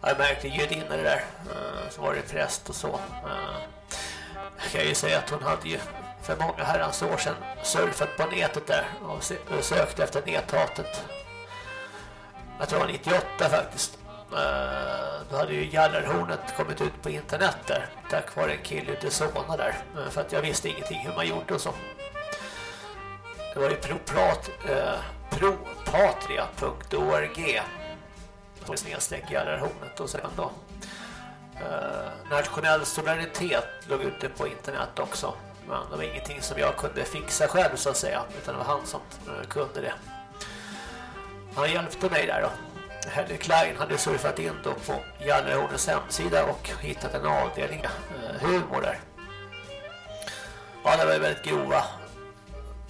Jag märkte judinnor där. Eh, så var det präst och så. Jag kan ju säga att hon hade ju för många herrans år sedan surfat på nätet där och sökte efter näthatet. Jag tror det var 98 faktiskt. Eh, då hade ju Gallerhornet kommit ut på internet där. Tack vare en kille ute i Solna där. Eh, för att jag visste ingenting hur man gjorde och så. Det var ju proprat, eh, propatria.org snedstreck Gallerhornet och sen då eh, Nationell solidaritet låg ute på internet också. Men det var ingenting som jag kunde fixa själv så att säga. Utan det var han som eh, kunde det. Han hjälpte mig där då. Henry Klein hade surfat in då på Gallerhornets hemsida och hittat en avdelning eh, humor där. Ja, det var ju väldigt grova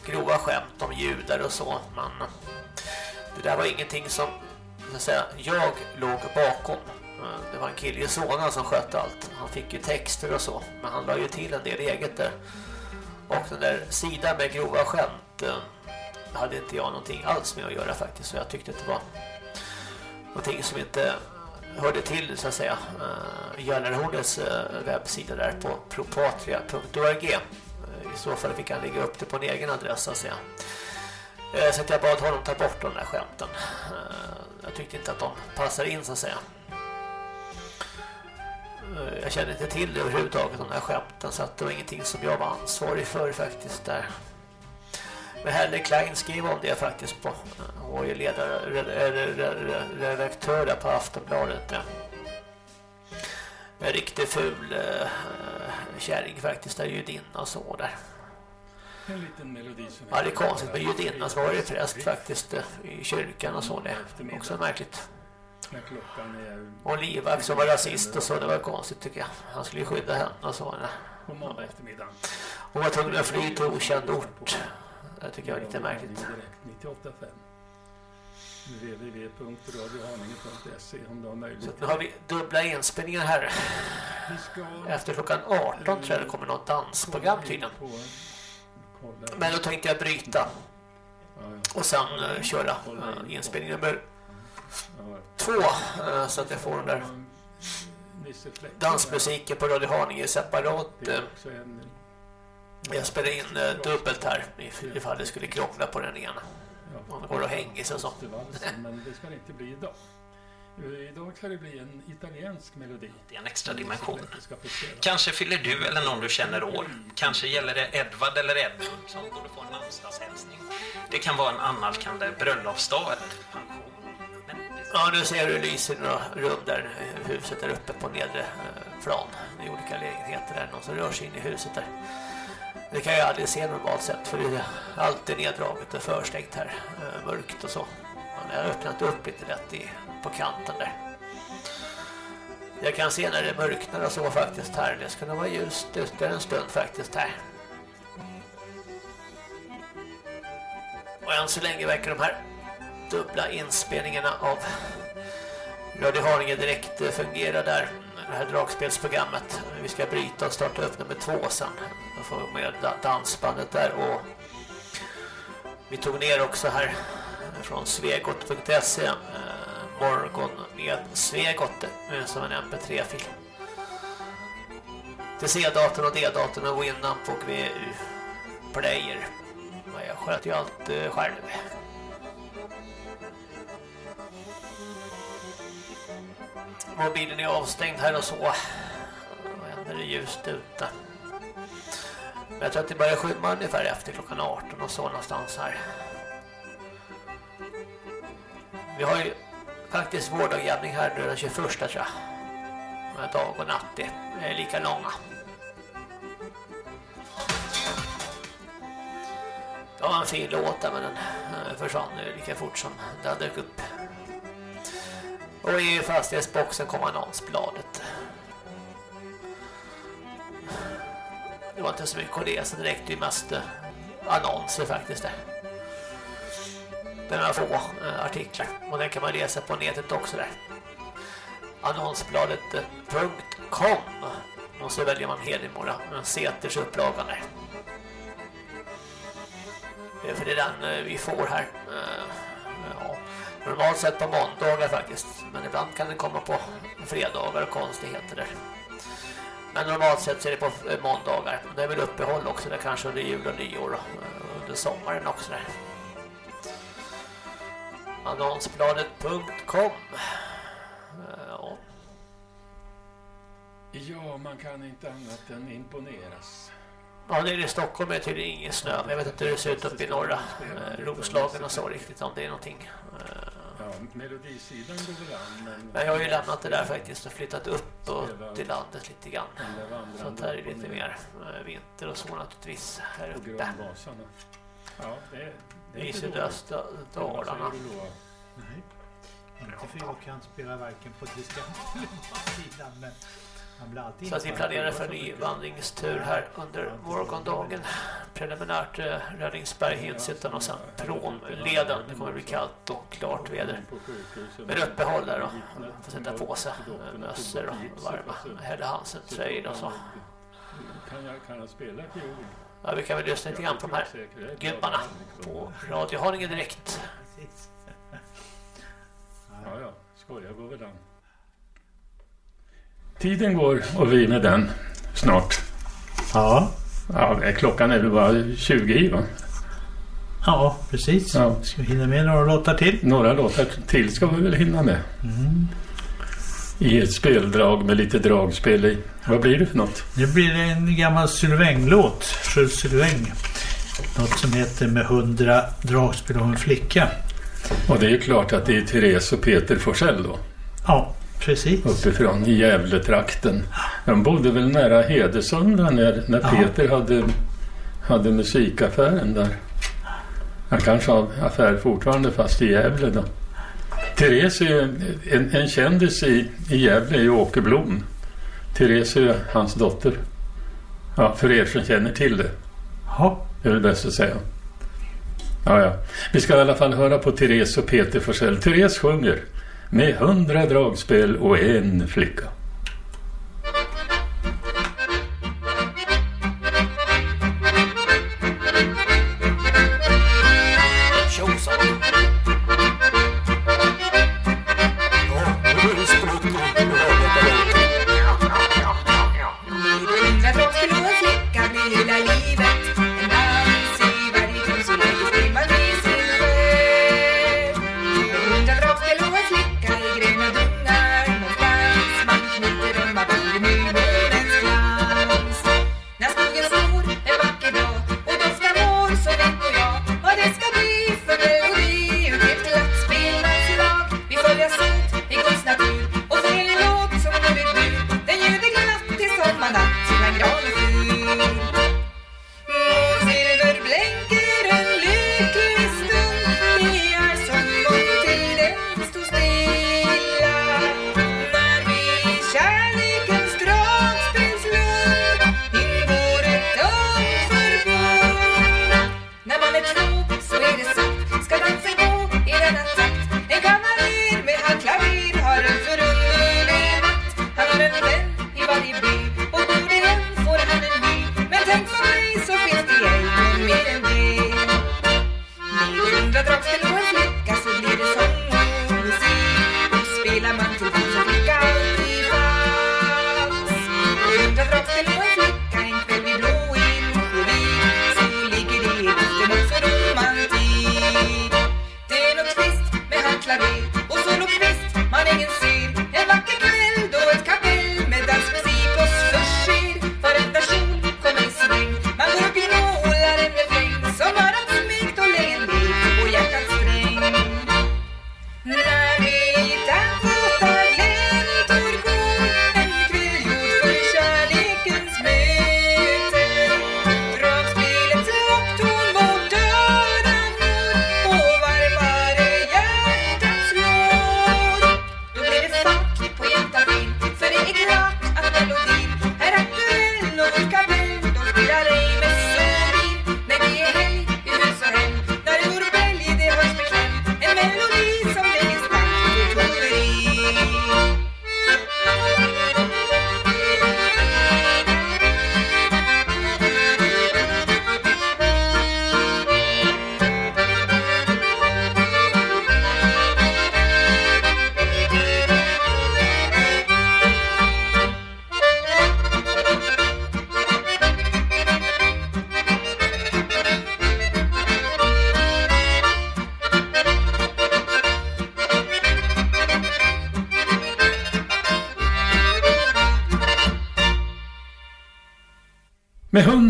grova skämt om judar och så, men det där var ingenting som så att säga, jag låg bakom. Eh, det var en kille i Solna som skötte allt. Han fick ju texter och så, men han la ju till en del eget där. Och den där sidan med grova skämt eh, hade inte jag någonting alls med att göra faktiskt. Så jag tyckte att det var någonting som inte hörde till så att säga. Uh, webbsida där på propatria.org. Eh, I så fall fick han lägga upp det på en egen adress så att säga. Så att jag bad honom ta bort de där skämten. Jag tyckte inte att de passar in så att säga. Jag kände inte till det överhuvudtaget de där skämten så att det var ingenting som jag var ansvarig för faktiskt där. Men Helle Klein skrev om det faktiskt på hon var ju ledare, redaktör där på Aftonbladet. En riktigt ful uh, kärring faktiskt, där judinna och så där. En liten melodi som Ja, det är konstigt med judinna var ju präst faktiskt eh, i kyrkan och så. Det också märkligt. Och Livak som var rasist och så, det var konstigt tycker jag. Han skulle ju skydda henne och så. På måndag eftermiddag. Hon var tvungen att fly till okänd ort. Det tycker jag är lite märkligt. 98.5 www.radiohaninge.se om du har Så möjlighet. nu har vi dubbla inspelningar här. Efter klockan 18 tror jag det kommer något dansprogram tydligen. Men då tänkte jag bryta. Och sen uh, köra uh, inspelning nummer två. eh, så att jag får den där dansmusiken på Radio Haninge separat. eh. Jag spelar in uh, dubbelt här if- ifall det skulle krångla på den ena. Om det går att hänga sig så. Men det ska det inte bli idag. Eh, Idag ska det bli en italiensk melodi. Det är en extra dimension. Kanske fyller du eller någon du känner år. Kanske gäller det Edvard eller Edmund som borde få en namnsdagshälsning. Det kan vara en annalkande bröllopsdag eller pension. Ja, nu ser du lyser några rum där, eh, huset där uppe på nedre eh, plan. Det är olika lägenheter där, någon som rör sig in i huset där. Det kan jag aldrig se normalt sett för det är alltid neddraget och förstängt här, eh, mörkt och så. Men jag har öppnat upp lite lätt i, på kanten där. Jag kan se när det mörknar och så faktiskt här. Det ska nog vara ljust ute en stund faktiskt här. Och än så länge verkar de här dubbla inspelningarna av Radio Haninge direkt fungera där. Det här dragspelsprogrammet. Vi ska bryta och starta upp nummer två sen. Får vi med dansbandet där och vi tog ner också här från svegot.se eh, morgon med Svegot eh, som en mp3-fil. Till C-datorn och D-datorn och Winamp och VU Player. men Jag sköter ju allt eh, själv. Mobilen är avstängd här och så. Och är det ljust ute. Men jag tror att det börjar skymma ungefär efter klockan 18 och så någonstans här. Vi har ju faktiskt vårdagjämning här nu den 21 tror jag. Med dag och natt det är lika långa. Det var en fin låt där men den försvann nu lika fort som den dök upp. Och i fastighetsboxen kom annonsbladet. Det var inte så mycket att läsa direkt, det är mest eh, annonser faktiskt där. Det är några få eh, artiklar och den kan man läsa på nätet också där. Annonsbladet.com och så väljer man Hedemora, en eh, Seters upplagan där. För det är den vi får här. Ja, normalt sett på måndagar faktiskt. Men ibland kan den komma på fredagar och konstigheter där. Men normalt sett så är det på eh, måndagar. Det är väl uppehåll också där kanske under jul och nyår och eh, under sommaren också där. Annonsbladet.com Ja. Ja, man kan inte annat än imponeras. Ja, nere i Stockholm är tydligen ingen snö, men jag vet inte hur det ser ut uppe i norra eh, Roslagen och så riktigt om det är någonting. Ja, melodisidan går väl an, men... Men jag har ju lämnat det där faktiskt och flyttat upp och till landet lite grann. Så att här är lite mer eh, vinter och så naturligtvis här På uppe. Ja, det, det är I inte sydöstra. Dalarna. Nej. Inte för jag kan spela varken på diskant eller men man blir alltid Så att vi planerar för en ny vandringstur här under morgondagen. Preliminärt eh, Rödingsberg, Hinshyttan och sen Pråmleden. Det kommer bli kallt och klart väder. Med uppehåll där och får sätta på sig eh, mössor och varma Helle Hansen-tröjor och så. Kan jag, kan jag spela fiol? Ja, vi kan väl lyssna lite grann på de här gubbarna på radiohållningen direkt. Ja, ja. Skoja går väl an. Tiden går och vi med den snart. Ja. Ja, klockan är väl bara 20 i va? Ja, precis. Ja. Ska vi hinna med några låtar till? Några låtar till ska vi väl hinna med. Mm. I ett speldrag med lite dragspel i. Vad blir det för något? Nu blir det en gammal Sylväng-låt. Jules Sylväng. Något som heter Med hundra dragspel om en flicka. Och det är ju klart att det är Therese och Peter Forsell då. Ja, precis. Uppifrån i Gävletrakten. De bodde väl nära Hedesunda när, när. Peter hade, hade musikaffären där. Han kanske har affär fortfarande fast i Gävle då. Therese är en, en kändis i, i Gävle är ju Åke Blom. Therese är hans dotter. Ja, för er som känner till det. Ja. Det är väl bäst att säga. Ja, ja. Vi ska i alla fall höra på Therese och Peter Forsell. Therese sjunger med hundra dragspel och en flicka.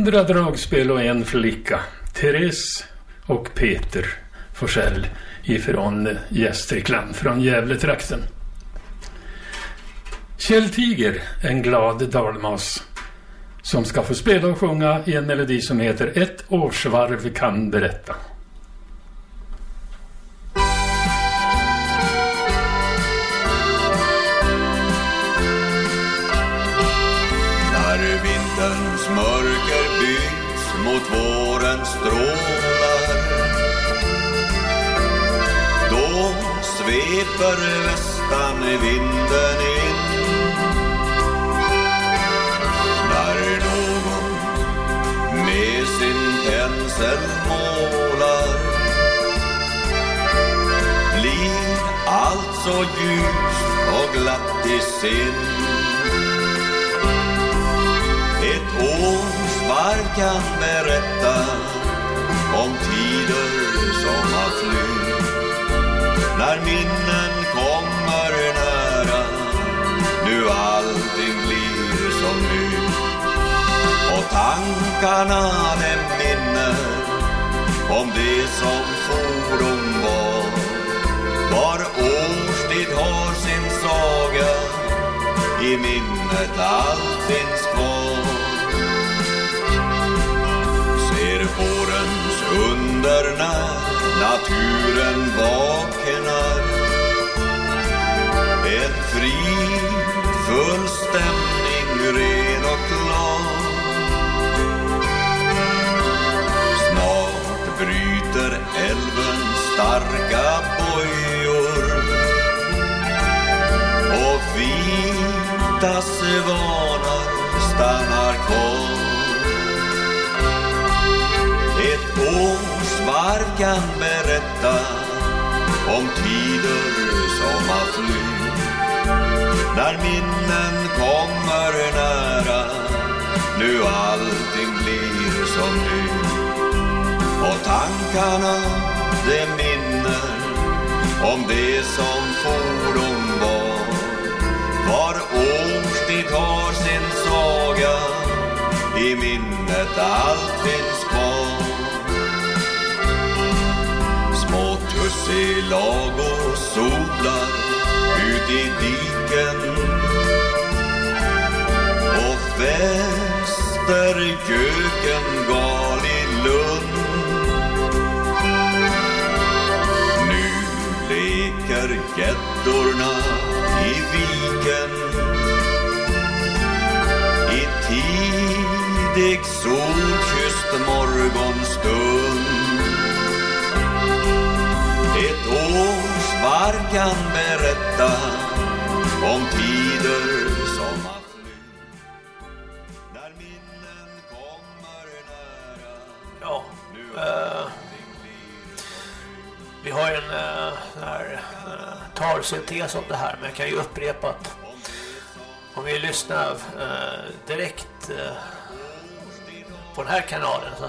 Hundra dragspel och en flicka. Therese och Peter Forsell ifrån Gästrikland, från Gävletrakten. Kjell Tiger, en glad dalmas som ska få spela och sjunga i en melodi som heter Ett årsvarv kan berätta.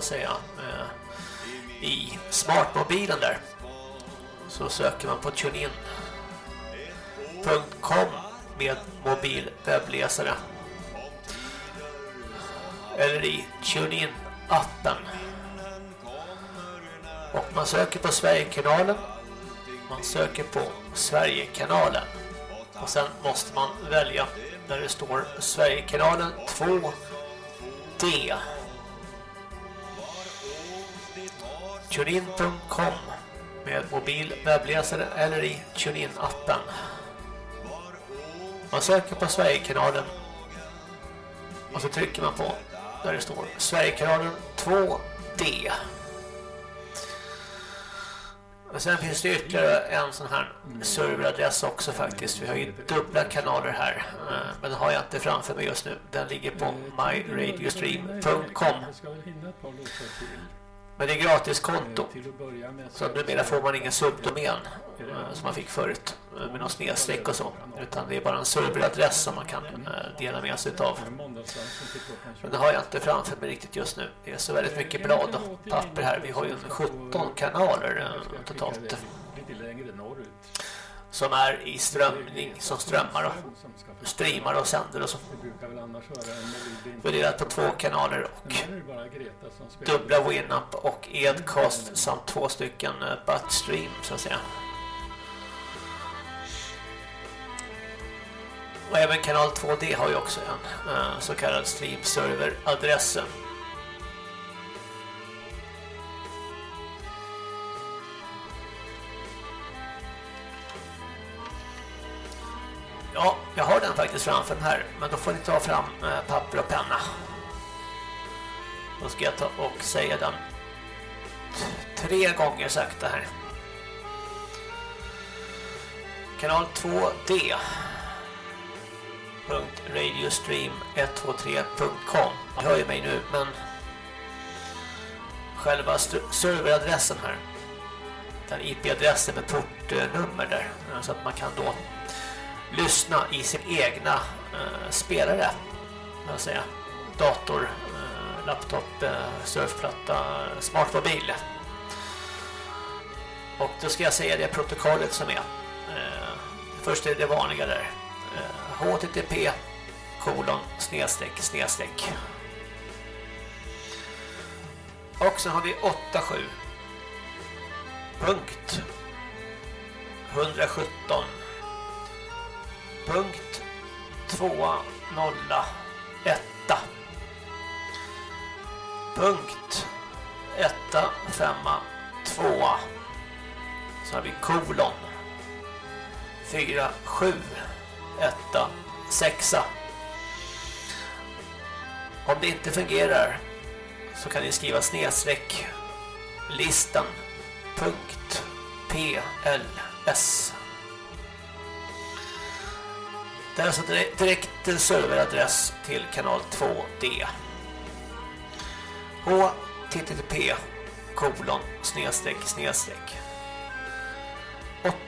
Säga. Eh, I smartmobilen där. Så söker man på tunein.com med mobilwebbläsare. eller i TuneIn-appen och man söker på Sverigekanalen. Man söker på Sverigekanalen. Och sen måste man välja där det står Sverigekanalen 2D tunein.com med mobil webbläsare eller i TuneIn-appen. Man söker på Sverigekanalen och så trycker man på där det står Sverigekanalen 2D. Och sen finns det ytterligare en sån här serveradress också faktiskt. Vi har ju dubbla kanaler här. eh, Men den har jag inte framför mig just nu. Den ligger på myradiostream.com. Men det är gratis konto. Så numera får man ingen subdomän eh, som man fick förut eh, med någon snedstreck och så. Utan det är bara en serveradress som man kan eh, dela med sig av. Men det har jag inte framför mig riktigt just nu. Det är så väldigt mycket blad och papper här. Vi har ju 17 kanaler eh, totalt. som är i strömning, som strömmar och streamar och sänder och så. Fördelat på två kanaler och dubbla Winamp och Edcast samt två stycken eh, Buttstream så att säga. Och även kanal 2D har ju också en eh, så kallad streamserver-adress. Ja, jag har den faktiskt framför mig här. Men då får ni ta fram eh, papper och penna. Då ska jag ta och säga den tre gånger sakta här. Kanal 2D radiostream123.com Jag hör ju mig nu, men själva serveradressen här den IP-adressen med portnummer där så att man kan då lyssna i sin egna eh, spelare Jag säga, dator, eh, laptop, eh, surfplatta, smartmobil. Och då ska jag säga det protokollet som är. Eh, först är det vanliga där. Eh, http kolon snedstreck snedstreck. Och sen har vi 87 punkt. 117 punkt 201 punkt 152 så har vi kolon. 4716 om det inte fungerar så kan ni skriva snedstreck listan punkt pls det är alltså direkt, till en serveradress till kanal 2D http kolon snedstreck snedstreck.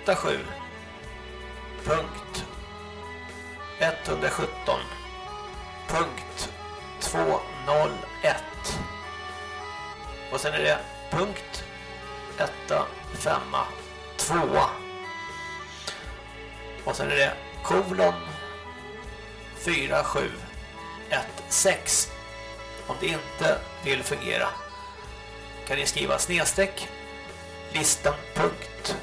87 punkt 117 punkt 201 och sen är det punkt 1 5 2 och sen är det kolon 4 7 1 6 om det inte vill fungera kan ni skriva snedstreck listan.pls.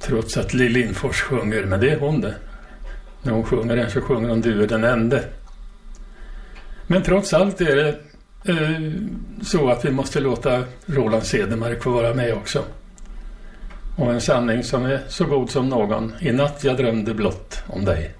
Trots att Lill Lindfors sjunger, men det är hon det. När hon sjunger den så sjunger hon Du är den ende. Men trots allt är det eh, så att vi måste låta Roland Cedermark få vara med också. Och en sanning som är så god som någon. I natt jag drömde blott om dig.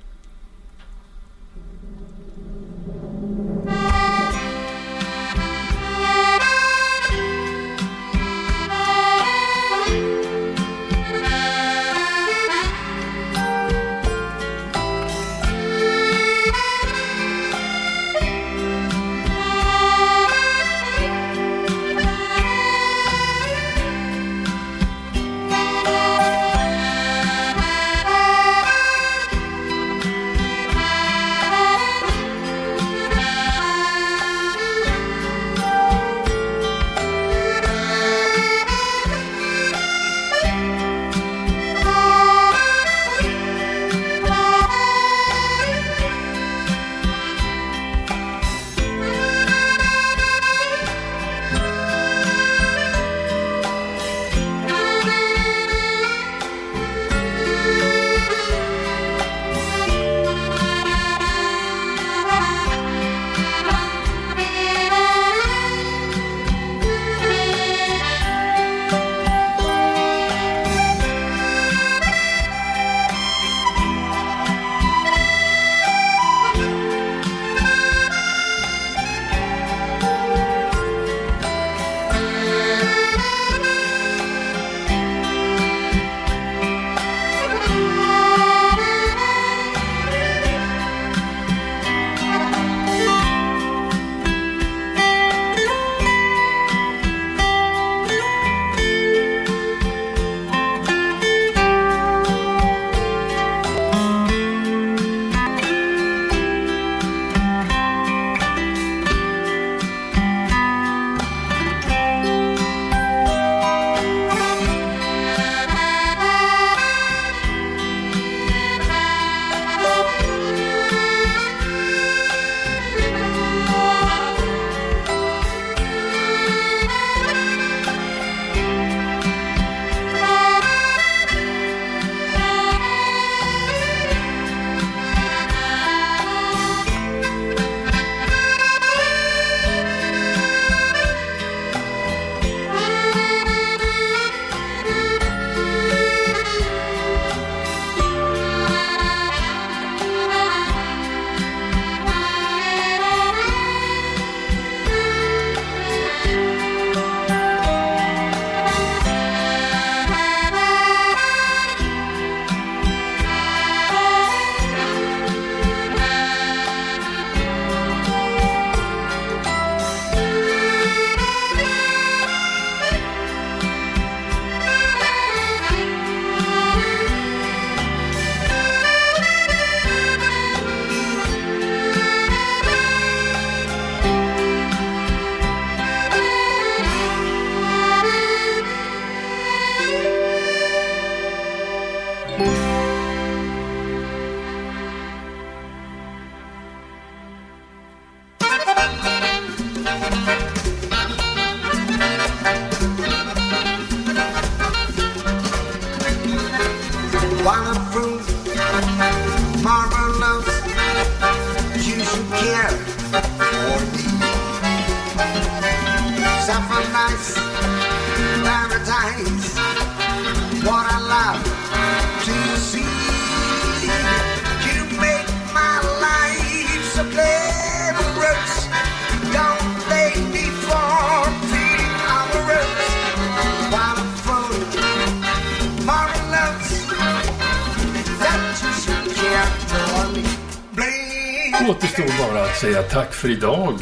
För idag.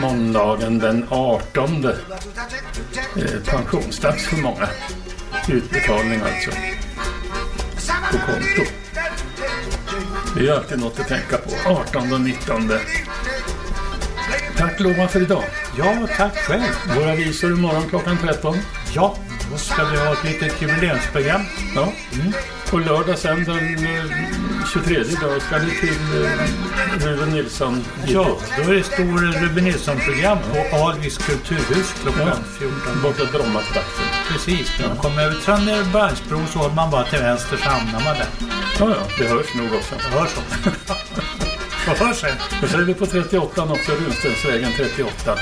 Måndagen den 18. Eh, pensionsdags för många. Utbetalning alltså. På konto. Det är alltid något att tänka på. 18 och 19. Tack Lovan för idag. Ja, tack själv. Våra visor imorgon klockan 13. Ja, då ska vi ha ett litet jubileumsprogram. Ja. Och lördag sen den eh, 23 dag ska ni till eh, Ruben Nilsson. Ja, då är det stor Ruben Nilsson-program på Alviks kulturhus klockan Ja, 14. Bortåt Brommatrakten. Precis, när man kommer över Tranebergsbron så håller man bara till vänster så hamnar man där. Ja, ja, det hörs nog också. Det hörs också. Vad hörs sen? Och så är vi på 38 också, Runstensvägen 38.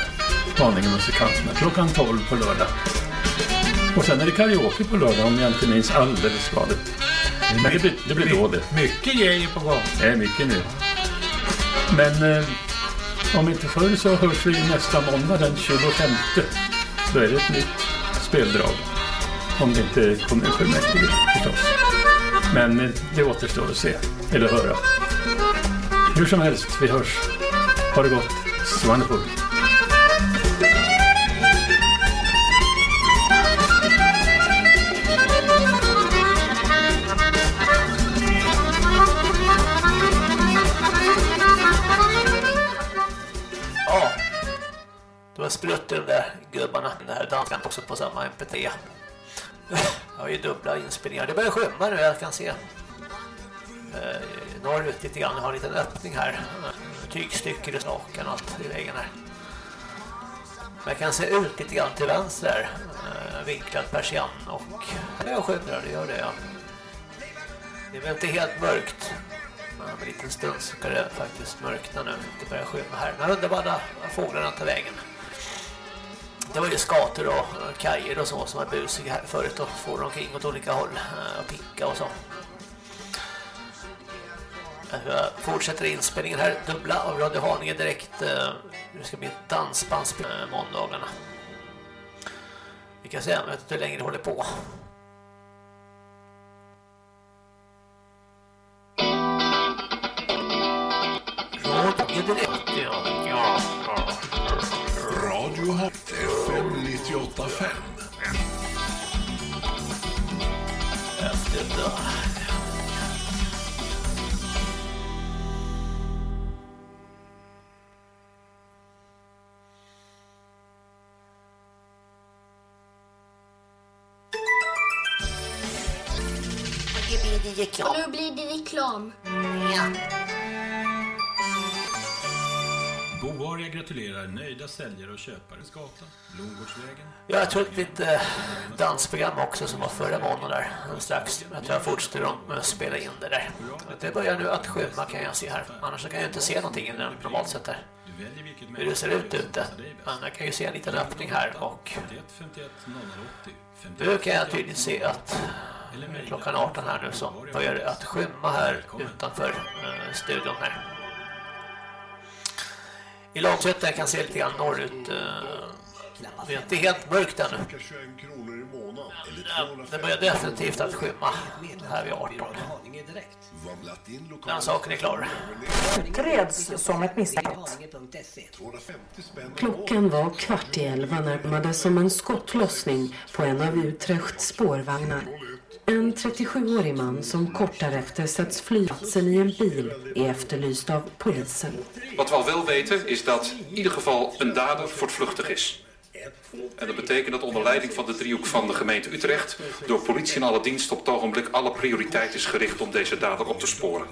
Haninge musikanterna. Klockan 12 på lördag. Och sen är det karaoke på lördag om jag inte minns alldeles galet. Men det blir, det blir då det. Mycket grejer på gång. Det är mycket nu. Men eh, om inte förr så hörs vi nästa måndag den 25. Då är det ett nytt speldrag. Om det inte är kommunfullmäktige förstås. Men eh, det återstår att se. Eller höra. Hur som helst, vi hörs. Ha det gott. Svanefull. Gubbarna. Den här danskan också på samma MP3. Jag har ju dubbla inspelningar. Det börjar skymma nu, jag kan se. Eh, norrut lite grann. Jag har en liten öppning här. Tygstycken i staken och allt i vägen här. Men jag kan se ut lite grann till vänster här. Eh, vinklad persian och det skymrar, det gör det ja. Det är väl inte helt mörkt. Men om en liten stund så ska det faktiskt mörkna nu. Det börjar skymma här. Men underbara fåglarna tar vägen. Det var ju skator och kajer och så som var busiga här förut och får omkring åt olika håll eh, och picka och så. Eh, jag fortsätter inspelningen här, dubbla av Radio Haninge direkt. Eh, det ska bli ett dansbandsspel måndagarna. Vi kan se, jag vet inte hur länge det håller på. Radio direkt, ja. ja. Radio Haninge 98.5. Efter det. Och nu blir det reklam. Boaria gratulerar nöjda säljare och köpare. Gatan, Blomgårdsvägen. Ja, jag tror ett lite dansprogram också som var förra månaden där strax. Jag tror jag fortsätter att spela in det där. Det börjar nu att skymma kan jag se här. Annars kan jag inte se någonting normalt sett där. Hur det ser ut ute. Men jag kan ju se en liten öppning här och nu kan jag tydligt se att klockan 18 här nu så börjar det att skymma här utanför eh, studion här. I Långsötan jag kan se lite grann norrut. eh, Det är inte helt mörkt ännu. Det börjar definitivt att skymma här vid 18. Den saken är klar. utreds som ett misstänkt. Klockan var kvart i elva närmade som en skottlossning på en av Utrechts spårvagnar. En 37-årig man som kort därefter sätts flygplatsen i en bil är efterlyst av polisen. Wat we al wel weten is dat in ieder geval een dader voortvluchtig is. En dat betekent dat onder leiding van de driehoek van de gemeente Utrecht door politie en alle diensten op het ogenblik alle prioriteit is gericht om deze dader op te sporen.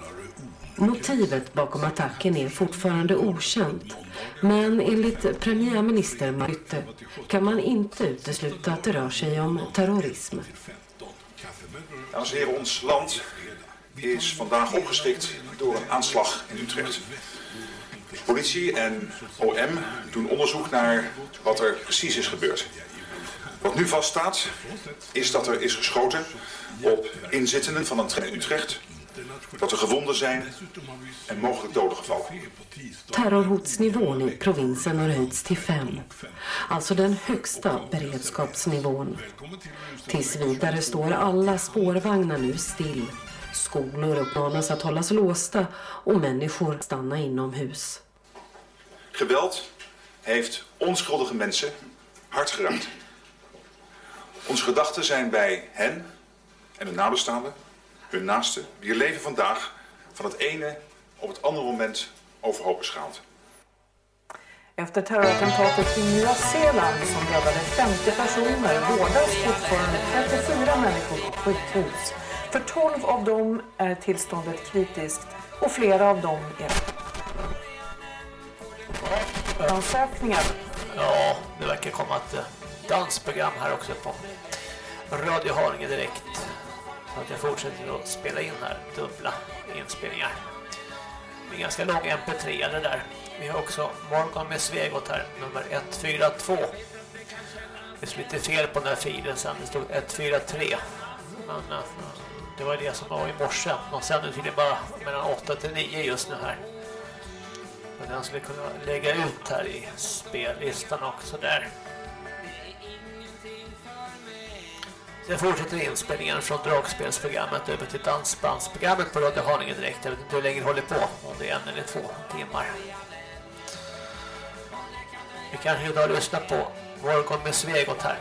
Motivet bakom attacken är fortfarande okänt. Men enligt premiärminister Marytte kan man inte utesluta att det rör sig om terrorism. Dames en heren, ons land is vandaag opgeschrikt door een aanslag in Utrecht. Politie en OM doen onderzoek naar wat er precies is gebeurd. Wat nu vaststaat is dat er is geschoten op inzittenden van een trein in Utrecht. Dat er gewonden zijn en mogelijk doden gevallen. Terrorhotsnivån i provinsen har höjts till fem. Alltså den högsta beredskapsnivån. Tills vidare står alla spårvagnar nu still. Skolor uppmanas att hållas låsta och människor stanna inomhus. Geweld heeft onschuldige mensen hard geraakt. Onze gedachten zijn bij hen en hun nabestaanden, hun naasten, die leven vandaag van het ene op het andere moment overhoop is gehaald. Efter terrorattentatet i Nya Zeeland som dödade 50 personer vårdas fortfarande 34 människor på sjukhus. För 12 av dem är tillståndet kritiskt och flera av dem är ansökningar. Ja, det verkar komma ett eh, dansprogram här också på Radio Haninge direkt. Så att jag fortsätter att spela in här, dubbla inspelningar. Det är ganska lång mp3 det där. Vi har också Morgon med Svegot här, nummer 142. Det är lite fel på den här filen sen, det stod 143. Men eh, det var det som var i morse. Och sen är det tydligen bara mellan 8 till 9 just nu här. Men den skulle kunna lägga ut här i spellistan också där. Sen fortsätter inspelningen från dragspelsprogrammet över till dansbandsprogrammet på Radio Haninge direkt. Jag vet inte hur länge det håller på, om det är en eller två timmar. Vi kanske idag lyssna på Morgon med Svegot här.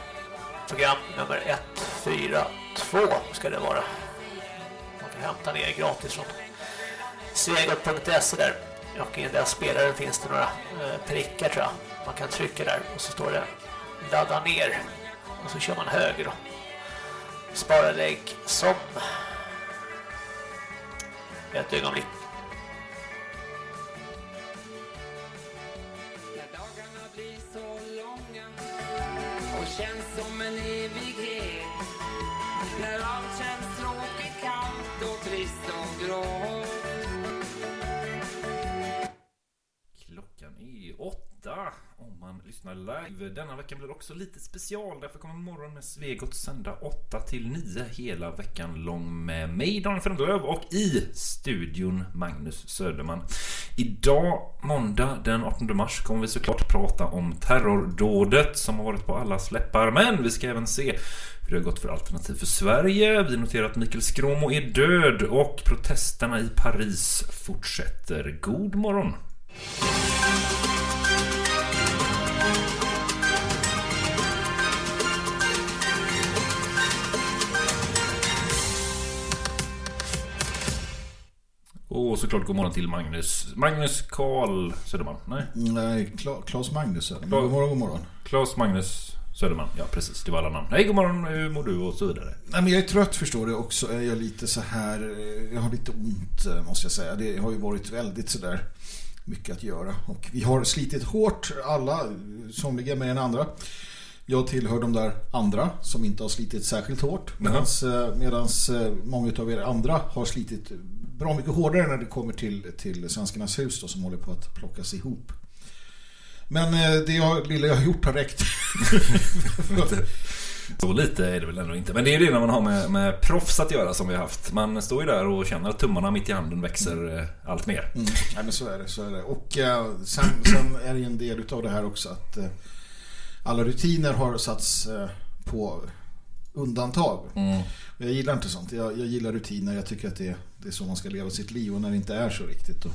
Program nummer 142 ska det vara. Man kan hämta ner gratis från svegot.se där. Och i den spelaren finns det några eh, prickar tror jag. Man kan trycka där och så står det ladda ner. Och så kör man höger då. Spara lägg som. Ett ögonblick. Lyssnar live. Denna veckan blir också lite special. Därför kommer morgon med Svegot sända 8 till 9 hela veckan lång med mig, Daniel Frändelöv och i studion Magnus Söderman. Idag, måndag den 18 mars, kommer vi såklart prata om terrordådet som har varit på alla släppar. Men vi ska även se hur det har gått för Alternativ för Sverige. Vi noterar att Mikael Skråmo är död och protesterna i Paris fortsätter. God morgon! Och såklart god morgon till Magnus. Magnus Karl Söderman? Nej? Nej, Kla- Claes Magnus Söderman. Kla- God morgon, god morgon. Claes Magnus Söderman. Ja, precis. Det var alla namn. Nej, god morgon. Hur mår du? Och så vidare. Nej, men jag är trött förstår du också. Är jag lite så här. eh, Jag har lite ont eh, måste jag säga. Det har ju varit väldigt så där mycket att göra. Och vi har slitit hårt alla, somliga mer än andra. Jag tillhör de där andra som inte har slitit särskilt hårt. Medan eh, många av er andra har slitit bra mycket hårdare när det kommer till, till Svenskarnas hus då, som håller på att plockas ihop. Men eh, det jag, lilla jag har gjort har räckt. Så lite är det väl ändå inte. Men det är ju det när man har med, med proffs att göra som vi har haft. Man står ju där och känner att tummarna mitt i handen växer eh, allt mer. Mm. Nej, men så är det. Så är det. Och eh, sen, sen är det ju en del utav det här också att eh, alla rutiner har satts eh, på undantag. Mm. Jag gillar inte sånt. Jag, jag gillar rutiner. Jag tycker att det, det är så man ska leva sitt liv. Och när det inte är så riktigt då,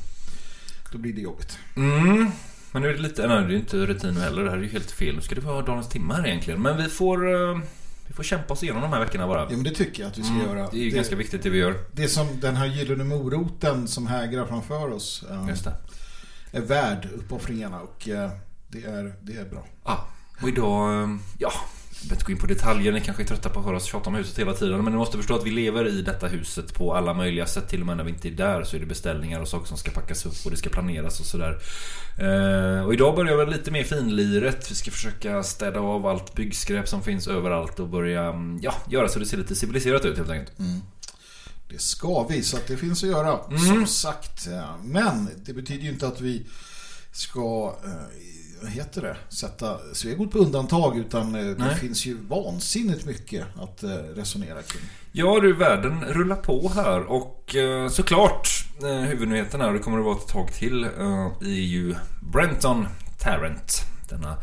då blir det jobbigt. Mm. Men nu är det lite, nej det är inte rutin heller. Det här är ju helt fel. Nu ska det vara dagens timmar egentligen. Men vi får, eh, vi får kämpa oss igenom de här veckorna bara. Ja men det tycker jag att vi ska Mm, göra. Det är ju ganska viktigt det vi gör. Det som den här gyllene moroten som hägrar framför oss eh, det. är värd uppoffringarna och eh, det är, det är bra. Ah, Och idag, ja, behöver inte gå in på detaljer, ni kanske är trötta på att höra oss tjata om huset hela tiden Men ni måste förstå att vi lever i detta huset på alla möjliga sätt Till och med när vi inte är där så är det beställningar och saker som ska packas upp och det ska planeras och sådär eh, Och idag börjar väl lite mer finliret Vi ska försöka städa av allt byggskräp som finns överallt och börja, mm, ja, göra så det ser lite civiliserat ut helt enkelt Mm. Det ska vi, så att det finns att göra. Mm. Som sagt. Men det betyder ju inte att vi ska, eh, vad heter det, sätta Svegot på undantag. Utan eh, det Nej. finns ju vansinnigt mycket att eh, resonera kring. Ja du, världen rullar på här och eh, såklart huvudnyheten här, det kommer att vara ett tag till, är ju Brenton Tarrant. Denna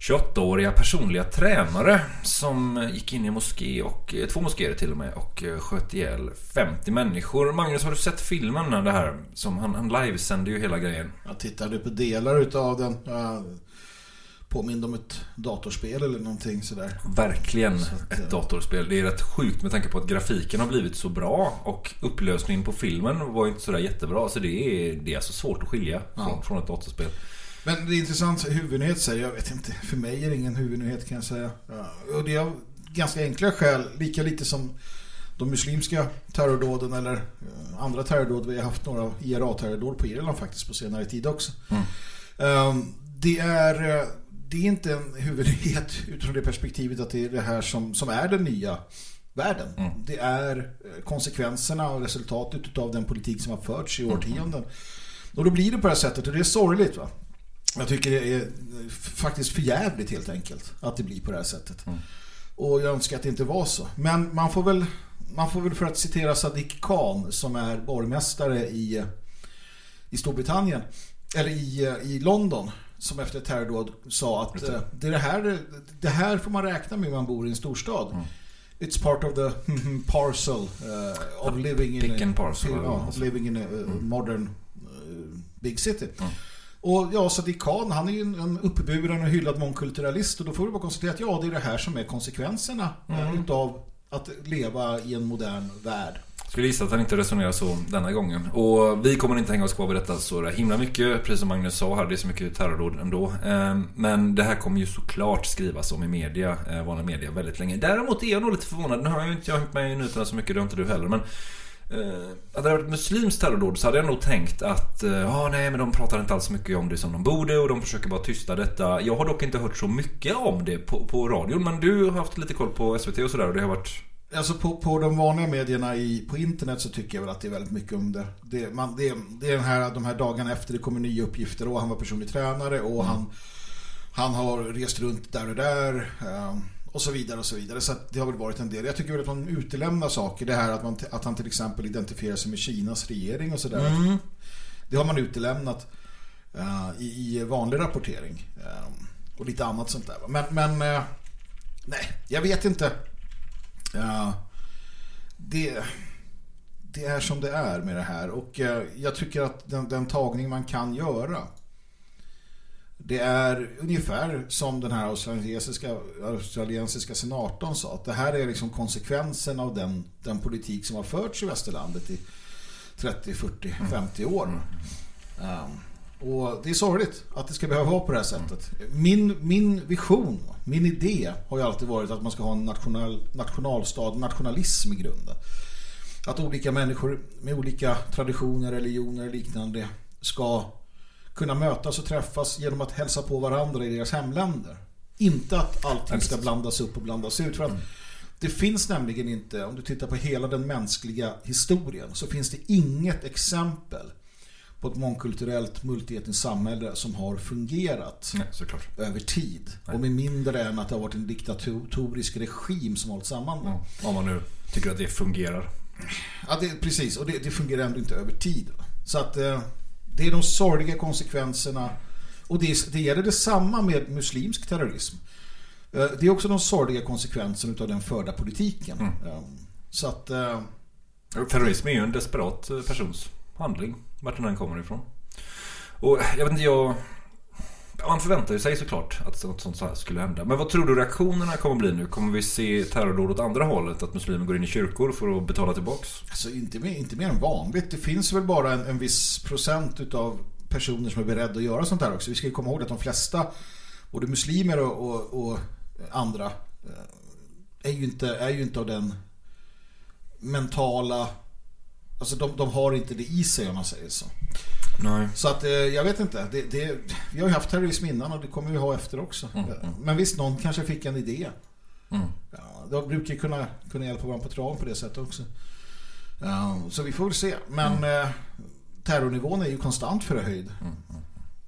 28-åriga personliga tränare som eh, gick in i moské och eh, två moskéer till och med och eh, sköt ihjäl 50 människor. Magnus, har du sett filmen det här? Som han, han livesände ju hela grejen. Jag tittade på delar utav den. Jag påminner om ett datorspel eller någonting sådär. Verkligen att, ett datorspel. Det är rätt sjukt med tanke på att grafiken har blivit så bra och upplösningen på filmen var inte sådär jättebra. Så det är, det är alltså svårt att skilja från, Ja. från ett datorspel. Men det är intressant huvudnyhet säger jag vet inte. För mig är det ingen huvudnyhet kan jag säga. Ja, Och det är av ganska enkla skäl. Lika lite som de muslimska terrordåden eller eh, andra terrordåd. Vi har haft några IRA-terrordåd på Irland faktiskt på senare tid också. Ehm, Det är, eh, det är inte en huvudnyhet utifrån det perspektivet att det är det här som, som är den nya världen. Det är eh, konsekvenserna och resultatet av den politik som har förts i årtionden. Och då blir det på det här sättet och det är sorgligt va. Jag tycker det är eh, faktiskt förjävligt helt enkelt att det blir på det här sättet. Och jag önskar att det inte var så. Men man får väl, man får väl för att citera Sadiq Khan som är borgmästare i, eh, i Storbritannien, eller i, eh, i London, som efter ett terrordåd sa att eh, det, är det, här, det här får man räkna med när man bor i en storstad. It's part of the parcel uh, of living in parcel, vad så. living in a uh, modern uh, big city. Och ja, Sadiq Khan, han är ju en, en uppburen och hyllad mångkulturalist och då får vi bara konstatera att ja, det är det här som är konsekvenserna mm. utav att leva i en modern värld. Skulle gissa att han inte resonerar så denna gången. Och vi kommer inte hänga oss kvar vid detta så himla mycket. Precis som Magnus sa här, det är så mycket terrordåd ändå. Eh, Men det här kommer ju såklart skrivas om i media, eh, vanliga media, väldigt länge. Däremot är jag nog lite förvånad. Nu har jag ju inte jag hängt med i nyheterna så mycket, det har inte du heller. Men eh, hade det varit muslims terrordåd så hade jag nog tänkt att eh, ja, nej, men de pratar inte alls så mycket om det som de borde och de försöker bara tysta detta. Jag har dock inte hört så mycket om det på, på radion. Men du har haft lite koll på SVT och sådär och det har varit Alltså på, på de vanliga medierna i, på internet så tycker jag väl att det är väldigt mycket om det. Det, man, det, det är den här, de här dagarna efter det kommer nya uppgifter och han var personlig tränare och han, han har rest runt där och där ehm, och så vidare och så vidare. Så det har väl varit en del. Jag tycker väl att man utelämnar saker. Det här att, man, att han till exempel identifierar sig med Kinas regering och sådär. Mm. Det har man utelämnat eh, i, i vanlig rapportering. Ehm, och lite annat sånt där. Men, men eh, nej, jag vet inte. Det, det är som det är med det här och jag tycker att den, den tagning man kan göra det är ungefär som den här australiensiska, australiensiska senatorn sa att det här är liksom konsekvensen av den, den politik som har förts i västerlandet i 30, 40, 50 år. Um, och det är sorgligt att det ska behöva vara på det här sättet. Min, min vision, min idé har ju alltid varit att man ska ha en national, nationalstad, nationalism i grunden. Att olika människor med olika traditioner, religioner och liknande ska kunna mötas och träffas genom att hälsa på varandra i deras hemländer. Inte att allting ska blandas upp och blandas ut. För att det finns nämligen inte, om du tittar på hela den mänskliga historien, så finns det inget exempel på ett mångkulturellt multietniskt samhälle som har fungerat såklart. över tid. Och med mindre än att det har varit en diktatorisk regim som har hållit samman det. Om man nu tycker att det fungerar. Ja, det, precis. Och det, det fungerar ändå inte över tid. Så att eh, det är de sorgliga konsekvenserna. Och det, det gäller detsamma med muslimsk terrorism. Eh, det är också de sorgliga konsekvenserna av den förda politiken. Eh, så att... Eh, Terrorism är ju en desperat persons handling. Vart den än kommer ifrån. Och jag vet inte, jag... Man förväntar ju sig såklart att något sånt här skulle hända. Men vad tror du reaktionerna kommer bli nu? Kommer vi se terrordåd åt andra hållet? Att muslimer går in i kyrkor för att betala tillbaks? Alltså inte mer, inte mer än vanligt. Det finns väl bara en, en viss procent utav personer som är beredda att göra sånt här också. Vi ska ju komma ihåg att de flesta både muslimer och, och, och andra eh, är ju, inte, är ju inte av den mentala alltså de, de har inte det i sig om man säger så. Nej. Så att eh, jag vet inte. Det, det, vi har ju haft terrorism innan och det kommer vi ha efter också. Mm, Men visst, någon kanske fick en idé. Mm. Ja, de brukar ju kunna, kunna hjälpa varandra på traven på det sättet också. Ja, så vi får väl se. Men eh, terrornivån är ju konstant förhöjd.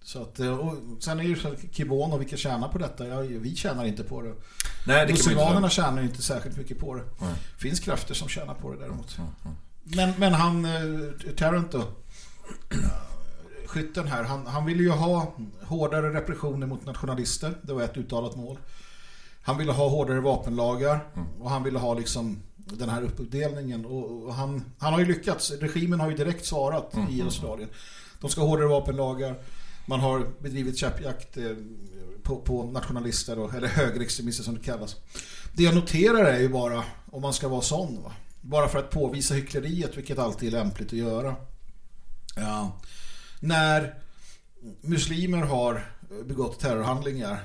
Så att, eh, och sen är ju Kibon och vilka tjänar på detta? Ja, vi tjänar inte på det. Nej, det Musulmanerna tjänar ju inte särskilt mycket på det. Nej. finns krafter som tjänar på det däremot. Men, men han, eh, Tarrant då, eh, skytten här, han, han ville ju ha hårdare repressioner mot nationalister. Det var ett uttalat mål. Han ville ha hårdare vapenlagar och han ville ha liksom den här uppdelningen och, och han, han har ju lyckats. Regimen har ju direkt svarat Mm, i Australien. De ska ha hårdare vapenlagar. Man har bedrivit käppjakt eh, på, på nationalister då, eller högerextremister som det kallas. Det jag noterar är ju bara om man ska vara sån va? Bara för att påvisa hyckleriet vilket alltid är lämpligt att göra. Ja. När muslimer har begått terrorhandlingar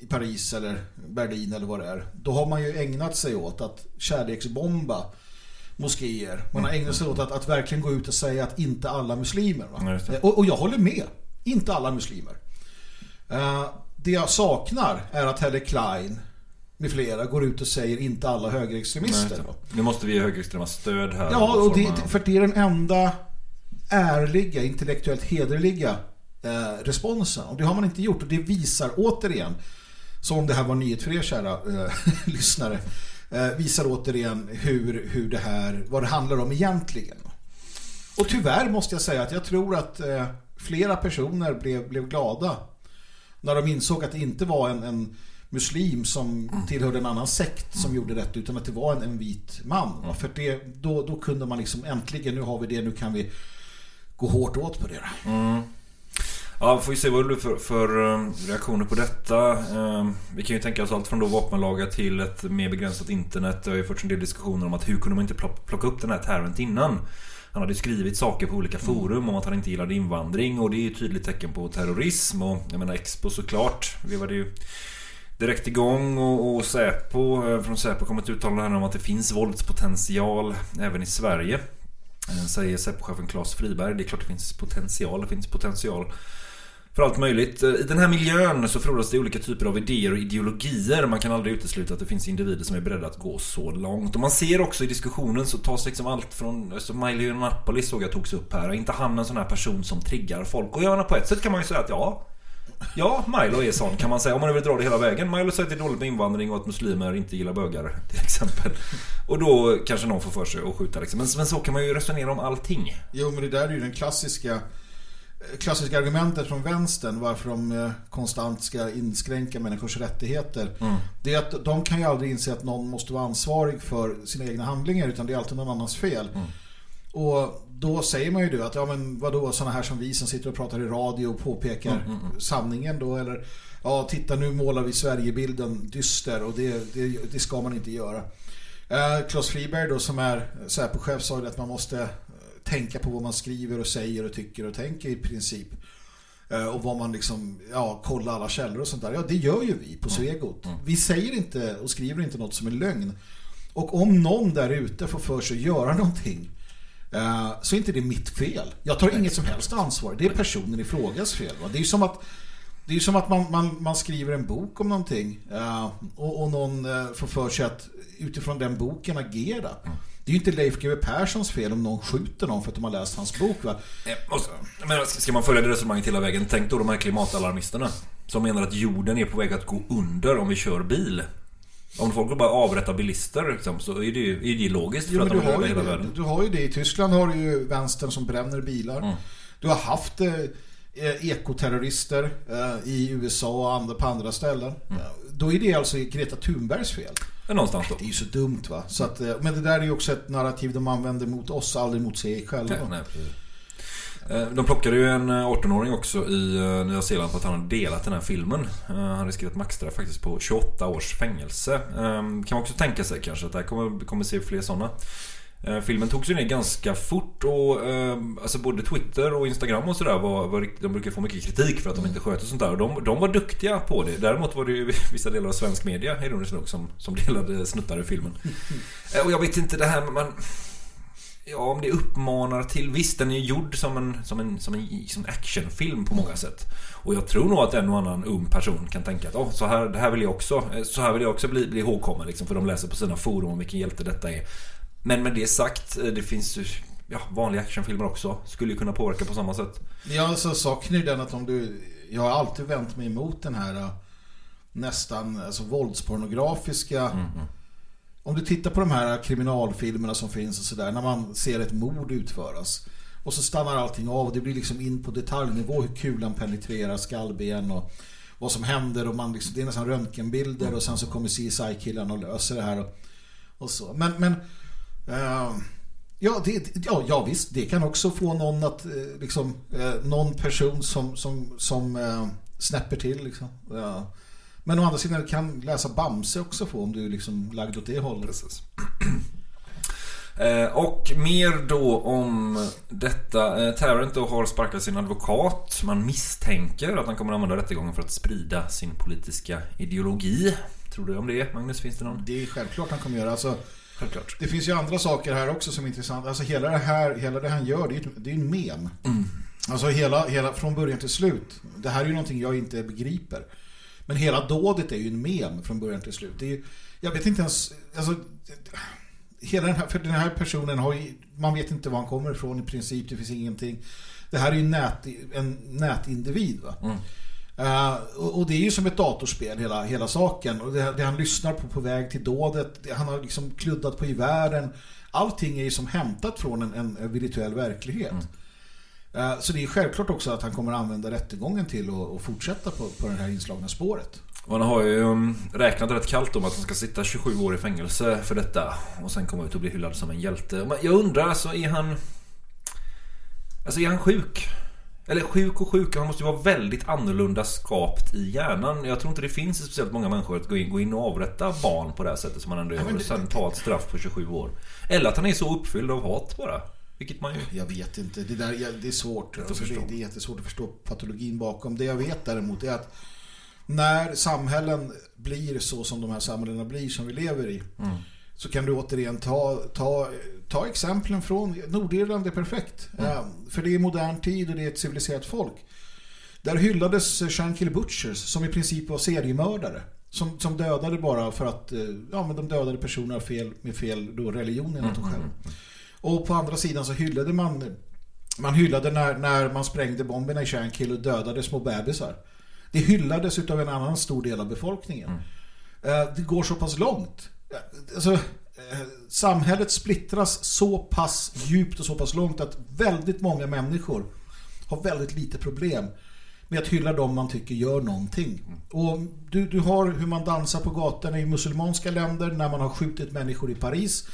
i Paris eller Berlin eller vad det är. Då har man ju ägnat sig åt att kärleksbomba moskéer. Man har ägnat sig åt att, att verkligen gå ut och säga att inte alla muslimer. Och, och jag håller med. Inte alla muslimer. Eh, det jag saknar är att Helle Klein med flera går ut och säger inte alla högerextremister. Nej? Nu måste vi ge högerextrema stöd här. Ja, och det, för det är den enda ärliga, intellektuellt hederliga eh, responsen. Och det har man inte gjort. Och det visar återigen, som om det här var nyhet för er kära eh, lyssnare, eh, visar återigen hur, hur det här, vad det handlar om egentligen. Och tyvärr måste jag säga att jag tror att eh, flera personer blev, blev glada när de insåg att det inte var en, en muslim som tillhörde en annan sekt som gjorde rätt utan att det var en, en vit man. va? För det, då, då kunde man liksom äntligen, nu har vi det, nu kan vi gå hårt åt på det. Mm. Ja, vi får ju se vad det blir för, för eh, reaktioner på detta. Eh, Vi kan ju tänka oss allt från då vapenlagar till ett mer begränsat internet. Det har ju förts en del diskussioner om att hur kunde man inte plock- plocka upp den här terrorn innan? Han hade skrivit saker på olika forum om att han inte gillade invandring och det är ju ett tydligt tecken på terrorism och jag menar Expo såklart. Vi var det ju direkt igång och, och Säpo, eh, från Säpo kom ett uttalande här om att det finns våldspotential även i Sverige. Eh, säger Säpo-chefen Claes Friberg. Det är klart det finns potential. Det finns potential för allt möjligt. Eh, I den här miljön så frodas det olika typer av idéer och ideologier. Man kan aldrig utesluta att det finns individer som är beredda att gå så långt. Och man ser också i diskussionen så tas liksom allt från... Alltså Miley Napoli såg jag togs upp här. Är inte han en sån här person som triggar folk? Och ja på ett sätt kan man ju säga att ja... Ja, Milo är sån kan man säga om man vill dra det hela vägen. Milo säger att det är dåligt med invandring och att muslimer inte gillar bögar till exempel. Och då kanske någon får för sig att skjuta liksom. Men, men så kan man ju resonera om allting. Jo, men det där är ju den klassiska klassiska argumentet från vänstern varför de eh, konstant ska inskränka människors rättigheter. Mm. Det är att de kan ju aldrig inse att någon måste vara ansvarig för sina egna handlingar utan det är alltid någon annans fel. Och då säger man ju då att ja men vadå sådana här som vi som sitter och pratar i radio och påpekar Mm, mm, mm. sanningen då eller ja titta nu målar vi Sverigebilden dyster och det, det, det ska man inte göra. Eh, Claes Friberg då som är Säpo-chef sa ju att man måste eh, tänka på vad man skriver och säger och tycker och tänker i princip. Eh, och vad man liksom, ja, kolla alla källor och sånt där. Ja, det gör ju vi på Svegot. Vi säger inte och skriver inte något som är lögn. Och om någon där ute får för sig att göra någonting så är inte det mitt fel. Jag tar inget som helst ansvar. Det är personen i frågas fel. Va? Det är ju som att det är som att man, man, man skriver en bok om någonting eh, och, och någon eh, får för sig att utifrån den boken agera. Det är ju inte Leif GW Perssons fel om någon skjuter någon för att de har läst hans bok. Va? Eh, Men ska man följa det resonemanget hela vägen? Tänk då de här klimatalarmisterna. Som menar att jorden är på väg att gå under om vi kör bil. Om folk bara avrättar bilister liksom, så är det ju är det logiskt för Jo, att de har ju hela det, världen. du har ju det. I Tyskland har du ju vänstern som bränner bilar. Mm. Du har haft eh, eh, ekoterrorister eh, i USA och andra, på andra ställen. Mm. Då är det alltså Greta Thunbergs fel. Någonstans då. Det är ju så dumt va. Så att, eh, men det där är ju också ett narrativ de använder mot oss, aldrig mot sig själva. Nej, nej, De plockade ju en eh, 18-åring också i eh, Nya Zeeland för att han hade delat den här filmen. Eh, Han riskerar ett maxstraff faktiskt på 28 års fängelse. Eh, Kan man också tänka sig kanske att det här kommer, kommer se fler sådana Eh, Filmen togs ju ner ganska fort och eh, alltså både Twitter och Instagram och sådär var, var, de brukar få mycket kritik för att de inte sköter sånt där. Och de, de var duktiga på det. Däremot var det ju vissa delar av svensk media, ironiskt nog, som, som delade snuttar i filmen. Eh, och jag vet inte det här man... Ja, om det uppmanar till... Visst, den är ju gjord som en, som en, som en som actionfilm på många sätt. Och jag tror nog att en och annan ung person kan tänka att oh, så här, det här vill jag också, eh, så här vill jag också bli, bli ihågkommen liksom, för de läser på sina forum om vilken hjälte detta är. Men med det sagt, eh, det finns ju ja, vanliga actionfilmer också. Skulle ju kunna påverka på samma sätt. Ja, alltså saken är ju den att om du... Jag har alltid vänt mig emot den här äh, nästan alltså, våldspornografiska... Om du tittar på de här kriminalfilmerna som finns och sådär, när man ser ett mord utföras. Och så stannar allting av och det blir liksom in på detaljnivå hur kulan penetrerar skallben och vad som händer och man liksom, det är nästan röntgenbilder och sen så kommer CSI-killarna och löser det här och, och så. Men, men uh, ja, det, ja, ja visst, det kan också få någon att eh, liksom, uh, någon person som, som, som uh, snäpper till liksom. Ja. Men å andra sidan kan läsa Bamse också få om du är liksom lagd åt det hållet. Eh, och mer då om detta. Eh, Tarrant då har sparkat sin advokat. Man misstänker att han kommer att använda rättegången för att sprida sin politiska ideologi. Tror du om det, Magnus? Finns det någon? Det är självklart han kommer göra. Alltså, Självklart. Det finns ju andra saker här också som är intressant. Alltså hela det här, hela det han gör, det är ju det är en mem. Alltså hela, hela, från början till slut. Det här är ju någonting jag inte begriper. Men hela dådet är ju en mem från början till slut. Det är, ju- jag vet inte ens, alltså, hela den här, för den här personen har ju, man vet inte var han kommer ifrån i princip, det finns ingenting. Det här är ju nät, en nätindivid va. Eh, och, och det är ju som ett datorspel hela, hela saken. Och det, det han lyssnar på på väg till dådet, det, han har liksom kluddat på i världen. Allting är ju som hämtat från en, en virtuell verklighet. Eh, så det är självklart också att han kommer använda rättegången till att fortsätta på, på det här inslagna spåret. Och han har ju um, räknat rätt kallt om att han ska sitta 27 år i fängelse för detta. Och sen komma ut och bli hyllad som en hjälte. Jag undrar alltså, är han... Alltså är han sjuk? Eller sjuk och sjuk, han måste ju vara väldigt annorlunda skapt i hjärnan. Jag tror inte det finns speciellt många människor att gå in, gå in och avrätta barn på det här sättet som han ändå gör. Och sen ta ett straff på 27 år. Eller att han är så uppfylld av hat bara. Vilket man ju... Jag vet inte. Det, där, det är svårt. att Alltså, det, det är jättesvårt att förstå patologin bakom. Det jag vet däremot är att när samhällen blir så som de här samhällena blir som vi lever i Mm. så kan du återigen ta, ta, ta exemplen från Nordirland är perfekt. Mm. Ja, för det är modern tid och det är ett civiliserat folk. Där hyllades Shankill Butchers som i princip var seriemördare. Som, som dödade bara för att eh, ja, men de dödade personer fel, med fel då, religion enligt dem själva. Och på andra sidan så hyllade man man hyllade när, när man sprängde bomberna i Shankill och dödade små bebisar. Det hyllades utav en annan stor del av befolkningen. Eh, Det går så pass långt. Alltså, eh, samhället splittras så pass djupt och så pass långt att väldigt många människor har väldigt lite problem med att hylla dem man tycker gör någonting. Och du, du har hur man dansar på gatorna i musulmanska länder när man har skjutit människor i Paris.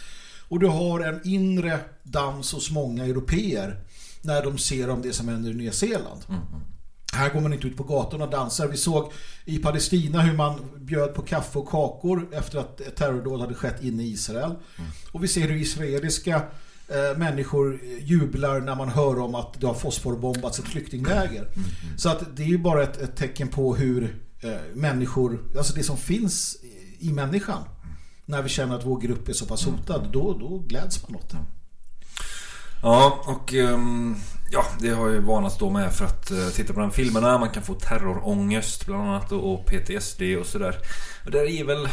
Och du har en inre dans hos många europeer när de ser om det som händer i Nya Zeeland. Här går man inte ut på gatorna och dansar. Vi såg i Palestina hur man bjöd på kaffe och kakor efter att ett terrordåd hade skett inne i Israel. Och vi ser hur israeliska eh, människor jublar när man hör om att det har fosforbombats ett flyktingläger. Så att det är ju bara ett, ett tecken på hur eh, människor, alltså det som finns i människan när vi känner att vår grupp är så pass hotad, då, då gläds man åt det. Ja, och ehm, ja, det har ju varnats då med för att eh, titta på de filmerna. Man kan få terrorångest bland annat och, PTSD och sådär. Och det är väl...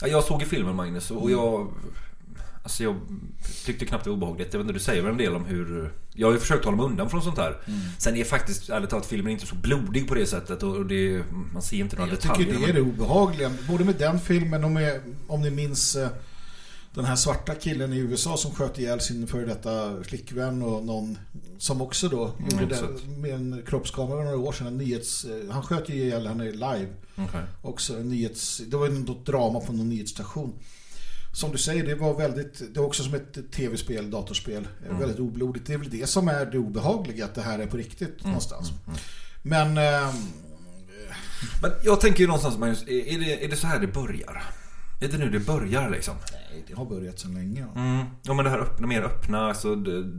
Ja, jag såg ju filmen Magnus och jag... Alltså jag tyckte knappt det var obehagligt. Jag vet inte, du säger väl en del om hur... Jag har ju försökt hålla mig undan från sånt här. Mm. Sen är faktiskt, ärligt talat, filmen inte så blodig på det sättet och det, man ser inte några Jag detaljer. tycker det är det obehagliga. Både med den filmen och med, om ni minns eh, den här svarta killen i USA som sköt ihjäl sin före detta flickvän och någon som också då Mm, gjorde det med en kroppskamera några år sedan. En nyhets, eh, han sköt ju ihjäl henne live. Okej. Också en nyhets, det var något drama på någon nyhetsstation. Som du säger, det var väldigt, det var också som ett tv-spel, datorspel. eh, Mm. Väldigt oblodigt. Det är väl det som är det obehagliga, att det här är på riktigt Mm. någonstans. Men ehm, Men jag tänker ju någonstans är det, är det så här det börjar? Är det nu det börjar liksom? Nej, det har börjat sedan länge. ja. Mm. Ja men det här öppna, mer öppna, alltså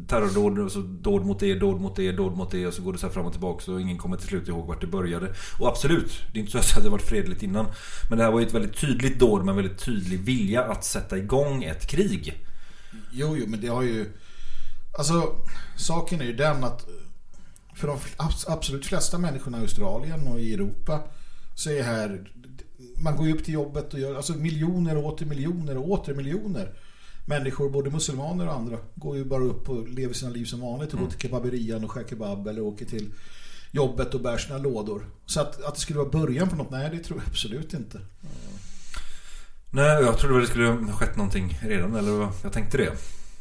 terrordåd, och så dåd mot det, dåd mot det, dåd mot det och så går det så här fram och tillbaka så ingen kommer till slut ihåg vart det började. Och absolut, det är inte så att det hade varit fredligt innan. Men det här var ju ett väldigt tydligt dåd med en väldigt tydlig vilja att sätta igång ett krig. Jo, jo, men det har ju... Alltså, saken är ju den att för de abs- absolut flesta människorna i Australien och i Europa så är här... Man går ju upp till jobbet och gör alltså miljoner och åter miljoner och åter miljoner människor, både muslimaner och andra, går ju bara upp och lever sina liv som vanligt och går till kebaberian och skär kebab eller åker till jobbet och bär sina lådor. Så att, att det skulle vara början på något, nej det tror jag absolut inte. Nej, jag trodde väl det skulle ha skett någonting redan, eller jag tänkte det.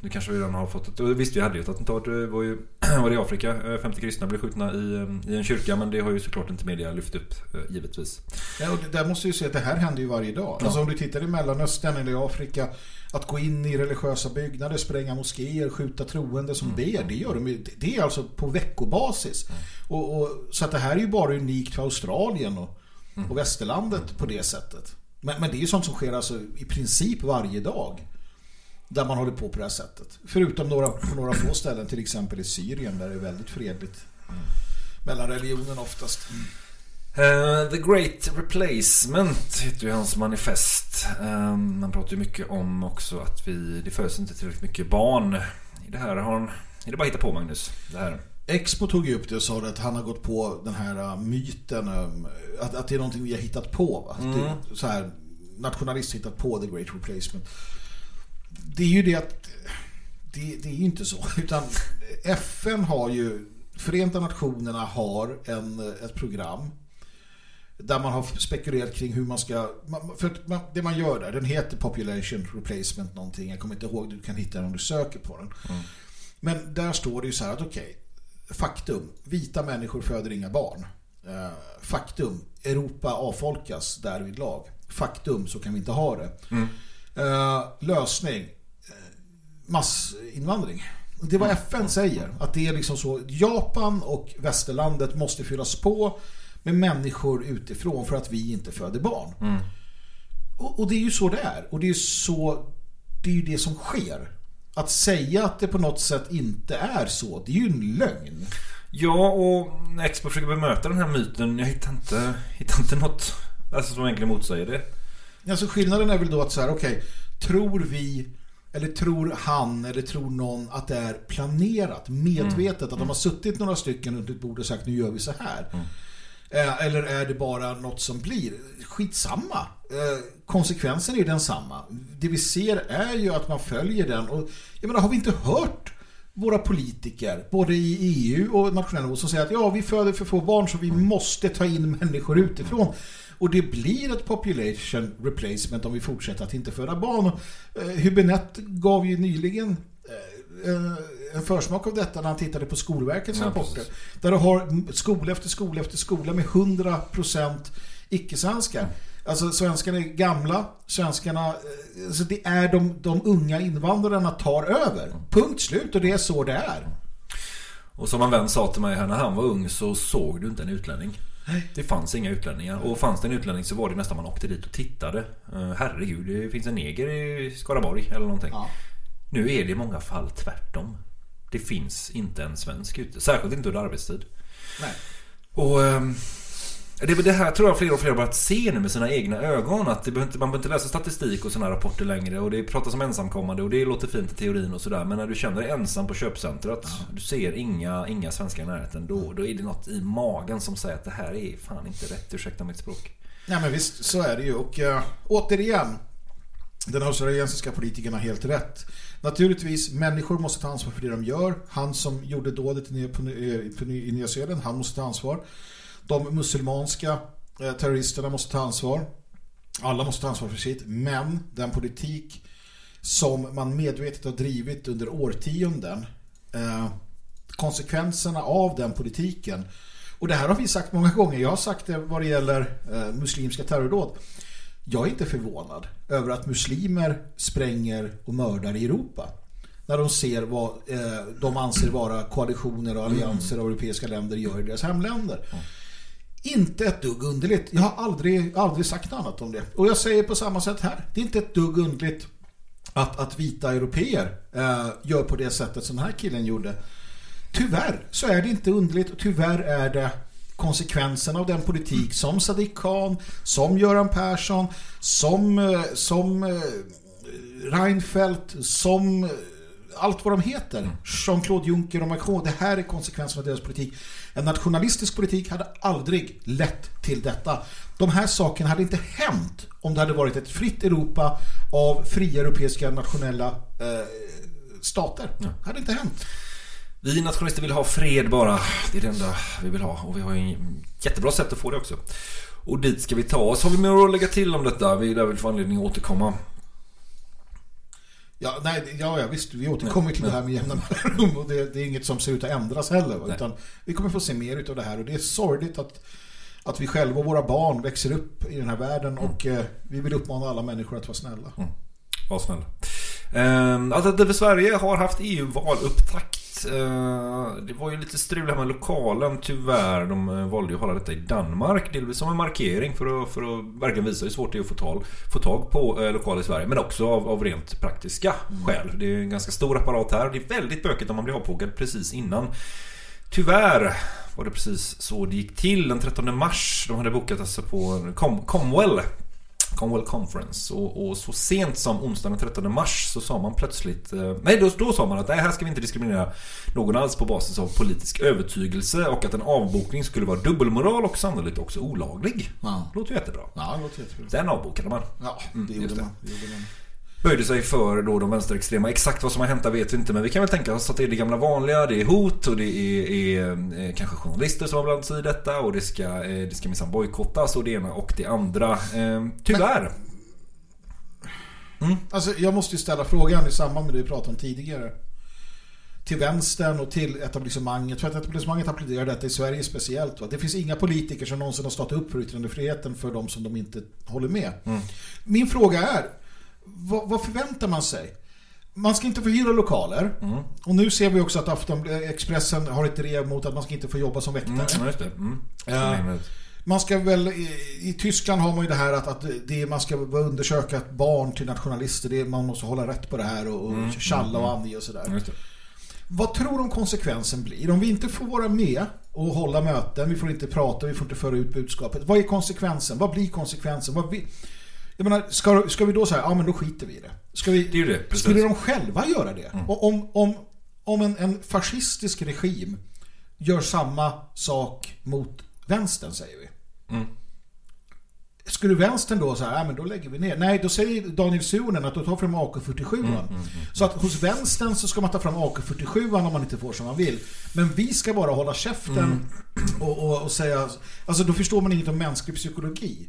Det kanske vi redan har fått ett... Visst, vi hade ju ett attentat. Det var ju var det i Afrika. Eh, 50 kristna blev skjutna i, eh, i en kyrka. Men det har ju såklart inte media lyft upp, eh, givetvis. Ja, och där måste ju se att det här händer ju varje dag. Ja. Alltså om du tittar i Mellanöstern eller i Afrika att gå in i religiösa byggnader, spränga moskéer, skjuta troende som ber, det gör de ju, det är alltså på veckobasis. Och, och, så att det här är ju bara unikt för Australien och, och västerlandet på det sättet. Men, men det är ju sånt som sker alltså i princip varje dag. Där man håller på på det här sättet. Förutom några, på några få ställen, till exempel i Syrien där det är väldigt fredligt. Mellan religionen oftast. Eh, The Great Replacement heter ju hans manifest. Uh, han pratar ju mycket om också att vi, det föds inte tillräckligt mycket barn. I det här har han... Är det bara att hitta på Magnus? Det här. Expo tog ju upp det och sa att han har gått på den här uh, myten um, att, att det är någonting vi har hittat på. Va? Mm. Så här, nationalist hittat på The Great Replacement. Det är ju det att det, det är ju inte så. Utan FN har ju Förenta Nationerna har en, ett program där man har spekulerat kring hur man ska för det man gör där, den heter Population Replacement någonting, jag kommer inte ihåg, du kan hitta den om du söker på den. Men där står det ju så här att okej, faktum, vita människor föder inga barn. Eh, faktum, Europa avfolkas därvid lag. Faktum, så kan vi inte ha det. Mm. Eh, lösning, massinvandring. Det är vad FN säger. Att det är liksom så. Japan och västerlandet måste fyllas på med människor utifrån för att vi inte föder barn. Mm. Och, och det är ju så det är. Och det är så det är ju det som sker. Att säga att det på något sätt inte är så, det är ju en lögn. Ja, och Expo försöker bemöta den här myten, jag hittar inte, hittar inte något alltså, som egentligen motsäger det. Alltså skillnaden är väl då att så här, okej, tror vi eller tror han eller tror någon att det är planerat, medvetet, att de har suttit några stycken runt ett bord och sagt nu gör vi så här. Eh, Eller är det bara något som blir? Skitsamma. Eh, Konsekvensen är ju densamma. Det vi ser är ju att man följer den. Och jag menar, har vi inte hört våra politiker, både i EU och nationella som säger att ja, vi föder för få barn så vi måste ta in människor utifrån. Och det blir ett population replacement om vi fortsätter att inte föda barn. Och, eh, Hübinette gav ju nyligen eh, en försmak av detta när han tittade på Skolverkets Ja, rapporter. precis. Där du har skola efter skola efter skola med 100% icke-svenskar. Alltså svenskarna är gamla, svenskarna, eh, alltså det är de, de unga invandrarna tar över. Punkt slut och det är så det är. Och som en vän sa till mig här när han var ung så såg du inte en utlänning. Det fanns inga utlänningar. Och fanns det en utlänning så var det nästan man åkte dit och tittade. Eh, Herregud, det finns en neger i Skaraborg eller någonting. Nu är det i många fall tvärtom. Det finns inte en svensk ute. Särskilt inte under arbetstid. Nej. Och ehm, det det här tror jag fler och fler har börjat se nu med sina egna ögon. Att det man behöver inte läsa statistik och sådana rapporter längre. Och det pratas om ensamkommande och det låter fint i teorin och sådär. Men när du känner dig ensam på köpcentret. Du ser inga, inga svenskar i närheten. Då, då är det något i magen som säger att det här är fan inte rätt. Ursäkta mitt språk. Ja men visst, så är det ju. Och äh, återigen, den australiensiska politikern har helt rätt. Naturligtvis, människor måste ta ansvar för det de gör. Han som gjorde dådet i Nya Zeeland, han måste ta ansvar. De muslimanska eh, terroristerna måste ta ansvar. Alla måste ta ansvar för sitt. Men den politik som man medvetet har drivit under årtionden eh, konsekvenserna av den politiken och det här har vi sagt många gånger. Jag har sagt det vad det gäller eh, muslimska terrordåd. Jag är inte förvånad över att muslimer spränger och mördar i Europa. När de ser vad eh, de anser vara koalitioner och allianser av europeiska länder gör i deras hemländer. Inte ett dugg underligt. Jag har aldrig, aldrig sagt något annat om det. Och jag säger på samma sätt här. Det är inte ett dugg underligt att, att vita europeer eh, gör på det sättet som den här killen gjorde. Tyvärr så är det inte underligt och tyvärr är det konsekvensen av den politik som Sadiq Khan, som Göran Persson, som, eh, som eh, Reinfeldt, som eh, allt vad de heter. Jean-Claude Juncker och Macron. Det här är konsekvensen av deras politik. En nationalistisk politik hade aldrig lett till detta. De här sakerna hade inte hänt om det hade varit ett fritt Europa av fria europeiska nationella eh, stater. Det hade inte hänt. Vi nationalister vill ha fred bara. Det är det enda vi vill ha. Och vi har ju en jättebra sätt att få det också. Och dit ska vi ta oss. Har vi mer att lägga till om detta? Vi lär väl få anledning att återkomma. Ja, nej, ja, ja visst, vi återkommer till det här med jämna mellanrum och det, det är inget som ser ut att ändras heller. Utan vi kommer få se mer av det här och det är sorgligt att, att vi själva och våra barn växer upp i den här världen och eh, vi vill uppmana alla människor att vara snälla. Var snäll. Ehm, Alltså Sverige har haft EU-valupptakt. Eh, Det var ju lite strul här med lokalen tyvärr. De eh, valde ju att hålla detta i Danmark. Delvis som en markering för att, för att verkligen visa hur svårt det är att få, tal, få tag på eh, lokaler i Sverige. Men också av, av rent praktiska skäl. Det är en ganska stor apparat här. Det är väldigt bökigt om man blir avpåkad precis innan. Tyvärr var det precis så det gick till den 13 mars. De hade bokat alltså på Com Comwell. Comwell Conference och, och så sent som onsdagen den 13 mars så sa man plötsligt eh, Nej då, då sa man att nej, här ska vi inte diskriminera någon alls på basis av politisk övertygelse och att en avbokning skulle vara dubbelmoral och sannolikt också olaglig. Ja. Låter ju jättebra. Ja, låter jättebra. Den avbokade man. Ja, Mm, det just gjorde man. Det gjorde man. Böjde sig för då de vänsterextrema. Exakt vad som har hänt där vet vi inte men vi kan väl tänka oss att det är det gamla vanliga. Det är hot och det är, är eh, kanske journalister som har blandat sig i detta och det ska, eh, det ska minsann bojkottas och det ena och det andra. Eh, tyvärr. Alltså, jag måste ju ställa frågan i samband med det vi pratade om tidigare. Till vänstern och till etablissemanget. För att etablissemanget applåderar detta i Sverige speciellt. Va? Det finns inga politiker som någonsin har stått upp för yttrandefriheten för de som de inte håller med. Mm. Min fråga är, vad, vad förväntar man sig? Man ska inte förhyra lokaler. Mm. Och nu ser vi också att Afton, Expressen har ett drev mot att man ska inte få jobba som väktare. Mm, det. Mm. Mm. Man ska väl, i, Tyskland har man ju det här att, att det, man ska undersöka att barn till nationalister, det, man måste hålla rätt på det här och, och Mm, tjalla och mm, ange och sådär. Vad tror de konsekvensen blir? Om vi inte får vara med och hålla möten, vi får inte prata, vi får inte föra ut budskapet. Vad är konsekvensen? Vad blir konsekvensen? Vad vi, jag menar, ska, ska vi då säga, ja men då skiter vi i det. Ska vi, Det är det, precis. skulle de själva göra det? Och om, om, om en, en fascistisk regim gör samma sak mot vänstern, säger vi. Mm. Skulle vänstern då säga, ja men då lägger vi ner. Nej, då säger Daniel Suhonen att då tar fram AK47. Mm, Så att hos vänstern så ska man ta fram AK47 om man inte får som man vill. Men vi ska bara hålla käften Mm. och, och, och säga, alltså då förstår man inget om mänsklig psykologi.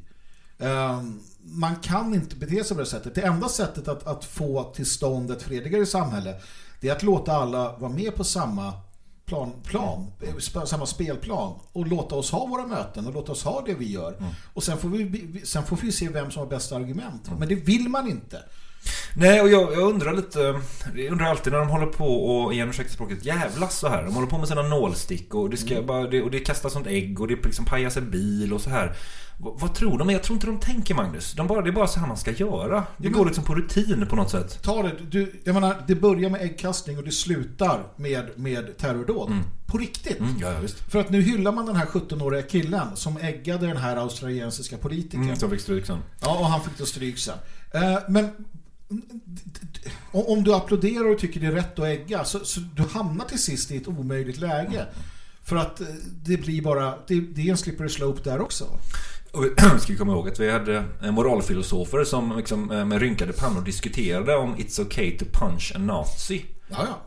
Ehm, man kan inte bete sig på det sättet. Det enda sättet att, att få till stånd ett fredligare samhälle det är att låta alla vara med på samma plan, plan sp- samma spelplan och låta oss ha våra möten och låta oss ha det vi gör. Och sen får vi, sen får vi se vem som har bästa argument. Men det vill man inte. Nej, och jag, jag undrar lite... Jag undrar alltid när de håller på och, igen ursäkta språket, jävlas så här. De håller på med sina nålstick och det, ska Mm. bara, det, och det kastas sånt ägg och det liksom pajas en bil och så här. Vad, vad tror de? Jag tror inte de tänker Magnus. De bara, det är bara så här man ska göra. Det går liksom på rutin på något sätt. Ta det, du, jag menar, det börjar med äggkastning och det slutar med, med terrordåd. På riktigt. Mm, ja, ja, visst. För att nu hyllar man den här 17-åriga killen som äggade den här australiensiska politikern. Mm, som fick stryk sen. Ja, och han fick då stryk sen. Eh, men om om du applåderar och tycker det är rätt att ägga så, så du hamnar till sist i ett omöjligt läge. För att eh, det blir bara, det, det är en slippery slope där också. Och vi ska komma ihåg att vi hade moralfilosofer som liksom eh, med rynkade pannor diskuterade om it's okay to punch a nazi.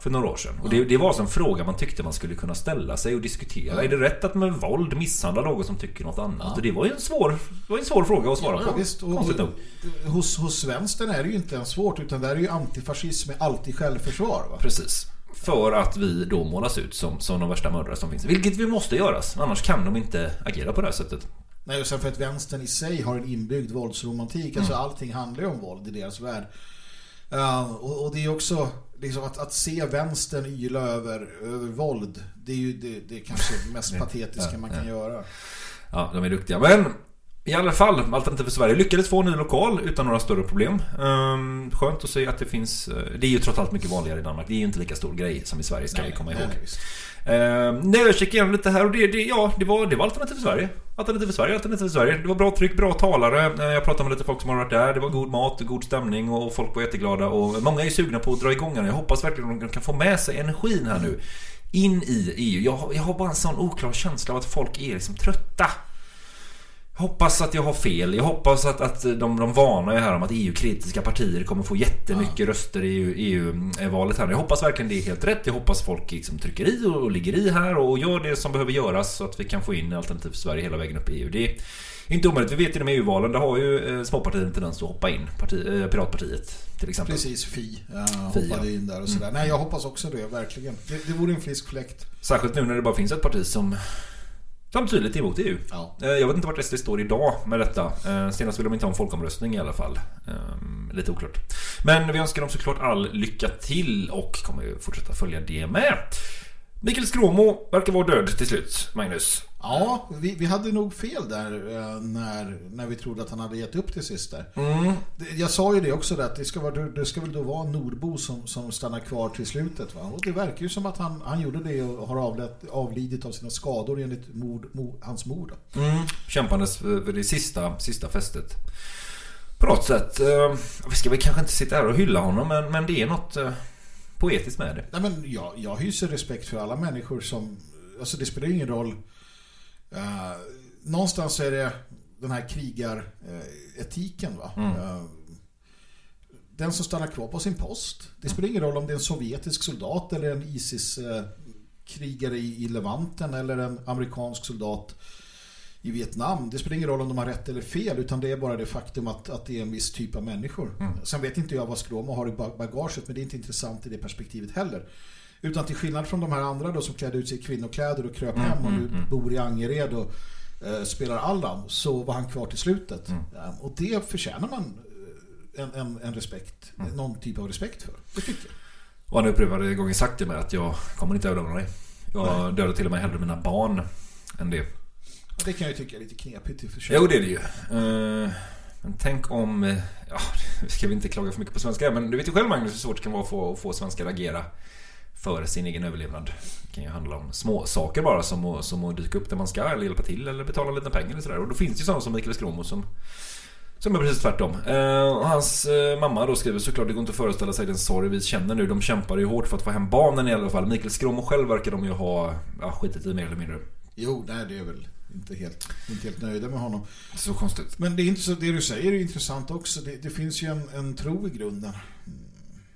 För några år sedan. Och det, det var alltså en fråga man tyckte man skulle kunna ställa sig och diskutera. Ja. Är det rätt att med våld misshandla någon som tycker något annat? Och det var ju en svår, var en svår fråga att svara på. visst. Och, nog. hos, hos vänstern är det ju inte ens svårt utan där är ju antifascism är alltid självförsvar. Va? Precis. För att vi då målas ut som, som de värsta mördare som finns. Vilket vi måste göras. Annars kan de inte agera på det här sättet. Nej, och sen för att vänstern i sig har en inbyggd våldsromantik. Alltså allting handlar ju om våld i deras värld. Uh, och, och det är också liksom att, att se vänstern yla över, över våld. Det är ju det, det är kanske mest patetiska man kan göra. Ja, de är duktiga. Men i alla fall, Alternativ för Sverige lyckades få en ny lokal utan några större problem. Um, skönt att se att det finns... eh, Det är ju trots allt mycket vanligare i Danmark. Det är ju inte lika stor grej som i Sverige, ska vi komma ihåg. Eh, nej, jag checkade igenom lite här och det, det, ja, det, var, det var Alternativ för Sverige. Alternativ för Sverige, Alternativ för Sverige. Det var bra tryck, bra talare. Eh, Jag pratade med lite folk som har varit där. Det var god mat, god stämning och folk var jätteglada. Och många är sugna på att dra igång här. Jag hoppas verkligen att de kan få med sig energin här nu. In i EU. Jag, jag har bara en sån oklar känsla av att folk är liksom trötta. Hoppas att jag har fel. Jag hoppas att, att de, de varnar ju här om att EU-kritiska partier kommer få jättemycket röster i EU EU-valet här. Jag hoppas verkligen det är helt rätt. Jag hoppas folk liksom trycker i och, och ligger i här och gör det som behöver göras så att vi kan få in Alternativ för Sverige hela vägen upp i EU. Det är inte omöjligt. Vi vet ju med EU-valen. Där har ju eh, småpartier en tendens att hoppa in. Parti, eh, Piratpartiet till exempel. Precis, Fi. Ja, Fi, hoppade ja. in där och sådär. Mm. Nej, jag hoppas också det, verkligen. Det, det vore en frisk fläkt. Särskilt nu när det bara finns ett parti som som tydligt emot EU. Ja. Eh, Jag vet inte vart SD står idag med detta. Eh, Senast vill de inte ha en folkomröstning i alla fall. Eh, Lite oklart. Men vi önskar dem såklart all lycka till och kommer ju fortsätta följa det med. Mikael Skråmo verkar vara död till slut, Magnus. Ja, vi, vi hade nog fel där eh, när, när vi trodde att han hade gett upp till sist där. Mm. Jag sa ju det också där, att det ska, vara, det ska väl då vara Nordbo som, som stannar kvar till slutet. Va? Och det verkar ju som att han, han gjorde det och har avled, avlidit av sina skador enligt mord, mord, hans mord. Mm. Kämpandes för det sista, sista fästet. På något sätt. eh, Vi ska väl kanske inte sitta här och hylla honom men, men det är något eh, poetiskt med det. Nej, men jag, jag hyser respekt för alla människor som... Alltså det spelar ingen roll. Uh, någonstans är det den här krigaretiken. Va? Mm. Eh, den som stannar kvar på sin post. Det spelar ingen roll om det är en sovjetisk soldat eller en ISIS-krigare i, i Levanten eller en amerikansk soldat i Vietnam. Det spelar ingen roll om de har rätt eller fel utan det är bara det faktum att, att det är en viss typ av människor. Sen vet inte jag vad Skråmo har i ba- bagaget men det är inte intressant i det perspektivet heller. Utan till skillnad från de här andra då som klädde ut sig i kvinnokläder och kröp Mm, hem och mm, nu mm. bor i Angered och eh, spelar Allan så var han kvar till slutet. Mm. Ja, och det förtjänar man eh, en, en, en respekt, Mm. någon typ av respekt för. Det tycker jag. Och han upprepade gånger sagt till mig att jag kommer inte överlämna dig. Jag Nej. dödar till och med hellre mina barn än det. Det kan jag ju tycka är lite knepigt i och för sig. Jo, det är det ju. Eh, Men tänk om... eh, Ja, vi ska väl inte klaga för mycket på svenska men du vet ju själv Magnus hur svårt det kan vara att få, att få svenskar att agera för sin egen överlevnad. Det kan ju handla om små saker bara som att, som att dyka upp där man ska eller hjälpa till eller betala lite pengar eller sådär. Och då finns det ju sådana som Mikael Skråmo som som är precis tvärtom. Eh, och hans eh, mamma då skriver såklart det går inte att föreställa sig den sorg vi känner nu. De kämpar ju hårt för att få hem barnen i alla fall. Mikael Skråmo själv verkar de ju ha ja, skitit i mer eller mindre. Jo, nej det är väl inte helt, inte helt nöjda med honom. Så konstigt. Men det, är inte så, det du säger är intressant också. Det, det finns ju en, en tro i grunden. Mm.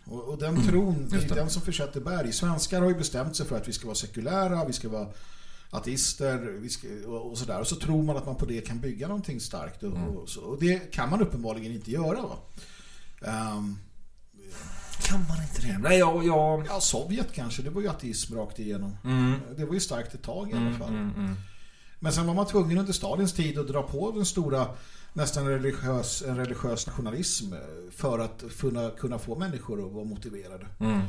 Och, och den Mm, tron, just är den som försätter berg. Svenskar har ju bestämt sig för att vi ska vara sekulära, vi ska vara ateister vi ska, och, och sådär. Och så tror man att man på det kan bygga någonting starkt. Och, Mm. och, så, och det kan man uppenbarligen inte göra. Va? Ehm, kan man inte det? Nej, jag... jag... Ja, Sovjet kanske. Det var ju ateism rakt igenom. Mm. Det var ju starkt ett tag i alla Mm, fall. mm, mm. Men sen var man tvungen under Stalins tid att dra på den stora nästan religiös, en religiös nationalism eh, för att kunna, kunna få människor att vara motiverade. Mm.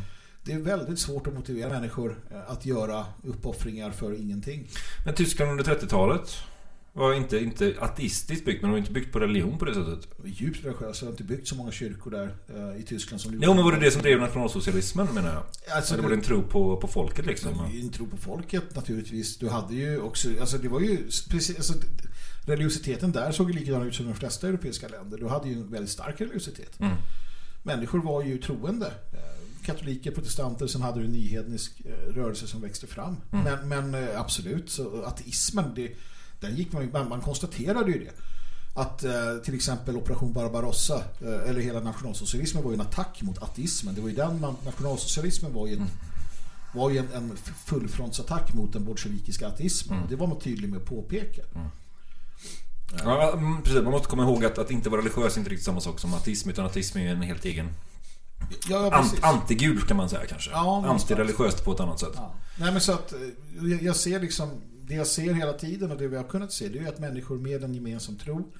Det är väldigt svårt att motivera människor eh, att göra uppoffringar för ingenting. Men Tyskland under 30-talet var inte, inte ateistiskt byggt, men de var inte byggt på religion på det sättet. Djupt religiöst. Det har inte byggt så många kyrkor där eh, i Tyskland som Jo, men var det det som drev nationalsocialismen menar jag? Alltså, Eller var det en tro på, på folket liksom? En tro på folket naturligtvis. Du hade ju också, alltså det var ju precis, alltså, religiositeten där såg ju likadan ut som de flesta europeiska länder. Du hade ju en väldigt stark religiositet. Mm. Människor var ju troende. Eh, Katoliker, protestanter, sen hade du en nyhednisk eh, rörelse som växte fram. Mm. Men, men absolut, så ateismen, det, den gick man, man, man konstaterade ju det. Att eh, till exempel Operation Barbarossa eh, eller hela nationalsocialismen var ju en attack mot ateismen. Det var ju den man, nationalsocialismen var ju en, var ju en, en fullfrontsattack mot den bolsjevikiska ateismen. Mm. Det var man tydlig med att påpeka. Ja, mm, precis. Man måste komma ihåg att, att inte vara religiös är inte riktigt samma sak som ateism, utan ateism är ju en helt egen... Ja, ja, Ant, antigud kan man säga kanske. Ja. Antireligiöst på ett annat sätt. Ja. Nej men så att eh, jag, jag ser liksom det jag ser hela tiden och det vi har kunnat se det är att människor med en gemensam tro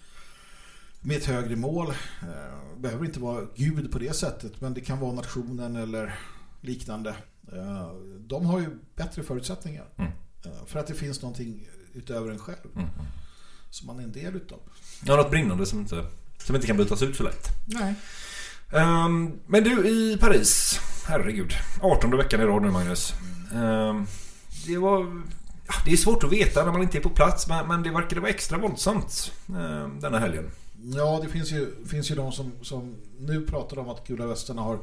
med ett högre mål eh, behöver inte vara Gud på det sättet men det kan vara nationen eller liknande. Eh, de har ju bättre förutsättningar Mm. eh, för att det finns någonting utöver en själv. Mm. som man är en del utav. Ja, något brinnande som inte, som inte kan bytas ut så lätt. Nej. Ehm, men du, i Paris, herregud. 18 veckan i rad nu Magnus. Ehm, det var... Det är svårt att veta när man inte är på plats men, men det verkade vara extra våldsamt ehm, denna helgen. Ja, det finns ju, finns ju de som, som nu pratar om att gula västarna har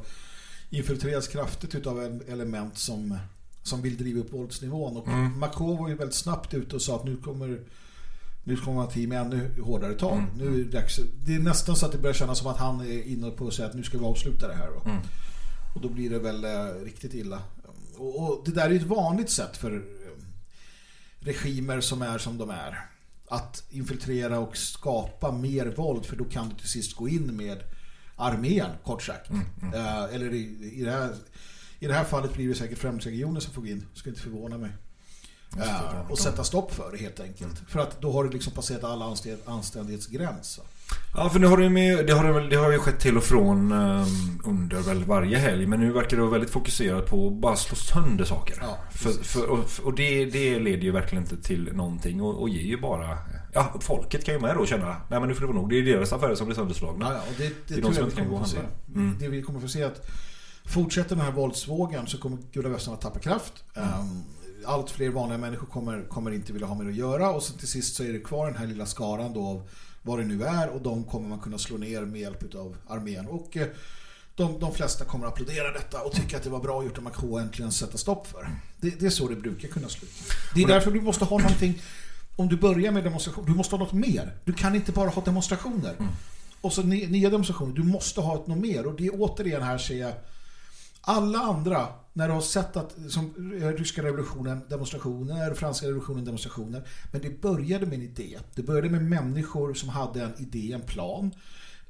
infiltrerats kraftigt utav en element som, som vill driva upp våldsnivån. Och Mm. Macron var ju väldigt snabbt ute och sa att nu kommer nu kommer man till med ännu hårdare tag. Mm. Nu är det, dags, det är nästan så att det börjar kännas som att han är inne på att säga att nu ska vi avsluta det här. Mm. Och då blir det väl eh, riktigt illa. Och, och det där är ju ett vanligt sätt för eh, regimer som är som de är. Att infiltrera och skapa mer våld för då kan du till sist gå in med armén, kort sagt. Eh, eller i, i, det här, i det här fallet blir det säkert främlingsregioner som får gå in. Ska inte förvåna mig. Eh, och sätta stopp för det helt enkelt. För att då har du liksom passerat alla anständighet, anständighetsgräns. va? Ja, för nu har det, med, det, har det, har ju skett till och från ehm, under väl varje helg. Men nu verkar det vara väldigt fokuserat på att bara slå sönder saker. Ja, för, för, och och det, det leder ju verkligen inte till någonting och, och ger ju bara... Ja, folket kan ju med då känna Nej men nu får det vara nog. Det är ju deras affärer som blir sönderslagna. Ja, och det, det, det är de som inte kan gå och handla. Mm. Det vi kommer få se att fortsätter den här våldsvågen så kommer gula västarna tappa kraft. Mm. Um, Allt fler vanliga människor kommer, kommer inte vilja ha med det att göra och sen till sist så är det kvar den här lilla skaran då av vad det nu är och de kommer man kunna slå ner med hjälp av armén. Och eh, de, de flesta kommer att applådera detta och tycka att det var bra gjort av Macron äntligen sätta stopp för. Det, det är så det brukar kunna sluta. Det är därför du måste ha någonting om du börjar med demonstration, du måste ha något mer. Du kan inte bara ha demonstrationer. Och så ny- nya demonstrationer, du måste ha något mer. Och det är återigen här ser jag alla andra, när du har sett att som eh, ryska revolutionen demonstrationer, franska revolutionen demonstrationer, men det började med en idé. Det började med människor som hade en idé, en plan,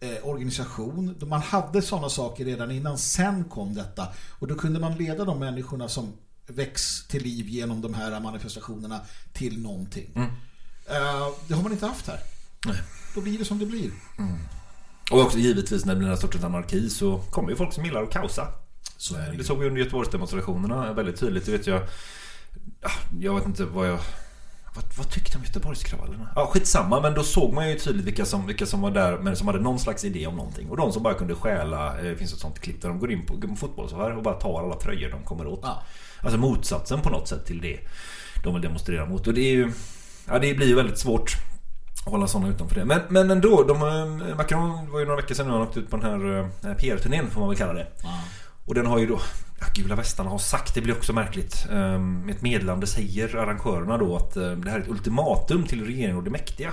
eh, organisation. Man hade sådana saker redan innan, sen kom detta. Och då kunde man leda de människorna som väcks till liv genom de här manifestationerna till någonting. Mm. Eh, det har man inte haft här. Nej. Då blir det som det blir. Och också givetvis när det blir den här sortens anarki så kommer ju folk som gillar att kaosa. Så är det. det såg vi under Göteborgsdemonstrationerna väldigt tydligt. Det vet jag. Ja, Jag vet inte vad jag... Vad, vad tyckte jag om Göteborgskravallerna? Ja, skitsamma, men då såg man ju tydligt vilka som, vilka som var där men som hade någon slags idé om någonting. Och de som bara kunde stjäla, eh, det finns ett sånt klipp där de går in på en fotbollsaffär och bara tar alla tröjor de kommer åt. Alltså motsatsen på något sätt till det de vill demonstrera mot. Och det är ju... Ja, det blir ju väldigt svårt att hålla sådana utanför det. Men, men ändå, de, eh, Macron var ju några veckor sedan nu han åkte ut på den här eh, PR-turnén får man väl kalla det. Och den har ju då ja, Gula västarna har sagt, det blir också märkligt. Um, ett meddelande säger arrangörerna då att eh, det här är ett ultimatum till regeringen och det mäktiga.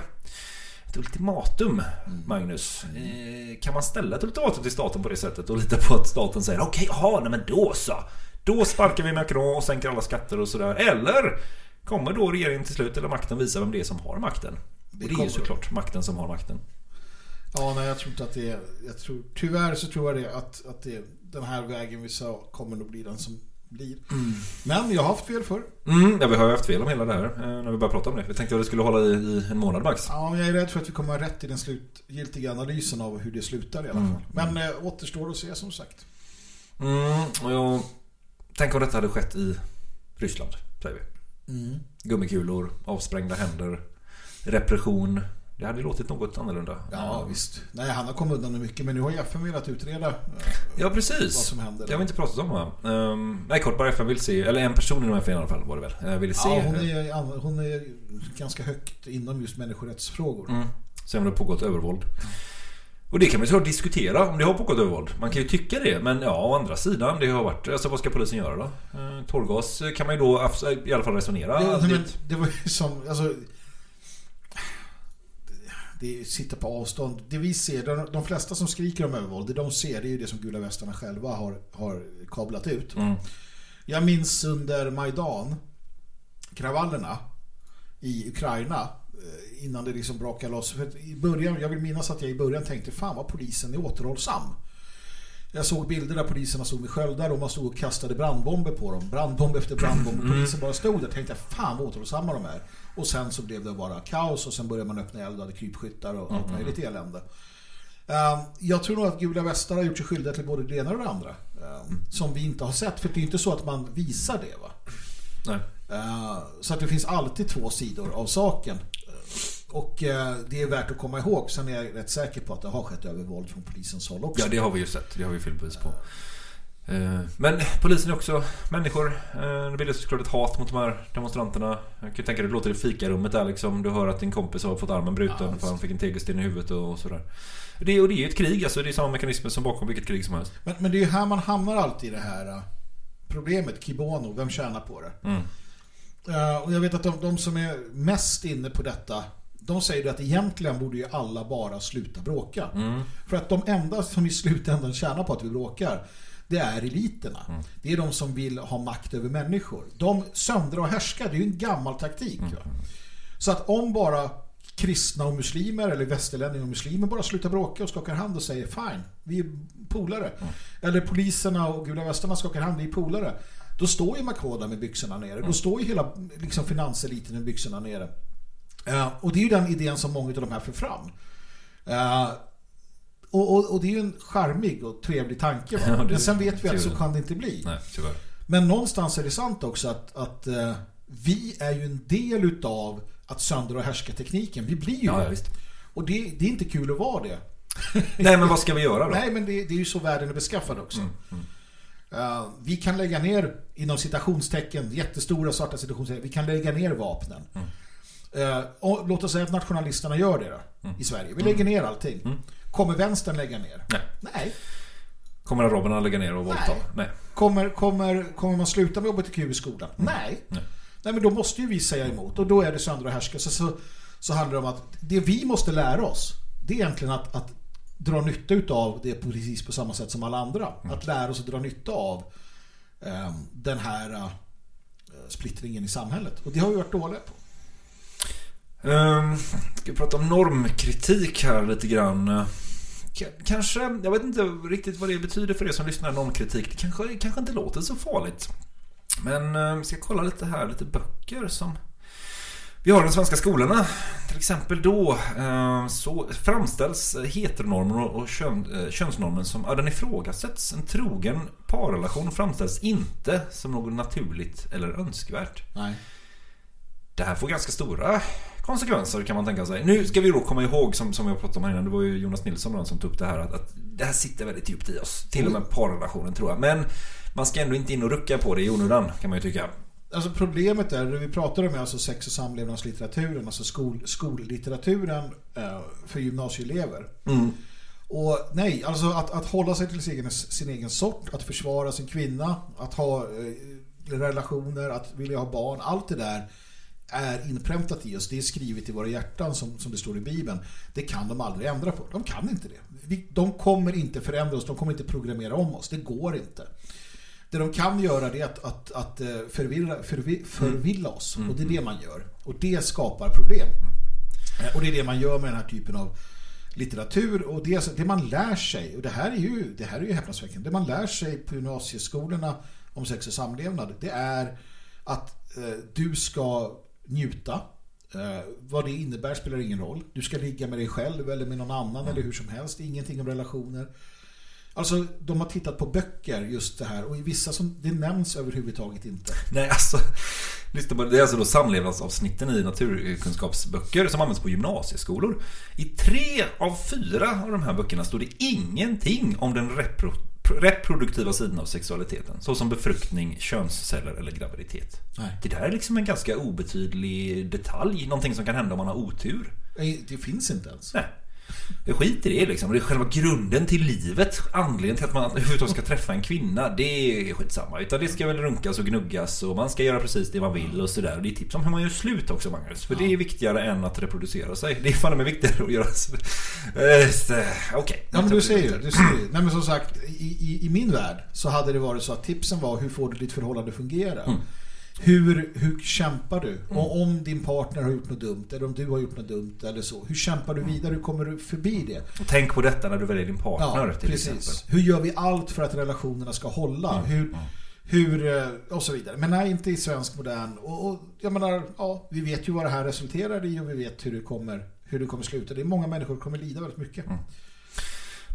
Ett ultimatum, Magnus. Eh, kan man ställa ett ultimatum till staten på det sättet och lita på att staten säger okej, nej men då så. Då sparkar vi Macron och sänker alla skatter och sådär. Eller kommer då regeringen till slut eller makten visa vem det är som har makten? Och det är ju såklart makten som har makten. Ja, nej, jag tror inte att det är... Jag tror, tyvärr så tror jag det att, att det, den här vägen vi sa kommer nog bli den som blir. Mm. Men jag har haft fel för. Mm, ja, vi har ju haft fel om hela det här eh, när vi började prata om det. Vi tänkte att det skulle hålla i, i en månad max. Ja, men jag är rädd för att vi kommer ha rätt i den slutgiltiga analysen av hur det slutar i alla Mm. fall. Men eh, återstår att se som sagt. Mm, och jag tänk om detta hade skett i Ryssland, säger vi. Mm. Gummikulor, avsprängda händer, repression. Det hade låtit något annorlunda. Ja, visst. Nej, han har kommit undan med mycket, men nu har ju FN velat utreda eh, Ja, precis. vad som händer. Det har vi inte pratat om va? Um, nej, kort bara FN vill se, eller en person inom FN i alla fall var det väl. Ville se. Ja, hon är, hon är ganska högt inom just människorättsfrågor. Mm. Se om det har pågått övervåld. Och det kan man ju såklart diskutera om det har pågått övervåld. Man kan ju tycka det. Men ja, å andra sidan. Det har varit... Alltså vad ska polisen göra då? Eh, tårgas kan man ju då i alla fall resonera. Det, men, det var ju som, alltså, det sitter på avstånd. Det vi ser, de, de flesta som skriker om övervåld, det de ser det är ju det som gula västarna själva har, har kablat ut. Mm. Jag minns under Majdan, kravallerna i Ukraina, eh, innan det liksom brakade loss. För i början, jag vill minnas att jag i början tänkte, fan vad polisen är återhållsam. Jag såg bilder där poliserna stod med sköldar och man stod och kastade brandbomber på dem. Brandbomb efter brandbomb. Och Mm. polisen bara stod där och tänkte fan vad återhållsamma de är. Och sen så blev det bara kaos och sen började man öppna eld och hade krypskyttar och allt Mm. möjligt elände. Um, jag tror nog att gula västar har gjort sig skyldiga till både det ena och det andra. Um, som vi inte har sett. För det är inte så att man visar det va. Nej. Uh, så att det finns alltid två sidor av saken. Och eh, det är värt att komma ihåg. Sen är jag rätt säker på att det har skett övervåld från polisens håll också. Ja, det har vi ju sett. Det har vi filmbevis på. Eh, Men polisen är också människor. Eh, Det bildas såklart ett hat mot de här demonstranterna. Jag kan tänka dig, det låter i fikarummet där liksom. Du hör att din kompis har fått armen bruten för han fick en tegelsten i huvudet och sådär. Det, och det är ju ett krig, alltså. Det är samma mekanismer som bakom vilket krig som helst. Men, men det är ju här man hamnar alltid i det här eh, problemet. Kibono, vem tjänar på det? Mm. Eh, och jag vet att de, de som är mest inne på detta de säger ju att egentligen borde ju alla bara sluta bråka. Mm. För att de enda som i slutändan tjänar på att vi bråkar det är eliterna. Mm. Det är de som vill ha makt över människor. De söndrar och härskar, det är ju en gammal taktik. Mm. va? Så att om bara kristna och muslimer eller västerlänningar och muslimer bara slutar bråka och skakar hand och säger fine, vi är polare. Mm. Eller poliserna och gula västarna skakar hand, vi är polare. Då står ju Makoda med byxorna nere. Då står ju hela liksom, finanseliten med byxorna nere. Eh, och det är ju den idén som många av de här för fram. Eh, och, och, och det är ju en charmig och trevlig tanke. Ja, det- Men sen vet vi att så kan det inte bli. Nej, tyvärr. Men någonstans är det sant också att, att eh, vi är ju en del utav att söndra och härska tekniken. Vi blir ju Ja, det. Och det, det är inte kul att vara det. Nej, men vad ska vi göra då? Nej, men det, det är ju så världen är beskaffad också. Mm, Eh, vi kan lägga ner, inom citationstecken, jättestora svarta citationstecken, vi kan lägga ner vapnen. Mm. Eh, och låt oss säga att nationalisterna gör det då, i Sverige. Vi lägger ner allting. Kommer vänstern lägga ner? Nej. Nej. Kommer araberna lägga ner och våldta? Nej. Kommer, kommer, kommer man sluta med HBTQ i skolan? Nej. Mm. Nej. Nej, men då måste ju vi säga emot. Och då är det söndra och härska. Så, så, så handlar det om att det vi måste lära oss, det är egentligen att, att dra nytta utav det precis på samma sätt som alla andra. Mm. Att lära oss att dra nytta av eh, den här eh, splittringen i samhället. Och det har vi varit dåliga på. Um, ska prata om normkritik här lite grann. K- Kanske, jag vet inte riktigt vad det betyder för er som lyssnar normkritik. Det kanske, kanske inte låter så farligt. Men eh, vi ska kolla lite här, lite böcker som vi har i de svenska skolorna. Till exempel då eh, så framställs heteronormen och och kön, eh, könsnormen som, ja den ifrågasätts. En trogen parrelation framställs inte som något naturligt eller önskvärt. Nej. Det här får ganska stora konsekvenser kan man tänka sig. Nu ska vi då komma ihåg som, som jag pratade om här innan, det var ju Jonas Nilsson som tog upp det här att, att det här sitter väldigt djupt i oss. Till och med parrelationen tror jag. Men man ska ändå inte in och rucka på det i onödan kan man ju tycka. Alltså problemet är, det vi pratar om är alltså sex och samlevnadslitteraturen, alltså skol, skollitteraturen eh, för gymnasieelever. Mm. Och nej, alltså att, att hålla sig till sin egen, sin egen sort, att försvara sin kvinna, att ha eh, relationer, att vilja ha barn, allt det där är inpräntat i oss. Det är skrivet i våra hjärtan som, som det står i Bibeln. Det kan de aldrig ändra på. De kan inte det. De kommer inte förändra oss, de kommer inte programmera om oss. Det går inte. Det de kan göra är att, att, att eh, förvirra, förvi, förvilla oss. Och det är det man gör. Och det skapar problem. Eh, Och det är det man gör med den här typen av litteratur. Och det, det man lär sig, och det här är ju, det här är ju häpnadsväckande, det man lär sig på gymnasieskolorna om sex och samlevnad, det är att eh, du ska njuta. Eh, vad det innebär spelar ingen roll. Du ska ligga med dig själv eller med någon annan eller hur som helst. Ingenting om relationer. Alltså, de har tittat på böcker just det här och i vissa som det nämns överhuvudtaget inte. Nej, alltså. Lyssna på det. Det är alltså då samlevnadsavsnitten i naturkunskapsböcker som används på gymnasieskolor. I tre av fyra av de här böckerna står det ingenting om den repro reproduktiva sidan av sexualiteten. Såsom befruktning, könsceller eller graviditet. Nej. Det där är liksom en ganska obetydlig detalj. Någonting som kan hända om man har otur. Nej, Det finns inte ens. Nej. Det skit i det liksom. Det är själva grunden till livet. Anledningen till att man överhuvudtaget ska träffa en kvinna. Det är skitsamma. Utan det ska väl runkas och gnuggas. Och man ska göra precis det man vill och sådär. Och det är tips om hur man gör slut också Magnus. För det är viktigare än att reproducera sig. Det är fan med viktigare att göra... Okej. Ja men du ser ju, du ser ju. Nej men som sagt, i, i, i min värld så hade det varit så att tipsen var hur får du ditt förhållande fungera? Mm. Hur, hur kämpar du? Och om din partner har gjort något dumt eller om du har gjort något dumt eller så. Hur kämpar du vidare? Hur kommer du förbi det? Och tänk på detta när du väljer din partner Ja, till precis. exempel. Hur gör vi allt för att relationerna ska hålla? Mm, Hur, hur, eh, och så vidare. Men nej, inte i svensk modern. Och, och jag menar, ja, vi vet ju vad det här resulterar i och vi vet hur det kommer, hur det kommer sluta. Det är många människor som kommer lida väldigt mycket. Mm.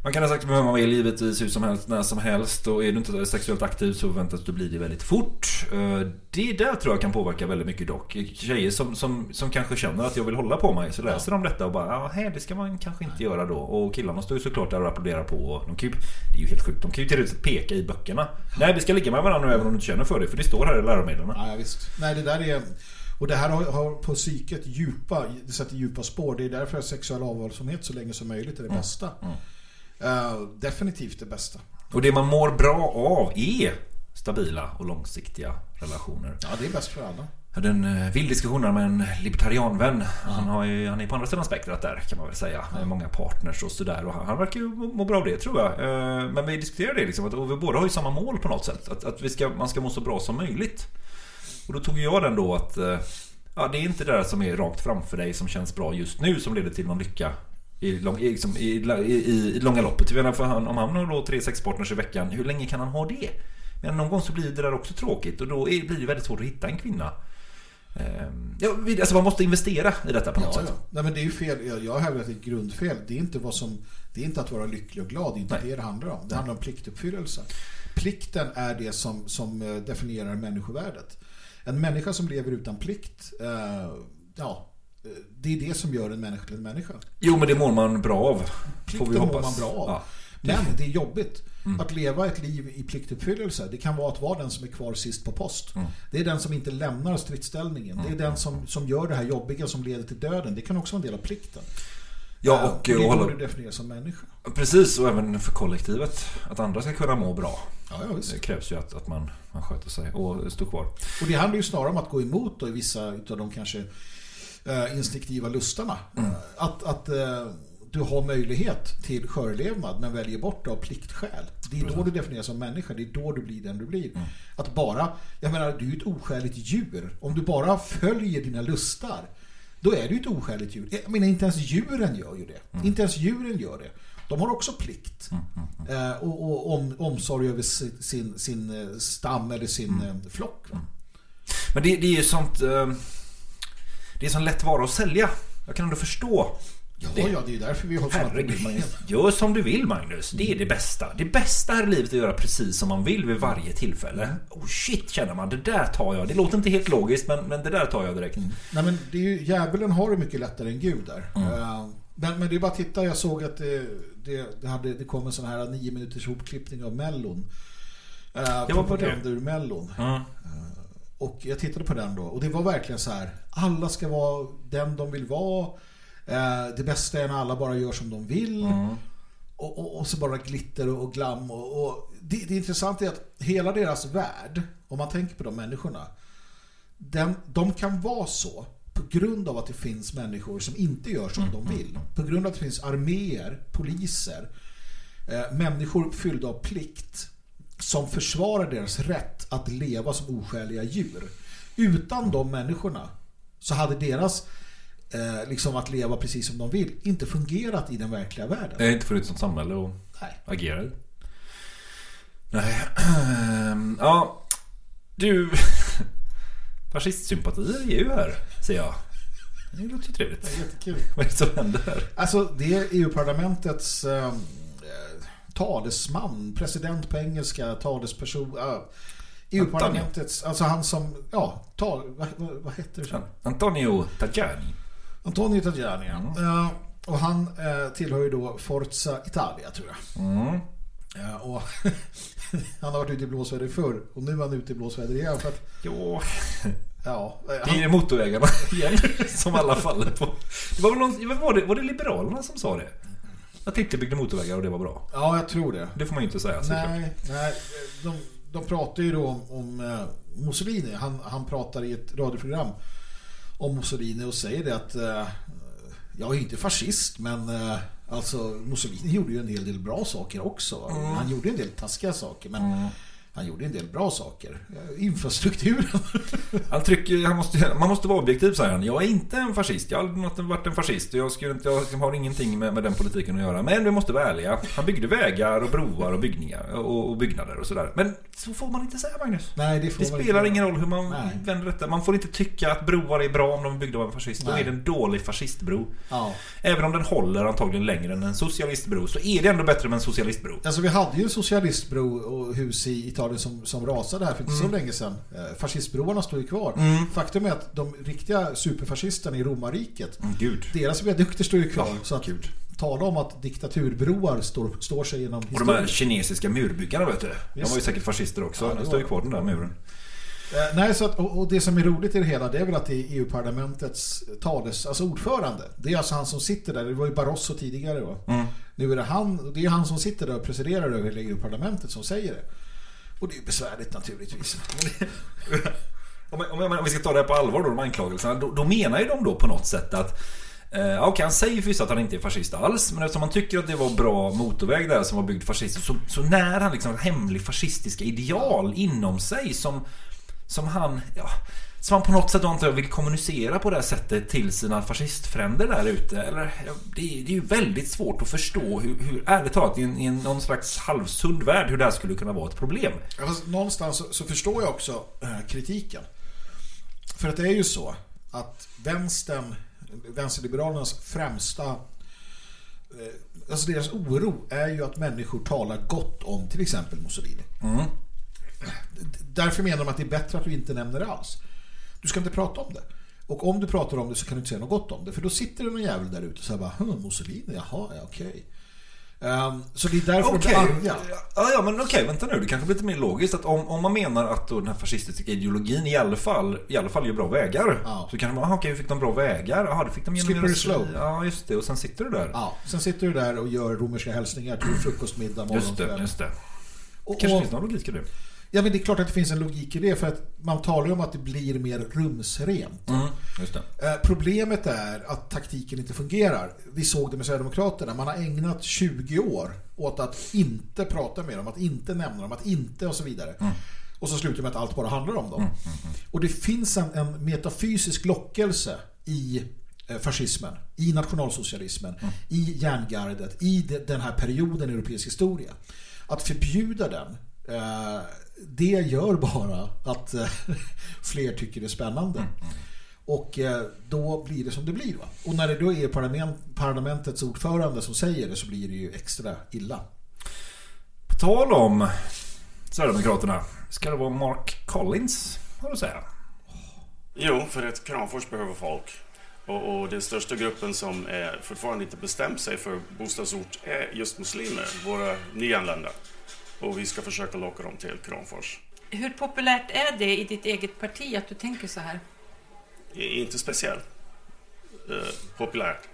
Man kan ha sagt vem man vill givetvis hur som helst, när som helst och är du inte sexuellt aktiv så förväntas du bli det väldigt fort. Eh, Det där tror jag kan påverka väldigt mycket dock. Tjejer som, som, som kanske känner att jag vill hålla på mig så läser de detta och bara ja, hej, det ska man kanske inte göra då. Och killarna står ju såklart där och applåderar på. Och de kan ju, det är ju helt sjukt. De kan ju till och med peka i böckerna. Nej, vi ska ligga med varandra även om du inte känner för det. För det står här i läromedlen. Ja, visst. Nej, det där är... Och det här har, har på psyket djupa, det sätter djupa spår. Det är därför sexuell avhållsamhet så länge som möjligt är det bästa. Eh, definitivt det bästa. Och det man mår bra av är stabila och långsiktiga relationer. Ja, det är bäst för alla. Jag hade en eh, vild diskussion med en libertarianvän. Han, har ju, han är på andra sidan spektrat där kan man väl säga. Med många partners och sådär. Och han, han verkar ju må bra av det tror jag. Eh, Men vi diskuterade det liksom. Att, och vi båda har ju samma mål på något sätt. Att, att vi ska, man ska må så bra som möjligt. Och då tog jag den då att ja, det är inte det där som är rakt framför dig som känns bra just nu som leder till någon lycka i, lång, i, liksom, i, i, i långa loppet. Jag menar, för han, om han har då tre sexpartners i veckan, hur länge kan han ha det? Men någon gång så blir det där också tråkigt och då är, blir det väldigt svårt att hitta en kvinna. Ehm, Ja, alltså man måste investera i detta på något Ja, sätt. ja. Nej, men det är ju fel. Jag, hävdar att det är ett grundfel. Det är inte vad som det är inte att vara lycklig och glad. Det är inte det det handlar om. Det handlar om pliktuppfyllelse. Plikten är det som, som eh, definierar människovärdet. En människa som lever utan plikt, eh, ja, det är det som gör en människa till en människa. Jo, men det mår man bra av. Får Plikten vi mår hoppas. man bra av. Ja. Men det är jobbigt. Mm. Att leva ett liv i pliktuppfyllelse, det kan vara att vara den som är kvar sist på post. Mm. Det är den som inte lämnar stridsställningen. Det är den som, som gör det här jobbiga som leder till döden. Det kan också vara en del av plikten. Ja, Eh, och, det och då hålla- du definieras som människa. Precis, och även för kollektivet. Att andra ska kunna må bra. Ja, ja. Det krävs ju att, att man, man sköter sig och står kvar. Och det handlar ju snarare om att gå emot då i vissa av de kanske eh, instinktiva lustarna. Mm. Eh, Att, att eh, du har möjlighet till skörlevnad men väljer bort det av pliktskäl. Det är då du definieras som människa, det är då du blir den du blir. Mm. Att bara, jag menar du är ett oskäligt djur. Om du bara följer dina lustar, då är du ett oskäligt djur. Jag menar inte ens djuren gör ju det. Mm. Inte ens djuren gör det. De har också plikt. Eh, och och om, omsorg över sin, sin, sin eh, stam eller sin Mm. eh, flock. Men det, det är ju sånt... eh, Det är sån lätt vara att sälja. Jag kan ändå förstå. Ja, ja, det är därför vi har Herregud, problem. Gör som du vill Magnus. Det är det bästa. Det bästa här i livet är att göra precis som man vill vid varje tillfälle. Oh shit känner man, det där tar jag. Det låter inte helt logiskt men, men det där tar jag direkt. Nej, men det är ju, djävulen har det mycket lättare än Gud där. Mm. Eh, Men, men det är bara att titta, jag såg att det, det, det, hade, det kom en sån här nio minuters hopklippning av Mellon. Uh, Ja, vad var det? ur Mellon. Ja. Och jag tittade på den då och det var verkligen så här. Alla ska vara den de vill vara. Eh, Det bästa är när alla bara gör som de vill. Mm. Och, och, och så bara glitter och, och glam. Och, det, det intressanta är att hela deras värld, om man tänker på de människorna, den, de kan vara så på grund av att det finns människor som inte gör som de vill. På grund av att det finns arméer, poliser, eh, människor fyllda av plikt som försvarar deras rätt att leva som oskäliga djur. Utan de människorna så hade deras eh, liksom att leva precis som de vill inte fungerat i den verkliga världen. Det är inte funnits något samhälle och Nej. agera i. Nej. Ja, du... Fascistsympatier är ju här, ser jag. Det låter ju trevligt. Det är jättekul. Vad är det som händer? Alltså det är EU-parlamentets eh, talesman, president på engelska, talesperson. Uh, EU-parlamentets, alltså han som, ja, tal, vad, vad, heter det? Antonio Tajani. Antonio Tajani, ja. Eh, och han eh, tillhör ju då Forza Italia tror jag. Mm. Ja, och han har varit ute i blåsväder förr och nu är han ute i blåsväder igen. För att, jo. Ja, eh, Det är motorvägarna igen, som alla faller på. Det var, någon, var, det, var det Liberalerna som sa det? Att inte byggde motorvägar och det var bra. Ja, jag tror det. Det får man ju inte säga. Nej, nej de, de pratar ju då om, om eh, Mussolini. Han, han pratar i ett radioprogram om Mussolini och säger det att eh, jag är inte fascist men eh, alltså Mussolini gjorde ju en hel del bra saker också. Mm. Han gjorde en del taskiga saker men Han gjorde en del bra saker. Infrastrukturen. Han trycker, han måste, man måste vara objektiv säger han. Jag är inte en fascist. Jag har aldrig varit en fascist. Jag, skulle inte, jag har ingenting med, med den politiken att göra. Men vi måste vara ärliga. Han byggde vägar och broar och byggningar och, och byggnader och sådär. Men så får man inte säga Magnus. Nej, det får Det spelar ingen roll hur man Nej. vänder detta. Man får inte tycka att broar är bra om de är byggda av en fascist. Då Nej. är det en dålig fascistbro. Ja. Även om den håller antagligen längre än en socialistbro så är det ändå bättre med en socialistbro. Alltså vi hade ju en socialistbro och hus i Italien som, som rasade här för inte så Mm. länge sedan. Eh, Fascistbroarna står ju kvar. Mm. Faktum är att de riktiga superfascisterna i romarriket, Mm, Gud. deras viadukter står ju kvar. Ja, så att tala om att diktaturbroar står, står sig genom Och de historien. här kinesiska murbyggarna vet du. De var ju säkert fascister också. Ja, var- står ju kvar den där muren. Eh, nej, så att, och, och det som är roligt i det hela det är väl att det är EU-parlamentets tales, alltså ordförande. Det är alltså han som sitter där. Det var ju Barroso tidigare va? Mm. Nu är det han, det är han som sitter där och presiderar över hela EU-parlamentet som säger det. Och det är ju besvärligt naturligtvis. Om, om, om vi ska ta det här på allvar då, de anklagelserna. Då, då menar ju de då på något sätt att Eh, Okej, han säger förvisso att han inte är fascist alls, men eftersom han tycker att det var bra motorväg där som var byggd fascistiskt så, så när han liksom hemlig fascistiska ideal inom sig som, som han, ja, som han på något sätt inte vill kommunicera på det här sättet till sina fascistfränder där ute. Eller, ja, det, är, det är ju väldigt svårt att förstå hur, hur ärligt talat, i, en, i någon slags halvsund värld, hur det här skulle kunna vara ett problem. Fast någonstans så, så förstår jag också eh, kritiken. För att det är ju så att vänstern, vänsterliberalernas främsta eh, alltså deras oro är ju att människor talar gott om till exempel Mussolini. Mm. Därför menar de att det är bättre att du inte nämner det alls. Du ska inte prata om det. Och om du pratar om det så kan du inte säga något gott om det. För då sitter det någon jävel där ute och säger bara hm, Mussolini, jaha, ja, okej. Ehm, så det är därför Okej, de arga. ja, ja, men okej, vänta nu. Det kanske blir lite mer logiskt att om, om man menar att den här fascistiska ideologin i alla fall, i alla fall gör bra vägar. Så kanske man, aha, okej, hur fick de bra vägar? Jaha, det fick de genom Slippery slope. Ja, just det. Och sen sitter du där. Ja, sen sitter du där och gör romerska hälsningar till frukost, middag, morgon, Just det, just det. Och- kanske och- finns någon logik i det. Ja, men det är klart att det finns en logik i det för att man talar ju om att det blir mer rumsrent. Mm. Eh, Problemet är att taktiken inte fungerar. Vi såg det med Sverigedemokraterna. Man har ägnat 20 år åt att inte prata med dem, att inte nämna dem, att inte och så vidare. Och så slutar med att allt bara handlar om dem. Och det finns en, en metafysisk lockelse i eh, fascismen, i nationalsocialismen, i järngardet, i de, den här perioden i europeisk historia. Att förbjuda den, eh, det gör bara att eh, fler tycker det är spännande. Och eh, då blir det som det blir. Va? Och när det då är parlament, parlamentets ordförande som säger det så blir det ju extra illa. På tal om Sverigedemokraterna. Ska det vara Mark Collins, har du att säga? Jo, för att Kramfors behöver folk. Och, och den största gruppen som är fortfarande inte bestämt sig för bostadsort är just muslimer, våra nyanlända. Och vi ska försöka locka dem till Kramfors. Hur populärt är det i ditt eget parti att du tänker så här? Inte speciellt eh, populärt.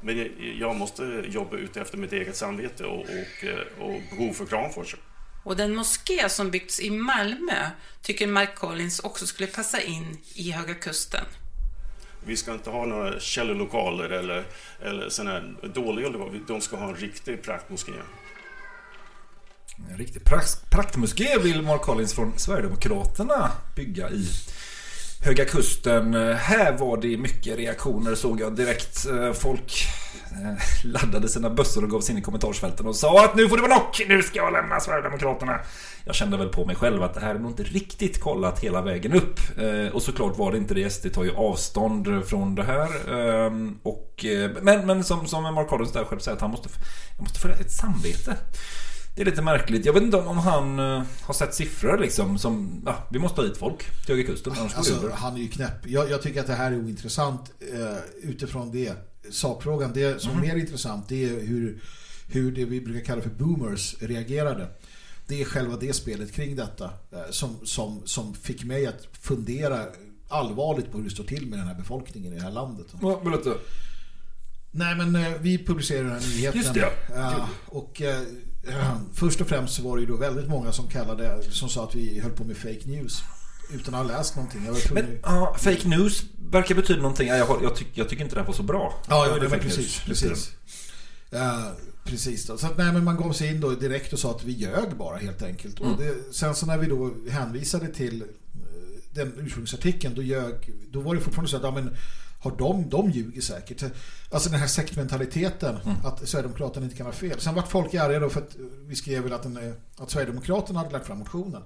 Men jag, måste jobba ute efter mitt eget samvete och, och, eh, och behov för Kramfors. Och den moské som byggts i Malmö tycker Mark Collins också skulle passa in i Höga Kusten. Vi ska inte ha några källarlokaler eller, eller sådana här dåliga lokaler. De ska ha en riktig praktmoské. En riktig prakt, praktmoské vill Mark Collins från Sverigedemokraterna bygga i Höga Kusten. Här var det mycket reaktioner såg jag direkt. Folk eh, laddade sina bössor och gav sig in i kommentarsfälten och sa att nu får det vara nog, nu ska jag lämna Sverigedemokraterna. Jag kände väl på mig själv att det här är nog inte riktigt kollat hela vägen upp. Eh, och såklart var det inte det. SD tar ju avstånd från det här. Ehm, och, eh, men men som, som Mark Collins där själv säger att han måste, jag måste följa ett samvete. Det är lite märkligt. Jag vet inte om, han eh, har sett siffror liksom som... Ja, vi måste ha hit folk till Höga Kusten. Alltså, han är ju knäpp. Jag, jag tycker att det här är ointressant eh, utifrån det. Sakfrågan, det som är Mhm. mer intressant det är hur, hur det vi brukar kalla för boomers reagerade. Det är själva det spelet kring detta eh, som, som, som fick mig att fundera allvarligt på hur det står till med den här befolkningen i det här landet. Vad berätta. Nej men eh, vi publicerar den här nyheten. Just det, ja. Eh, och först och främst så var det ju då väldigt många som kallade, som sa att vi höll på med fake news. Utan att ha läst någonting. Men ja, fake news verkar betyda någonting. Ja, Jag, jag, tyck, jag tycker inte det var så bra. Ja, ja det precis. news? precis. Eh, precis då. Så att, nej, men man gav sig in då direkt och sa att vi ljög bara helt enkelt. Och Mm. det, sen så när vi då hänvisade till eh, den ursprungsartikeln då, ljög, då var det fortfarande så att ja, men, har de, de ljuger säkert. Alltså den här sektmentaliteten att Sverigedemokraterna inte kan ha fel. Sen vart folk arga då för att vi skrev väl att, den, att Sverigedemokraterna hade lagt fram motionen.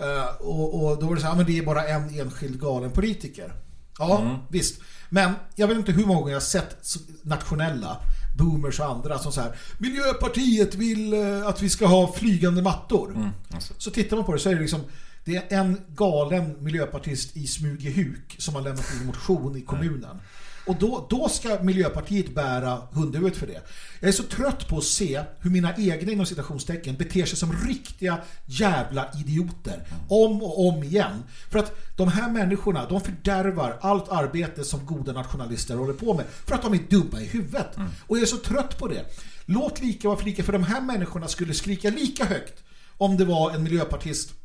Eh, och, och då var det så här, "Ja, men det är bara en enskild galen politiker. Ja, Mm. visst. Men jag vet inte hur många gånger jag sett nationella boomers och andra som så här Miljöpartiet vill eh, att vi ska ha flygande mattor. Mm, alltså. Så tittar man på det så är det liksom det är en galen miljöpartist i Smugehuk som har lämnat in motion i kommunen. Och då, då ska Miljöpartiet bära hundhuvudet för det. Jag är så trött på att se hur mina egna inom citationstecken beter sig som riktiga jävla idioter. Om och om igen. För att de här människorna, de fördärvar allt arbete som goda nationalister håller på med. För att de är dumma i huvudet. Och jag är så trött på det. Låt lika vara för lika, för de här människorna skulle skrika lika högt om det var en miljöpartist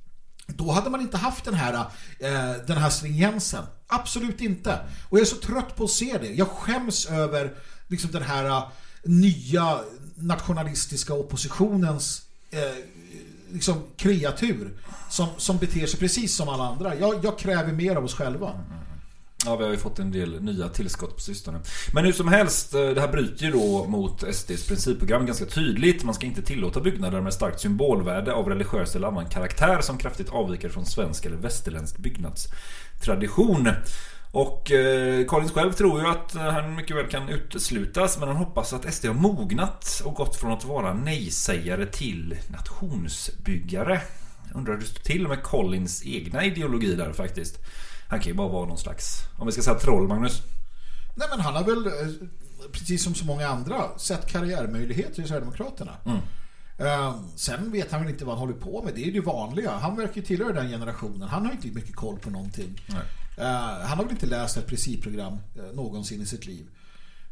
då hade man inte haft den här, eh, den här stringensen. Absolut inte. Och jag är så trött på att se det. Jag skäms över liksom, den här eh, nya nationalistiska oppositionens eh, liksom, kreatur som, som beter sig precis som alla andra. Jag, jag kräver mer av oss själva. Ja, vi har ju fått en del nya tillskott på sistone. Men hur som helst, eh, det här bryter ju då mot SDs principprogram ganska tydligt. Man ska inte tillåta byggnader med starkt symbolvärde av religiös eller annan karaktär som kraftigt avviker från svensk eller västerländsk byggnadstradition. Och eh, Collins själv tror ju att eh, han mycket väl kan uteslutas men han hoppas att SD har mognat och gått från att vara nej-sägare till nationsbyggare. Undrar hur det står till med Collins egna ideologi där faktiskt. Han kan ju bara vara någon slags, om vi ska säga troll Magnus. Nej men han har väl, eh, precis som så många andra, sett karriärmöjligheter i Sverigedemokraterna. Mm. Eh, sen vet han väl inte vad han håller på med. Det är ju det vanliga. Han verkar ju tillhöra den generationen. Han har inte mycket koll på någonting. Eh, han har väl inte läst ett principprogram eh, någonsin i sitt liv.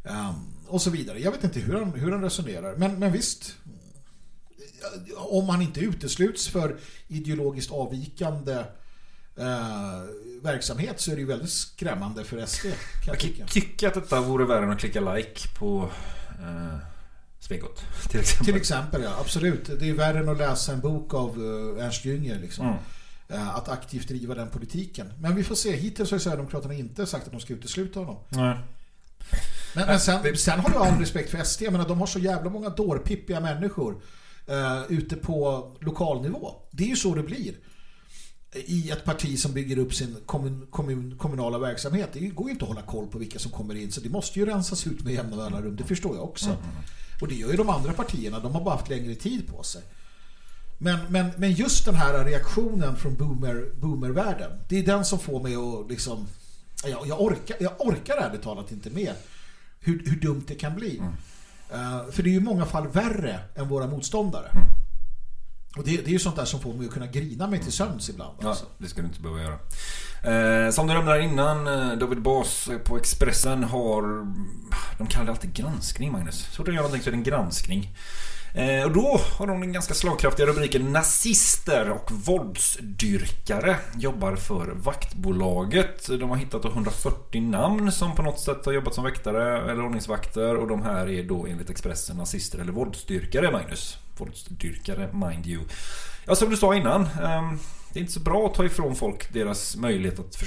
Eh, och så vidare. Jag vet inte hur han, hur han resonerar. Men, men visst. eh, Om han inte utesluts för ideologiskt avvikande eh, verksamhet så är det ju väldigt skrämmande för SD. Kan jag Jag tycka. tycka att detta vore värre än att klicka like på eh, Svegot till exempel. Till exempel, ja. Absolut. Det är värre än att läsa en bok av uh, Ernst Jünger. Liksom. Mm. Eh, att aktivt driva den politiken. Men vi får se. Hittills har Sverigedemokraterna inte sagt att de ska utesluta honom. Nej. Men, men sen, sen har jag all respekt för SD. Jag menar, de har så jävla många dårpippiga människor eh, ute på lokalnivå. Det är ju så det blir. I ett parti som bygger upp sin kommun, kommun, kommunala verksamhet. Det går ju inte att hålla koll på vilka som kommer in. Så det måste ju rensas ut med jämna mellanrum. Det förstår jag också. Och det gör ju de andra partierna. De har bara haft längre tid på sig. Men, men, men just den här reaktionen från boomer, boomervärlden. Det är den som får mig att liksom... Jag, jag, orkar, jag orkar ärligt talat inte mer hur, hur dumt det kan bli. Eh, för det är ju i många fall värre än våra motståndare. Och det, det är ju sånt där som får mig att kunna grina mig till sömns ibland. Ja, Alltså. det ska du inte behöva göra. Eh, som du nämnde innan, eh, David Bas på Expressen har... De kallar det alltid granskning, Magnus. Så fort de gör någonting så är det en granskning. Eh, och då har de den ganska slagkraftiga rubriken Nazister och våldsdyrkare jobbar för vaktbolaget. De har hittat då 140 namn som på något sätt har jobbat som väktare eller ordningsvakter och de här är då enligt Expressen nazister eller våldsdyrkare, Magnus. Våldsdyrkare, mind you. Ja, som du sa innan. Ehm, det är inte så bra att ta ifrån folk deras möjlighet att